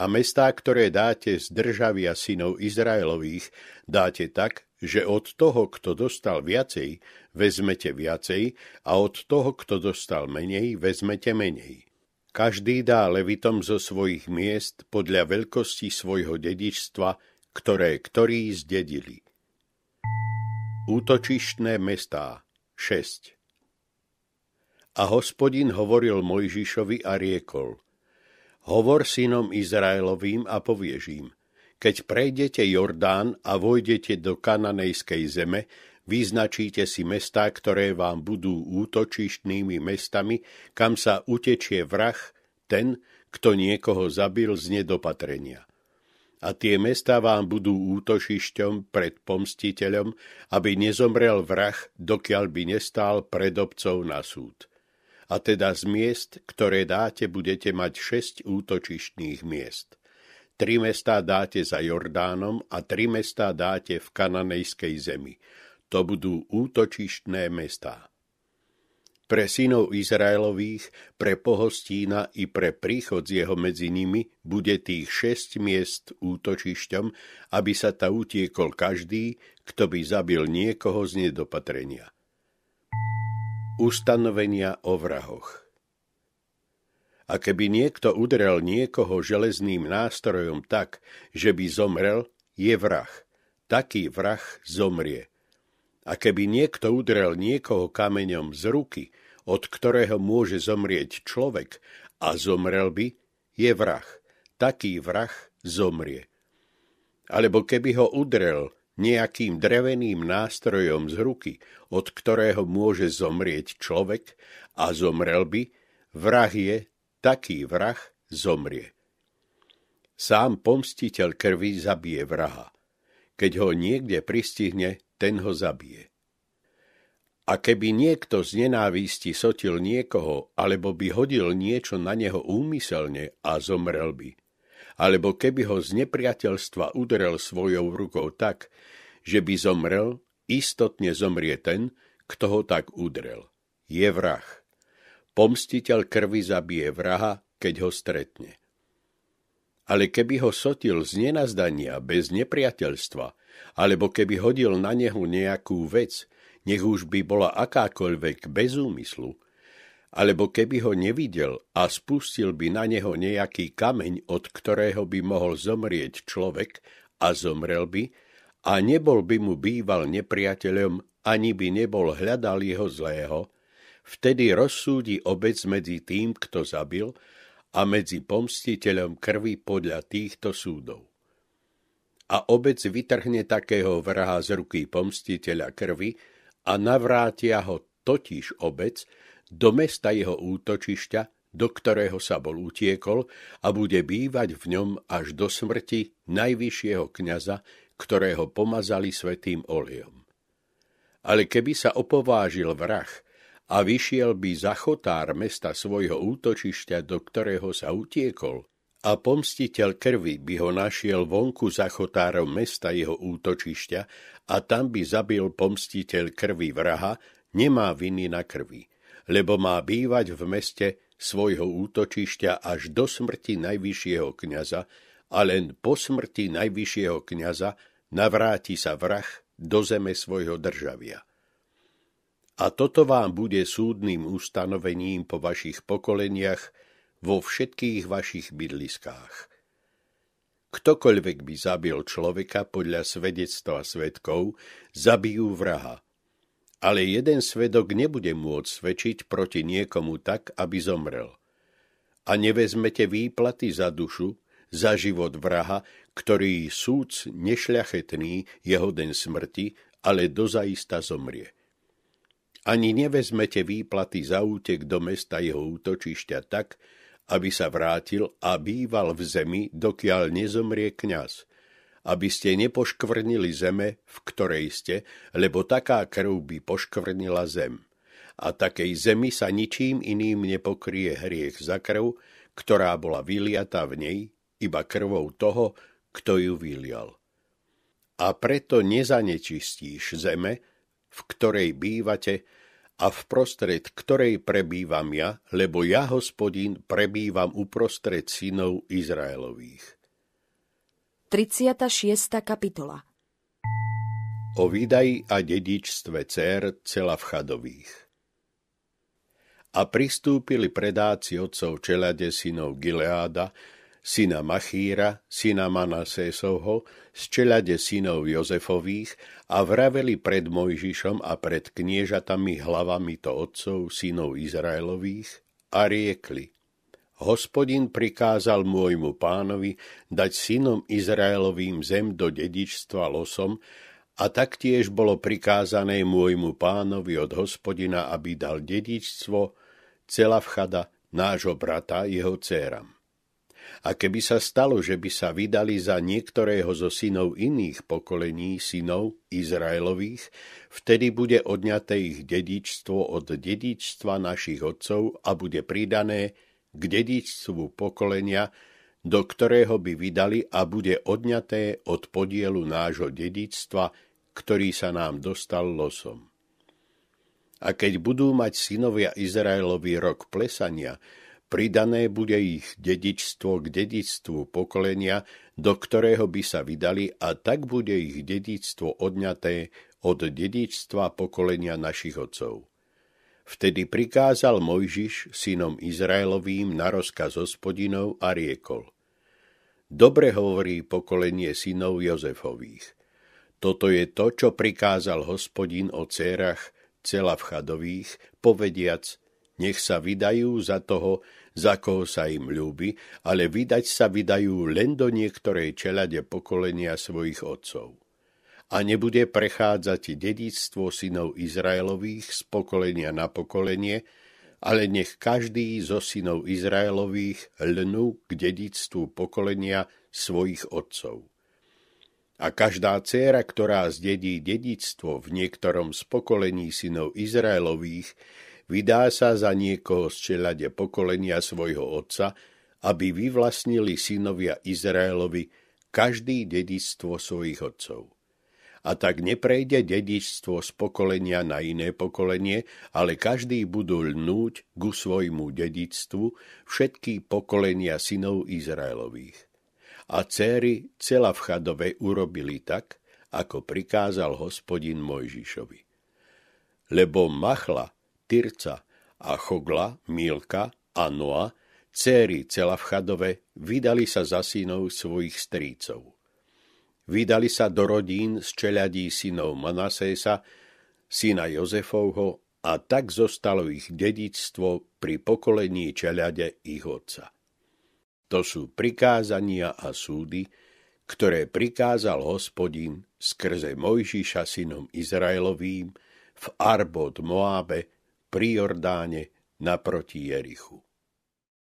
A mestá, ktoré dáte z državia synov Izraelových, dáte tak, že od toho, kto dostal viacej, vezmete viacej a od toho, kto dostal menej, vezmete menej. Každý dá levitom zo svojich miest podľa veľkosti svojho dedičstva ktoré ktorí zdedili. Útočištné mestá 6 A hospodin hovoril Mojžišovi a riekol, hovor synom Izraelovým a povieš im, keď prejdete Jordán a vojdete do kananejskej zeme, vyznačíte si mestá, ktoré vám budú útočištnými mestami, kam sa utečie vrah, ten, kto niekoho zabil z nedopatrenia a tie mesta vám budú útočišťom pred pomstiteľom, aby nezomrel vrah, dokiaľ by nestál pred obcov na súd. A teda z miest, ktoré dáte, budete mať šesť útočištných miest. Tri mestá dáte za Jordánom a tri mestá dáte v kananejskej zemi. To budú útočištné mestá. Pre synov Izraelových, pre pohostína i pre príchod z jeho medzi nimi bude tých šesť miest útočišťom, aby sa ta utiekol každý, kto by zabil niekoho z nedopatrenia. Ustanovenia o vrahoch A keby niekto udrel niekoho železným nástrojom tak, že by zomrel, je vrah. Taký vrah zomrie. A keby niekto udrel niekoho kameňom z ruky, od ktorého môže zomrieť človek a zomrel by, je vrah. Taký vrah zomrie. Alebo keby ho udrel nejakým dreveným nástrojom z ruky, od ktorého môže zomrieť človek a zomrel by, vrah je, taký vrah zomrie. Sám pomstiteľ krvi zabije vraha. Keď ho niekde pristihne, ten ho zabije. A keby niekto z nenávisti sotil niekoho, alebo by hodil niečo na neho úmyselne a zomrel by, alebo keby ho z nepriateľstva udrel svojou rukou tak, že by zomrel, istotne zomrie ten, kto ho tak udrel. Je vrah. Pomstiteľ krvi zabije vraha, keď ho stretne. Ale keby ho sotil z nenazdania, bez nepriateľstva, alebo keby hodil na neho nejakú vec, nech už by bola akákoľvek bez úmyslu, alebo keby ho nevidel a spustil by na neho nejaký kameň, od ktorého by mohol zomrieť človek a zomrel by, a nebol by mu býval nepriateľom, ani by nebol hľadal jeho zlého, vtedy rozsúdi obec medzi tým, kto zabil, a medzi pomstiteľom krvi podľa týchto súdov. A obec vytrhne takého vraha z ruky pomstiteľa krvi a navrátia ho totiž obec do mesta jeho útočišťa, do ktorého sa bol utiekol a bude bývať v ňom až do smrti najvyššieho kňaza, ktorého pomazali svetým olejom. Ale keby sa opovážil vrah a vyšiel by za chotár mesta svojho útočišťa, do ktorého sa utiekol, a pomstiteľ krvi by ho našiel vonku za chotárom mesta jeho útočišťa a tam by zabil pomstiteľ krvi vraha, nemá viny na krvi, lebo má bývať v meste svojho útočišťa až do smrti najvyššieho kniaza a len po smrti najvyššieho kniaza navráti sa vrah do zeme svojho državia. A toto vám bude súdnym ustanovením po vašich pokoleniach, vo všetkých vašich bydliskách. Ktokoľvek by zabil človeka podľa svedectva svetkov, zabijú vraha. Ale jeden svedok nebude môcť svedčiť proti niekomu tak, aby zomrel. A nevezmete výplaty za dušu, za život vraha, ktorý súd nešľachetný jeho den smrti, ale dozaista zomrie. Ani nevezmete výplaty za útek do mesta jeho útočišťa tak, aby sa vrátil a býval v zemi, dokiaľ nezomrie kňaz, aby ste nepoškvrnili zeme, v ktorej ste, lebo taká krv by poškvrnila zem. A takej zemi sa ničím iným nepokrie hriech za krv, ktorá bola vyliatá v nej, iba krvou toho, kto ju vylial. A preto nezanečistíš zeme, v ktorej bývate a v prostred ktorej prebývam ja, lebo ja, hospodín, prebývam uprostred synov Izraelových. 36. kapitola O výdaji a dedičstve dcer Celavchadových A pristúpili predáci otcov čelade synov Gileáda, syna Machíra, syna Manasésovho, z čelade synov Jozefových a vraveli pred Mojžišom a pred kniežatami hlavami to otcov synov Izraelových a riekli Hospodin prikázal môjmu pánovi dať synom Izraelovým zem do dedičstva losom a taktiež bolo prikázané môjmu pánovi od hospodina, aby dal dedičstvo Celavchada, nášho brata, jeho dcéram. A keby sa stalo, že by sa vydali za niektorého zo synov iných pokolení synov Izraelových, vtedy bude odňaté ich dedičstvo od dedičstva našich otcov a bude pridané k dedičstvu pokolenia, do ktorého by vydali a bude odňaté od podielu nášho dedičstva, ktorý sa nám dostal losom. A keď budú mať synovia Izraelovi rok plesania, Pridané bude ich dedičstvo k dedičstvu pokolenia, do ktorého by sa vydali a tak bude ich dedičstvo odňaté od dedičstva pokolenia našich otcov. Vtedy prikázal Mojžiš synom Izraelovým na rozkaz hospodinov a riekol. Dobre hovorí pokolenie synov Jozefových. Toto je to, čo prikázal hospodin o cérach celavchadových, povediac, nech sa vydajú za toho, za koho sa im ľúbi, ale vydať sa vydajú len do niektorej čelade pokolenia svojich otcov. A nebude prechádzať dedictvo synov Izraelových z pokolenia na pokolenie, ale nech každý zo synov Izraelových lnú k dedictvu pokolenia svojich otcov. A každá dcéra, ktorá zdedí dedictvo v niektorom z pokolení synov Izraelových, vydá sa za niekoho z čelade pokolenia svojho otca, aby vyvlastnili synovia Izraelovi každý dedictvo svojich otcov. A tak neprejde dedičstvo z pokolenia na iné pokolenie, ale každý budú lnúť ku svojmu dedictvu všetky pokolenia synov Izraelových. A céry Celavchadove urobili tak, ako prikázal hospodin Mojžišovi. Lebo Machla, Tyrca a Chogla, Milka a Noa, céry Celavchadove, vydali sa za synov svojich strícov. Vydali sa do rodín z čeľadí synov Manasésa, syna Jozefovho, a tak zostalo ich dedictvo pri pokolení čeľade ich otca. To sú prikázania a súdy, ktoré prikázal hospodin skrze Mojžiša synom Izraelovým v Arbot Moábe pri Jordáne naproti Jerichu.